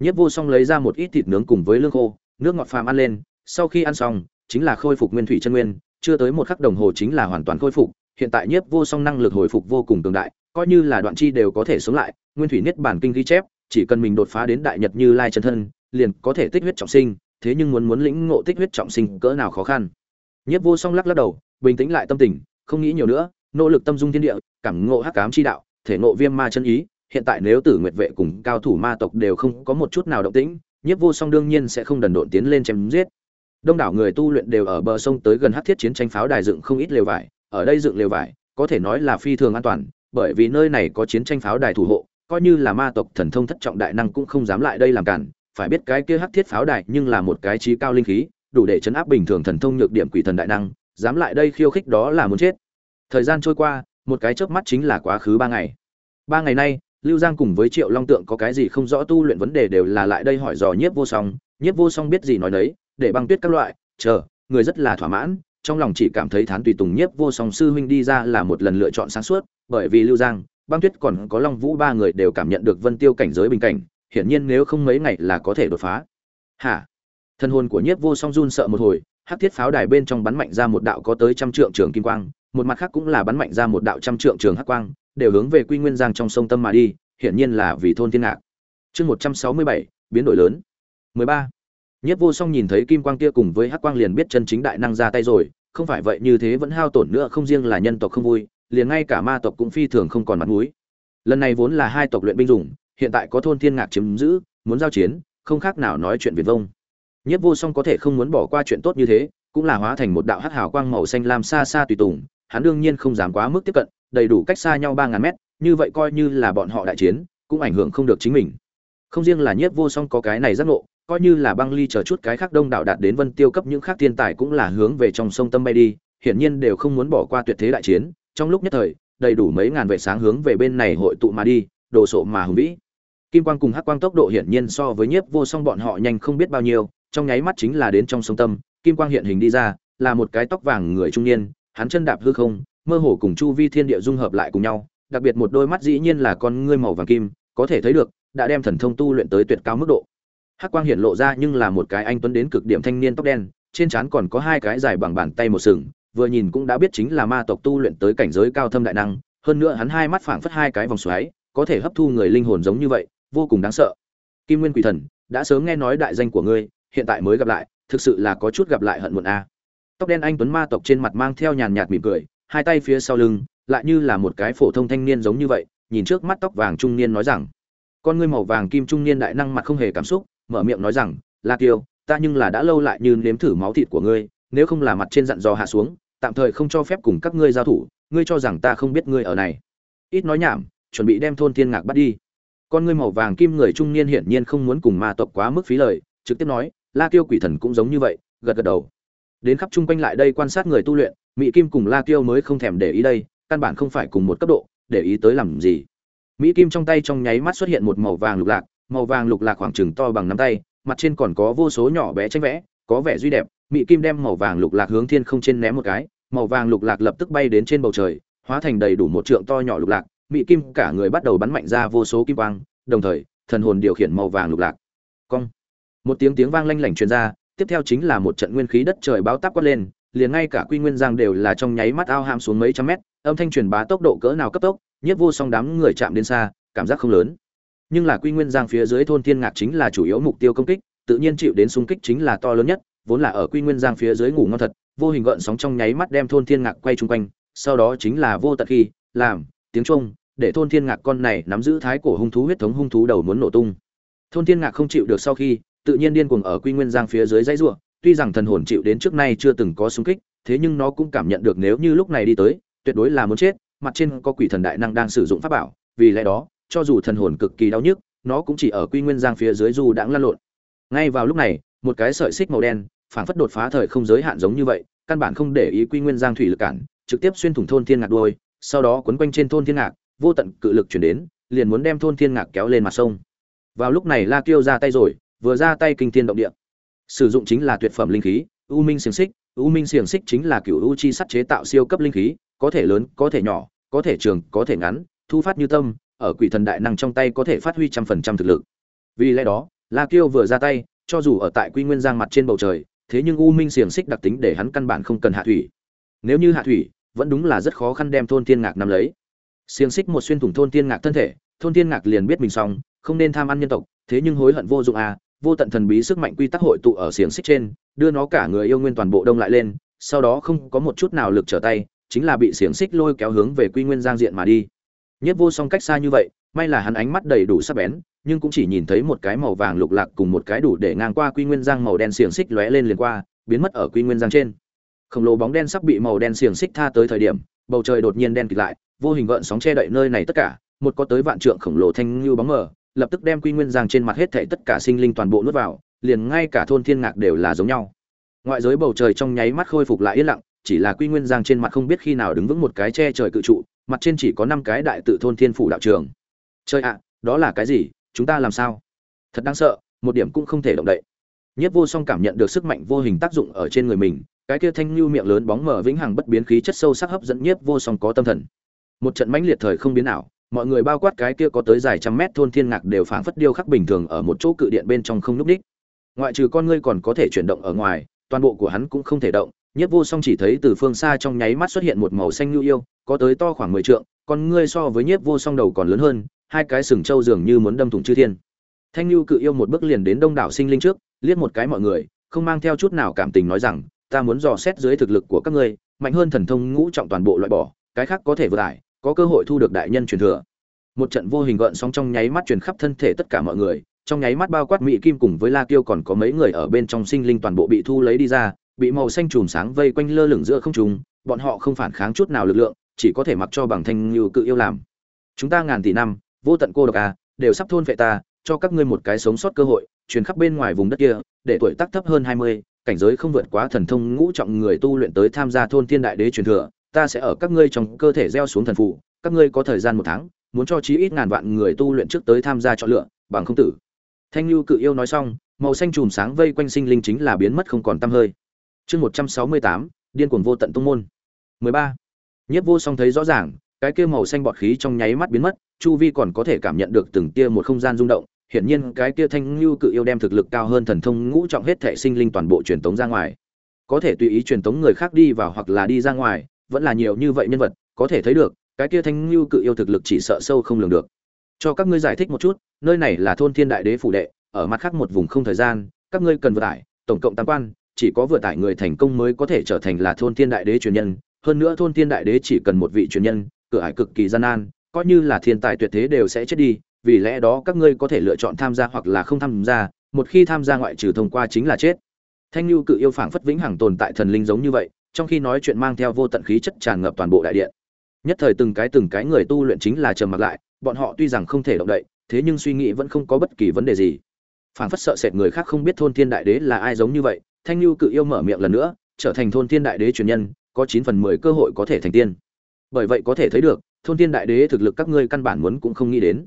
Nhiếp vô song lấy ra một ít thịt nướng cùng với lương khô, nước ngọt phàm ăn lên, sau khi ăn xong, chính là khôi phục nguyên thủy chân nguyên, chưa tới một khắc đồng hồ chính là hoàn toàn khôi phục, hiện tại nhiếp vô song năng lực hồi phục vô cùng cường đại, coi như là đoạn chi đều có thể sống lại, nguyên thủy niết bản kinh ghi chép, chỉ cần mình đột phá đến đại nhật như lai chân thân, liền có thể tích huyết trọng sinh, thế nhưng muốn muốn lĩnh ngộ tích huyết trọng sinh cỡ nào khó khăn. Nhiếp vô song lắc lắc đầu, bình tĩnh lại tâm tình, không nghĩ nhiều nữa nỗ lực tâm dung thiên địa, cảm ngộ hắc cám chi đạo, thể ngộ viêm ma chân ý, hiện tại nếu tử nguyệt vệ cùng cao thủ ma tộc đều không có một chút nào động tĩnh, nhiếp vô song đương nhiên sẽ không đần độn tiến lên chém giết. Đông đảo người tu luyện đều ở bờ sông tới gần hắc thiết chiến tranh pháo đài dựng không ít lều vải, ở đây dựng lều vải, có thể nói là phi thường an toàn, bởi vì nơi này có chiến tranh pháo đài thủ hộ, coi như là ma tộc thần thông thất trọng đại năng cũng không dám lại đây làm cản. Phải biết cái kia hắc thiết pháo đài nhưng là một cái trí cao linh khí, đủ để chấn áp bình thường thần thông nhược điểm quỷ thần đại năng, dám lại đây khiêu khích đó là muốn chết thời gian trôi qua, một cái chớp mắt chính là quá khứ ba ngày. Ba ngày nay, lưu giang cùng với triệu long tượng có cái gì không rõ tu luyện vấn đề đều là lại đây hỏi dò nhiếp vô song. Nhiếp vô song biết gì nói đấy để băng tuyết các loại, chờ, người rất là thỏa mãn, trong lòng chỉ cảm thấy thán tùy tùng nhiếp vô song sư huynh đi ra là một lần lựa chọn sáng suốt, bởi vì lưu giang, băng tuyết còn có long vũ ba người đều cảm nhận được vân tiêu cảnh giới bình cảnh, hiển nhiên nếu không mấy ngày là có thể đột phá. Hả? Thân hồn của nhiếp vô song run sợ một hồi, hắc thiết pháo đài bên trong bắn mạnh ra một đạo có tới trăm trượng trường kim quang một mặt khác cũng là bắn mạnh ra một đạo trăm trượng trường hắc quang đều hướng về quy nguyên giang trong sông tâm mà đi hiển nhiên là vì thôn thiên ngạc. Chương một trăm sáu mươi bảy biến đổi lớn. Mười ba. Nhất vô song nhìn thấy kim quang kia cùng với hắc quang liền biết chân chính đại năng ra tay rồi không phải vậy như thế vẫn hao tổn nữa không riêng là nhân tộc không vui liền ngay cả ma tộc cũng phi thường không còn mặt mũi. Lần này vốn là hai tộc luyện binh dùng hiện tại có thôn thiên ngạc chiếm giữ muốn giao chiến không khác nào nói chuyện viển vông. Nhiếp Vô Song có thể không muốn bỏ qua chuyện tốt như thế, cũng là hóa thành một đạo hắc hào quang màu xanh lam xa xa tùy tùng, hắn đương nhiên không dám quá mức tiếp cận, đầy đủ cách xa nhau 3000 mét, như vậy coi như là bọn họ đại chiến, cũng ảnh hưởng không được chính mình. Không riêng là Nhiếp Vô Song có cái này giác ngộ, coi như là Băng Ly chờ chút cái khác đông đảo đạt đến Vân Tiêu cấp những khác thiên tài cũng là hướng về trong sông tâm bay đi, hiển nhiên đều không muốn bỏ qua tuyệt thế đại chiến, trong lúc nhất thời, đầy đủ mấy ngàn vệ sáng hướng về bên này hội tụ mà đi, đồ sộ mà hùng vĩ. Kim quang cùng hắc quang tốc độ hiển nhiên so với Nhiếp Vô Song bọn họ nhanh không biết bao nhiêu, trong nháy mắt chính là đến trong sông tâm, kim quang hiện hình đi ra, là một cái tóc vàng người trung niên, hắn chân đạp hư không, mơ hồ cùng chu vi thiên địa dung hợp lại cùng nhau, đặc biệt một đôi mắt dĩ nhiên là con ngươi màu vàng kim, có thể thấy được, đã đem thần thông tu luyện tới tuyệt cao mức độ. Hắc quang hiện lộ ra nhưng là một cái anh tuấn đến cực điểm thanh niên tóc đen, trên trán còn có hai cái dài bằng bàn tay một sừng, vừa nhìn cũng đã biết chính là ma tộc tu luyện tới cảnh giới cao thâm đại năng, hơn nữa hắn hai mắt phảng phất hai cái vòng xoáy, có thể hấp thu người linh hồn giống như vậy, vô cùng đáng sợ. Kim Nguyên Quỷ Thần, đã sớm nghe nói đại danh của ngươi, hiện tại mới gặp lại, thực sự là có chút gặp lại hận muộn a. Tóc đen anh tuấn ma tộc trên mặt mang theo nhàn nhạt mỉm cười, hai tay phía sau lưng, lại như là một cái phổ thông thanh niên giống như vậy, nhìn trước mắt tóc vàng trung niên nói rằng: "Con ngươi màu vàng kim trung niên đại năng mặt không hề cảm xúc, mở miệng nói rằng: "La tiêu ta nhưng là đã lâu lại như nếm thử máu thịt của ngươi, nếu không là mặt trên dặn dò hạ xuống, tạm thời không cho phép cùng các ngươi giao thủ, ngươi cho rằng ta không biết ngươi ở này?" Ít nói nhảm, chuẩn bị đem thôn thiên ngạc bắt đi. Con ngươi màu vàng kim người trung niên hiển nhiên không muốn cùng ma tộc quá mức phí lời, trực tiếp nói: "La tiêu quỷ thần cũng giống như vậy." Gật gật đầu. Đến khắp trung quanh lại đây quan sát người tu luyện, Mỹ Kim cùng La Kiêu mới không thèm để ý đây, căn bản không phải cùng một cấp độ, để ý tới làm gì. Mỹ Kim trong tay trong nháy mắt xuất hiện một màu vàng lục lạc, màu vàng lục lạc khoảng chừng to bằng nắm tay, mặt trên còn có vô số nhỏ bé tranh vẽ, có vẻ duy đẹp. Mỹ Kim đem màu vàng lục lạc hướng thiên không trên ném một cái, màu vàng lục lạc lập tức bay đến trên bầu trời, hóa thành đầy đủ một trượng to nhỏ lục lạc, Mỹ Kim cả người bắt đầu bắn mạnh ra vô số kim quang, đồng thời, thần hồn điều khiển màu vàng lục lạc. Cong. Một tiếng tiếng vang lanh lảnh truyền ra, tiếp theo chính là một trận nguyên khí đất trời báo táp quát lên, liền ngay cả Quy Nguyên Giang đều là trong nháy mắt ao ham xuống mấy trăm mét, âm thanh truyền bá tốc độ cỡ nào cấp tốc, nhất vô song đám người chạm đến xa, cảm giác không lớn. Nhưng là Quy Nguyên Giang phía dưới thôn Thiên Ngạc chính là chủ yếu mục tiêu công kích, tự nhiên chịu đến xung kích chính là to lớn nhất, vốn là ở Quy Nguyên Giang phía dưới ngủ ngon thật, vô hình gợn sóng trong nháy mắt đem thôn Thiên Ngạc quay trung quanh, sau đó chính là vô tận khi, làm, tiếng trung, để thôn Thiên Ngạc con này nắm giữ thái cổ hung thú huyết thống hung thú đầu muốn nổ tung. Thôn Thiên Ngạc không chịu được sau khi, tự nhiên điên cuồng ở Quy Nguyên Giang phía dưới dãy rủa, tuy rằng thần hồn chịu đến trước nay chưa từng có xung kích, thế nhưng nó cũng cảm nhận được nếu như lúc này đi tới, tuyệt đối là muốn chết, mặt trên có quỷ thần đại năng đang sử dụng pháp bảo, vì lẽ đó, cho dù thần hồn cực kỳ đau nhức, nó cũng chỉ ở Quy Nguyên Giang phía dưới dù đãng lăn lộn. Ngay vào lúc này, một cái sợi xích màu đen, phảng phất đột phá thời không giới hạn giống như vậy, căn bản không để ý Quy Nguyên Giang thủy lực cản, trực tiếp xuyên thủng thôn thiên ngạc đuôi, sau đó quấn quanh trên thôn thiên ngạc, vô tận cự lực truyền đến, liền muốn đem thôn thiên ngạc kéo lên mặt sông. Vào lúc này La Kiêu ra tay rồi, vừa ra tay kinh thiên động địa. Sử dụng chính là tuyệt phẩm linh khí, u minh xiềng xích. U minh xiềng xích chính là cựu u chi sắt chế tạo siêu cấp linh khí, có thể lớn, có thể nhỏ, có thể trường, có thể ngắn, thu phát như tâm, ở quỷ thần đại năng trong tay có thể phát huy trăm phần trăm thực lực. Vì lẽ đó, la kiêu vừa ra tay, cho dù ở tại quy nguyên giang mặt trên bầu trời, thế nhưng u minh xiềng xích đặc tính để hắn căn bản không cần hạ thủy. Nếu như hạ thủy, vẫn đúng là rất khó khăn đem thôn thiên ngạc nắm lấy. Xiềng xích một xuyên thủng thôn thiên ngạc thân thể, thôn thiên ngạc liền biết mình xong, không nên tham ăn nhân tộc, thế nhưng hối hận vô dụng à vô tận thần bí sức mạnh quy tắc hội tụ ở xiềng xích trên, đưa nó cả người yêu nguyên toàn bộ đông lại lên, sau đó không có một chút nào lực trở tay, chính là bị xiềng xích lôi kéo hướng về Quy Nguyên Giang diện mà đi. Nhất vô song cách xa như vậy, may là hắn ánh mắt đầy đủ sắc bén, nhưng cũng chỉ nhìn thấy một cái màu vàng lục lạc cùng một cái đủ để ngang qua Quy Nguyên Giang màu đen xiềng xích lóe lên liền qua, biến mất ở Quy Nguyên Giang trên. Khổng lồ bóng đen sắp bị màu đen xiềng xích tha tới thời điểm, bầu trời đột nhiên đen kịt lại, vô hình gợn sóng che đậy nơi này tất cả, một có tới vạn trượng khổng lồ thanh như bóng mờ, lập tức đem Quy Nguyên Giang trên mặt hết thảy tất cả sinh linh toàn bộ nuốt vào, liền ngay cả thôn thiên ngạc đều là giống nhau. Ngoại giới bầu trời trong nháy mắt khôi phục lại yên lặng chỉ là quy nguyên giang trên mặt không biết khi nào đứng vững một cái che trời cự trụ mặt trên chỉ có năm cái đại tự thôn thiên phủ đạo trường. Trời ạ đó là cái gì? Chúng ta làm sao? Thật đáng sợ một điểm cũng không thể động đậy. Nhất vô song cảm nhận được sức mạnh vô hình tác dụng ở trên người mình cái kia thanh lưu miệng lớn bóng mở vĩnh hằng bất biến khí chất sâu sắc hấp dẫn nhất vô song có tâm thần. Một trận mãnh liệt thời không biến ảo mọi người bao quát cái kia có tới dài trăm mét thôn thiên ngạc đều phảng phất điêu khắc bình thường ở một chỗ cự điện bên trong không núp đích. Ngoại trừ con ngươi còn có thể chuyển động ở ngoài, toàn bộ của hắn cũng không thể động nhất vô song chỉ thấy từ phương xa trong nháy mắt xuất hiện một màu xanh nhu yêu, có tới to khoảng mười trượng, con ngươi so với nhiếp vô song đầu còn lớn hơn, hai cái sừng trâu dường như muốn đâm thủng chư thiên. Thanh nhu cự yêu một bước liền đến đông đảo sinh linh trước, liếc một cái mọi người, không mang theo chút nào cảm tình nói rằng, ta muốn dò xét dưới thực lực của các ngươi, mạnh hơn thần thông ngũ trọng toàn bộ loại bỏ, cái khác có thể vừa tải có cơ hội thu được đại nhân truyền thừa. Một trận vô hình gợn sóng trong nháy mắt truyền khắp thân thể tất cả mọi người, trong nháy mắt bao quát mỹ kim cùng với la kiêu còn có mấy người ở bên trong sinh linh toàn bộ bị thu lấy đi ra, bị màu xanh chùm sáng vây quanh lơ lửng giữa không trung, bọn họ không phản kháng chút nào lực lượng, chỉ có thể mặc cho bằng thanh như cự yêu làm. Chúng ta ngàn tỷ năm, vô tận cô độc à đều sắp thôn vệ ta, cho các ngươi một cái sống sót cơ hội, truyền khắp bên ngoài vùng đất kia, để tuổi tác thấp hơn hai mươi, cảnh giới không vượt quá thần thông ngũ trọng người tu luyện tới tham gia thôn thiên đại đế truyền thừa ta sẽ ở các ngươi trong cơ thể gieo xuống thần phụ, các ngươi có thời gian một tháng, muốn cho chí ít ngàn vạn người tu luyện trước tới tham gia chọn lựa, bằng không tử. Thanh lưu cự yêu nói xong, màu xanh chùm sáng vây quanh sinh linh chính là biến mất không còn tăm hơi. Chương một trăm sáu mươi tám, điên cuồng vô tận tông môn. Mười ba. Nhất vô song thấy rõ ràng, cái kia màu xanh bọt khí trong nháy mắt biến mất, chu vi còn có thể cảm nhận được từng tia một không gian rung động, hiển nhiên cái kia thanh lưu cự yêu đem thực lực cao hơn thần thông ngũ trọng hết thể sinh linh toàn bộ truyền tống ra ngoài. Có thể tùy ý truyền tống người khác đi vào hoặc là đi ra ngoài vẫn là nhiều như vậy nhân vật, có thể thấy được, cái kia thanh lưu cự yêu thực lực chỉ sợ sâu không lường được. Cho các ngươi giải thích một chút, nơi này là thôn thiên đại đế phủ đệ, ở mặt khác một vùng không thời gian, các ngươi cần vừa tải, tổng cộng tam quan, chỉ có vừa tải người thành công mới có thể trở thành là thôn thiên đại đế truyền nhân. Hơn nữa thôn thiên đại đế chỉ cần một vị truyền nhân, cửa ải cực kỳ gian nan, coi như là thiên tài tuyệt thế đều sẽ chết đi, vì lẽ đó các ngươi có thể lựa chọn tham gia hoặc là không tham gia, một khi tham gia ngoại trừ thông qua chính là chết. Thanh lưu cự yêu phảng phất vĩnh hằng tồn tại thần linh giống như vậy trong khi nói chuyện mang theo vô tận khí chất tràn ngập toàn bộ đại điện. Nhất thời từng cái từng cái người tu luyện chính là trầm mặc lại, bọn họ tuy rằng không thể động đậy, thế nhưng suy nghĩ vẫn không có bất kỳ vấn đề gì. Phảng phất sợ sệt người khác không biết thôn thiên đại đế là ai giống như vậy, thanh lưu cự yêu mở miệng lần nữa, trở thành thôn thiên đại đế truyền nhân, có chín phần mười cơ hội có thể thành tiên. Bởi vậy có thể thấy được, thôn thiên đại đế thực lực các ngươi căn bản muốn cũng không nghĩ đến.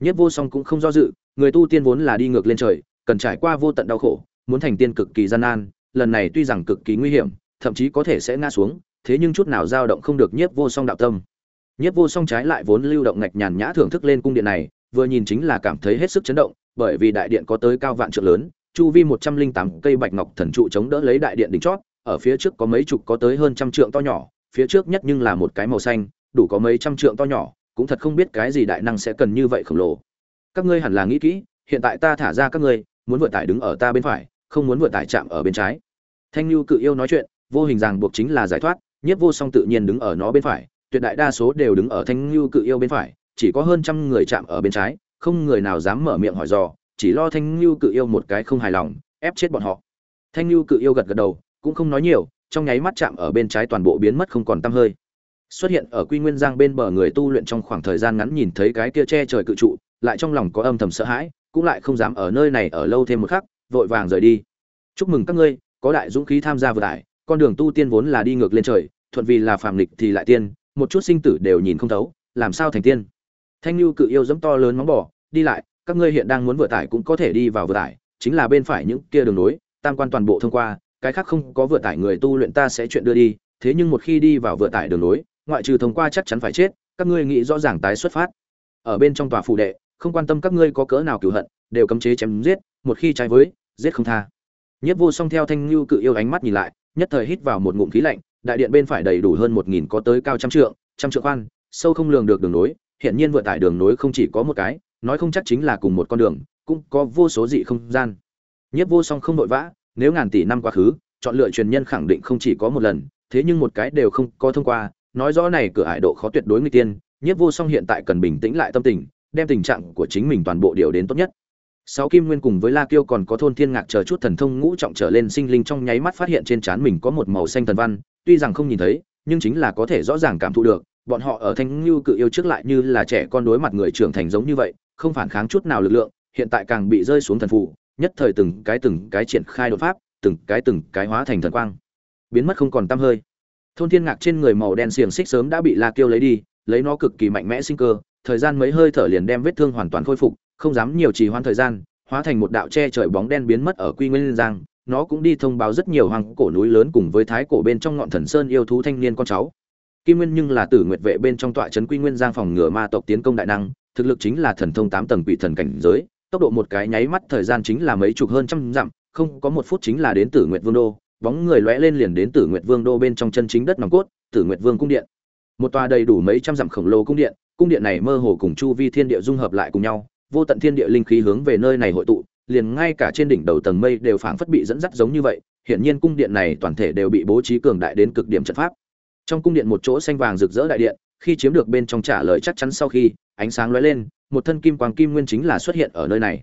Nhất vô song cũng không do dự, người tu tiên vốn là đi ngược lên trời, cần trải qua vô tận đau khổ, muốn thành tiên cực kỳ gian nan, lần này tuy rằng cực kỳ nguy hiểm thậm chí có thể sẽ ngã xuống, thế nhưng chút nào dao động không được nhiếp vô song đạo tâm. Nhiếp vô song trái lại vốn lưu động ngạch nhàn nhã thưởng thức lên cung điện này, vừa nhìn chính là cảm thấy hết sức chấn động, bởi vì đại điện có tới cao vạn trượng lớn, chu vi một trăm linh tám cây bạch ngọc thần trụ chống đỡ lấy đại điện đỉnh chót, ở phía trước có mấy chục có tới hơn trăm trượng to nhỏ, phía trước nhất nhưng là một cái màu xanh, đủ có mấy trăm trượng to nhỏ, cũng thật không biết cái gì đại năng sẽ cần như vậy khổng lồ. Các ngươi hẳn là nghĩ kỹ, hiện tại ta thả ra các ngươi, muốn vừa tải đứng ở ta bên phải, không muốn vừa tải chạm ở bên trái. Thanh lưu cự yêu nói chuyện vô hình ràng buộc chính là giải thoát nhất vô song tự nhiên đứng ở nó bên phải, tuyệt đại đa số đều đứng ở thanh lưu cự yêu bên phải, chỉ có hơn trăm người chạm ở bên trái, không người nào dám mở miệng hỏi dò, chỉ lo thanh lưu cự yêu một cái không hài lòng, ép chết bọn họ. Thanh lưu cự yêu gật gật đầu, cũng không nói nhiều, trong nháy mắt chạm ở bên trái toàn bộ biến mất không còn tăm hơi. Xuất hiện ở quy nguyên giang bên bờ người tu luyện trong khoảng thời gian ngắn nhìn thấy cái kia che trời cự trụ, lại trong lòng có âm thầm sợ hãi, cũng lại không dám ở nơi này ở lâu thêm một khắc, vội vàng rời đi. Chúc mừng các ngươi, có đại dũng khí tham gia vừa đại con đường tu tiên vốn là đi ngược lên trời, thuận vì là phàm lịch thì lại tiên, một chút sinh tử đều nhìn không thấu, làm sao thành tiên? Thanh lưu cự yêu dẫm to lớn móng bỏ đi lại, các ngươi hiện đang muốn vừa tải cũng có thể đi vào vừa tải, chính là bên phải những kia đường nối, tam quan toàn bộ thông qua, cái khác không có vừa tải người tu luyện ta sẽ chuyện đưa đi, thế nhưng một khi đi vào vừa tải đường nối, ngoại trừ thông qua chắc chắn phải chết, các ngươi nghĩ rõ ràng tái xuất phát. Ở bên trong tòa phủ đệ, không quan tâm các ngươi có cỡ nào cửu hận, đều cấm chế chém giết, một khi trái với, giết không tha. Nhất vô song theo thanh lưu cự yêu ánh mắt nhìn lại nhất thời hít vào một ngụm khí lạnh, đại điện bên phải đầy đủ hơn một nghìn có tới cao trăm trượng trăm trượng khoan, sâu không lường được đường nối hiện nhiên vừa tải đường nối không chỉ có một cái, nói không chắc chính là cùng một con đường, cũng có vô số dị không gian. Nhất vô song không đội vã, nếu ngàn tỷ năm quá khứ, chọn lựa truyền nhân khẳng định không chỉ có một lần, thế nhưng một cái đều không có thông qua, nói rõ này cửa ải độ khó tuyệt đối nguy tiên nhất vô song hiện tại cần bình tĩnh lại tâm tình, đem tình trạng của chính mình toàn bộ điều đến tốt nhất sáu kim nguyên cùng với la kiêu còn có thôn thiên ngạc chờ chút thần thông ngũ trọng trở lên sinh linh trong nháy mắt phát hiện trên trán mình có một màu xanh thần văn, tuy rằng không nhìn thấy, nhưng chính là có thể rõ ràng cảm thụ được, bọn họ ở thanh lưu cự yêu trước lại như là trẻ con đối mặt người trưởng thành giống như vậy, không phản kháng chút nào lực lượng, hiện tại càng bị rơi xuống thần phụ nhất thời từng cái từng cái triển khai đột pháp, từng cái từng cái hóa thành thần quang. Biến mất không còn tăm hơi. Thôn thiên ngạc trên người màu đen xiềng xích sớm đã bị la kiêu lấy đi, lấy nó cực kỳ mạnh mẽ sinh cơ, thời gian mấy hơi thở liền đem vết thương hoàn toàn khôi phục không dám nhiều trì hoãn thời gian, hóa thành một đạo che trời bóng đen biến mất ở quy nguyên giang. Nó cũng đi thông báo rất nhiều hoàng cổ núi lớn cùng với thái cổ bên trong ngọn thần sơn yêu thú thanh niên con cháu. Kim nguyên nhưng là tử nguyệt vệ bên trong tọa trấn quy nguyên giang phòng ngừa ma tộc tiến công đại năng, thực lực chính là thần thông tám tầng quỷ thần cảnh giới, tốc độ một cái nháy mắt thời gian chính là mấy chục hơn trăm dặm, không có một phút chính là đến tử nguyệt vương đô, bóng người lóe lên liền đến tử nguyệt vương đô bên trong chân chính đất nòng cốt, tử nguyệt vương cung điện. Một tòa đầy đủ mấy trăm dặm khổng lồ cung điện cung điện này mơ hồ cùng chu vi thiên địa dung hợp lại cùng nhau vô tận thiên địa linh khí hướng về nơi này hội tụ, liền ngay cả trên đỉnh đầu tầng mây đều phảng phất bị dẫn dắt giống như vậy, hiển nhiên cung điện này toàn thể đều bị bố trí cường đại đến cực điểm trận pháp. Trong cung điện một chỗ xanh vàng rực rỡ đại điện, khi chiếm được bên trong trả lời chắc chắn sau khi, ánh sáng lóe lên, một thân kim quang kim nguyên chính là xuất hiện ở nơi này.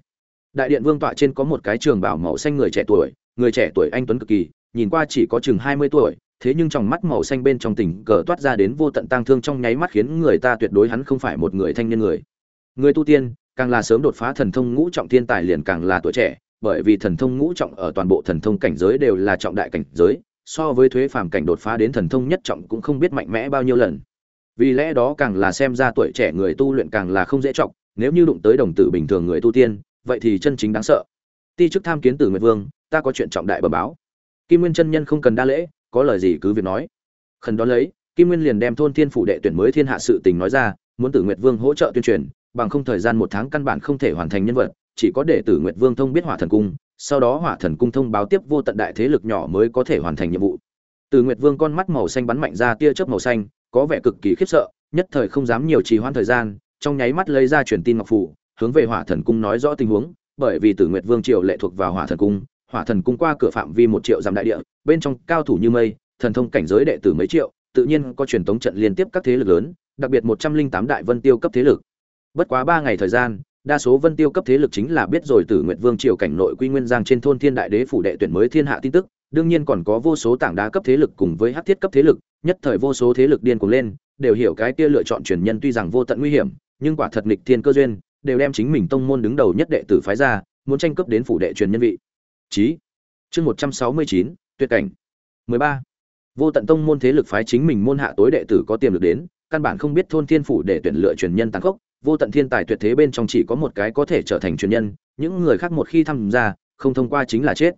Đại điện vương tọa trên có một cái trường bảo màu xanh người trẻ tuổi, người trẻ tuổi anh tuấn cực kỳ, nhìn qua chỉ có chừng hai mươi tuổi, thế nhưng trong mắt màu xanh bên trong tình cờ toát ra đến vô tận tang thương trong nháy mắt khiến người ta tuyệt đối hắn không phải một người thanh niên người. Người tu tiên càng là sớm đột phá thần thông ngũ trọng thiên tài liền càng là tuổi trẻ, bởi vì thần thông ngũ trọng ở toàn bộ thần thông cảnh giới đều là trọng đại cảnh giới, so với thuế phàm cảnh đột phá đến thần thông nhất trọng cũng không biết mạnh mẽ bao nhiêu lần. Vì lẽ đó càng là xem ra tuổi trẻ người tu luyện càng là không dễ trọng nếu như đụng tới đồng tử bình thường người tu tiên, vậy thì chân chính đáng sợ. Ti chức tham kiến tử nguyệt vương, ta có chuyện trọng đại bẩm báo. Kim nguyên chân nhân không cần đa lễ, có lời gì cứ việc nói. Khẩn đó lấy, kim nguyên liền đem thôn thiên phủ đệ tuyển mới thiên hạ sự tình nói ra, muốn tử nguyệt vương hỗ trợ tuyên truyền bằng không thời gian một tháng căn bản không thể hoàn thành nhân vật, chỉ có để tử nguyệt vương thông biết hỏa thần cung, sau đó hỏa thần cung thông báo tiếp vô tận đại thế lực nhỏ mới có thể hoàn thành nhiệm vụ. Tử nguyệt vương con mắt màu xanh bắn mạnh ra tia chớp màu xanh, có vẻ cực kỳ khiếp sợ, nhất thời không dám nhiều trì hoãn thời gian, trong nháy mắt lấy ra truyền tin ngọc phủ, hướng về hỏa thần cung nói rõ tình huống, bởi vì tử nguyệt vương triều lệ thuộc vào hỏa thần cung, hỏa thần cung qua cửa phạm vi một triệu dặm đại địa, bên trong cao thủ như mây, thần thông cảnh giới đệ tử mấy triệu, tự nhiên có truyền tống trận liên tiếp các thế lực lớn, đặc biệt một trăm linh tám đại vân tiêu cấp thế lực bất quá ba ngày thời gian, đa số vân tiêu cấp thế lực chính là biết rồi tử nguyệt vương triều cảnh nội quy nguyên giang trên thôn thiên đại đế phủ đệ tuyển mới thiên hạ tin tức, đương nhiên còn có vô số tảng đá cấp thế lực cùng với hát thiết cấp thế lực, nhất thời vô số thế lực điên cuồng lên, đều hiểu cái kia lựa chọn truyền nhân tuy rằng vô tận nguy hiểm, nhưng quả thật nghịch thiên cơ duyên, đều đem chính mình tông môn đứng đầu nhất đệ tử phái ra, muốn tranh cướp đến phủ đệ truyền nhân vị. Chí. Chương một trăm sáu mươi chín, tuyệt cảnh. mười ba. Vô tận tông môn thế lực phái chính mình môn hạ tối đệ tử có tiềm lực đến, căn bản không biết thôn thiên phủ để tuyển lựa truyền nhân tăng khốc vô tận thiên tài tuyệt thế bên trong chỉ có một cái có thể trở thành truyền nhân, những người khác một khi tham gia, không thông qua chính là chết.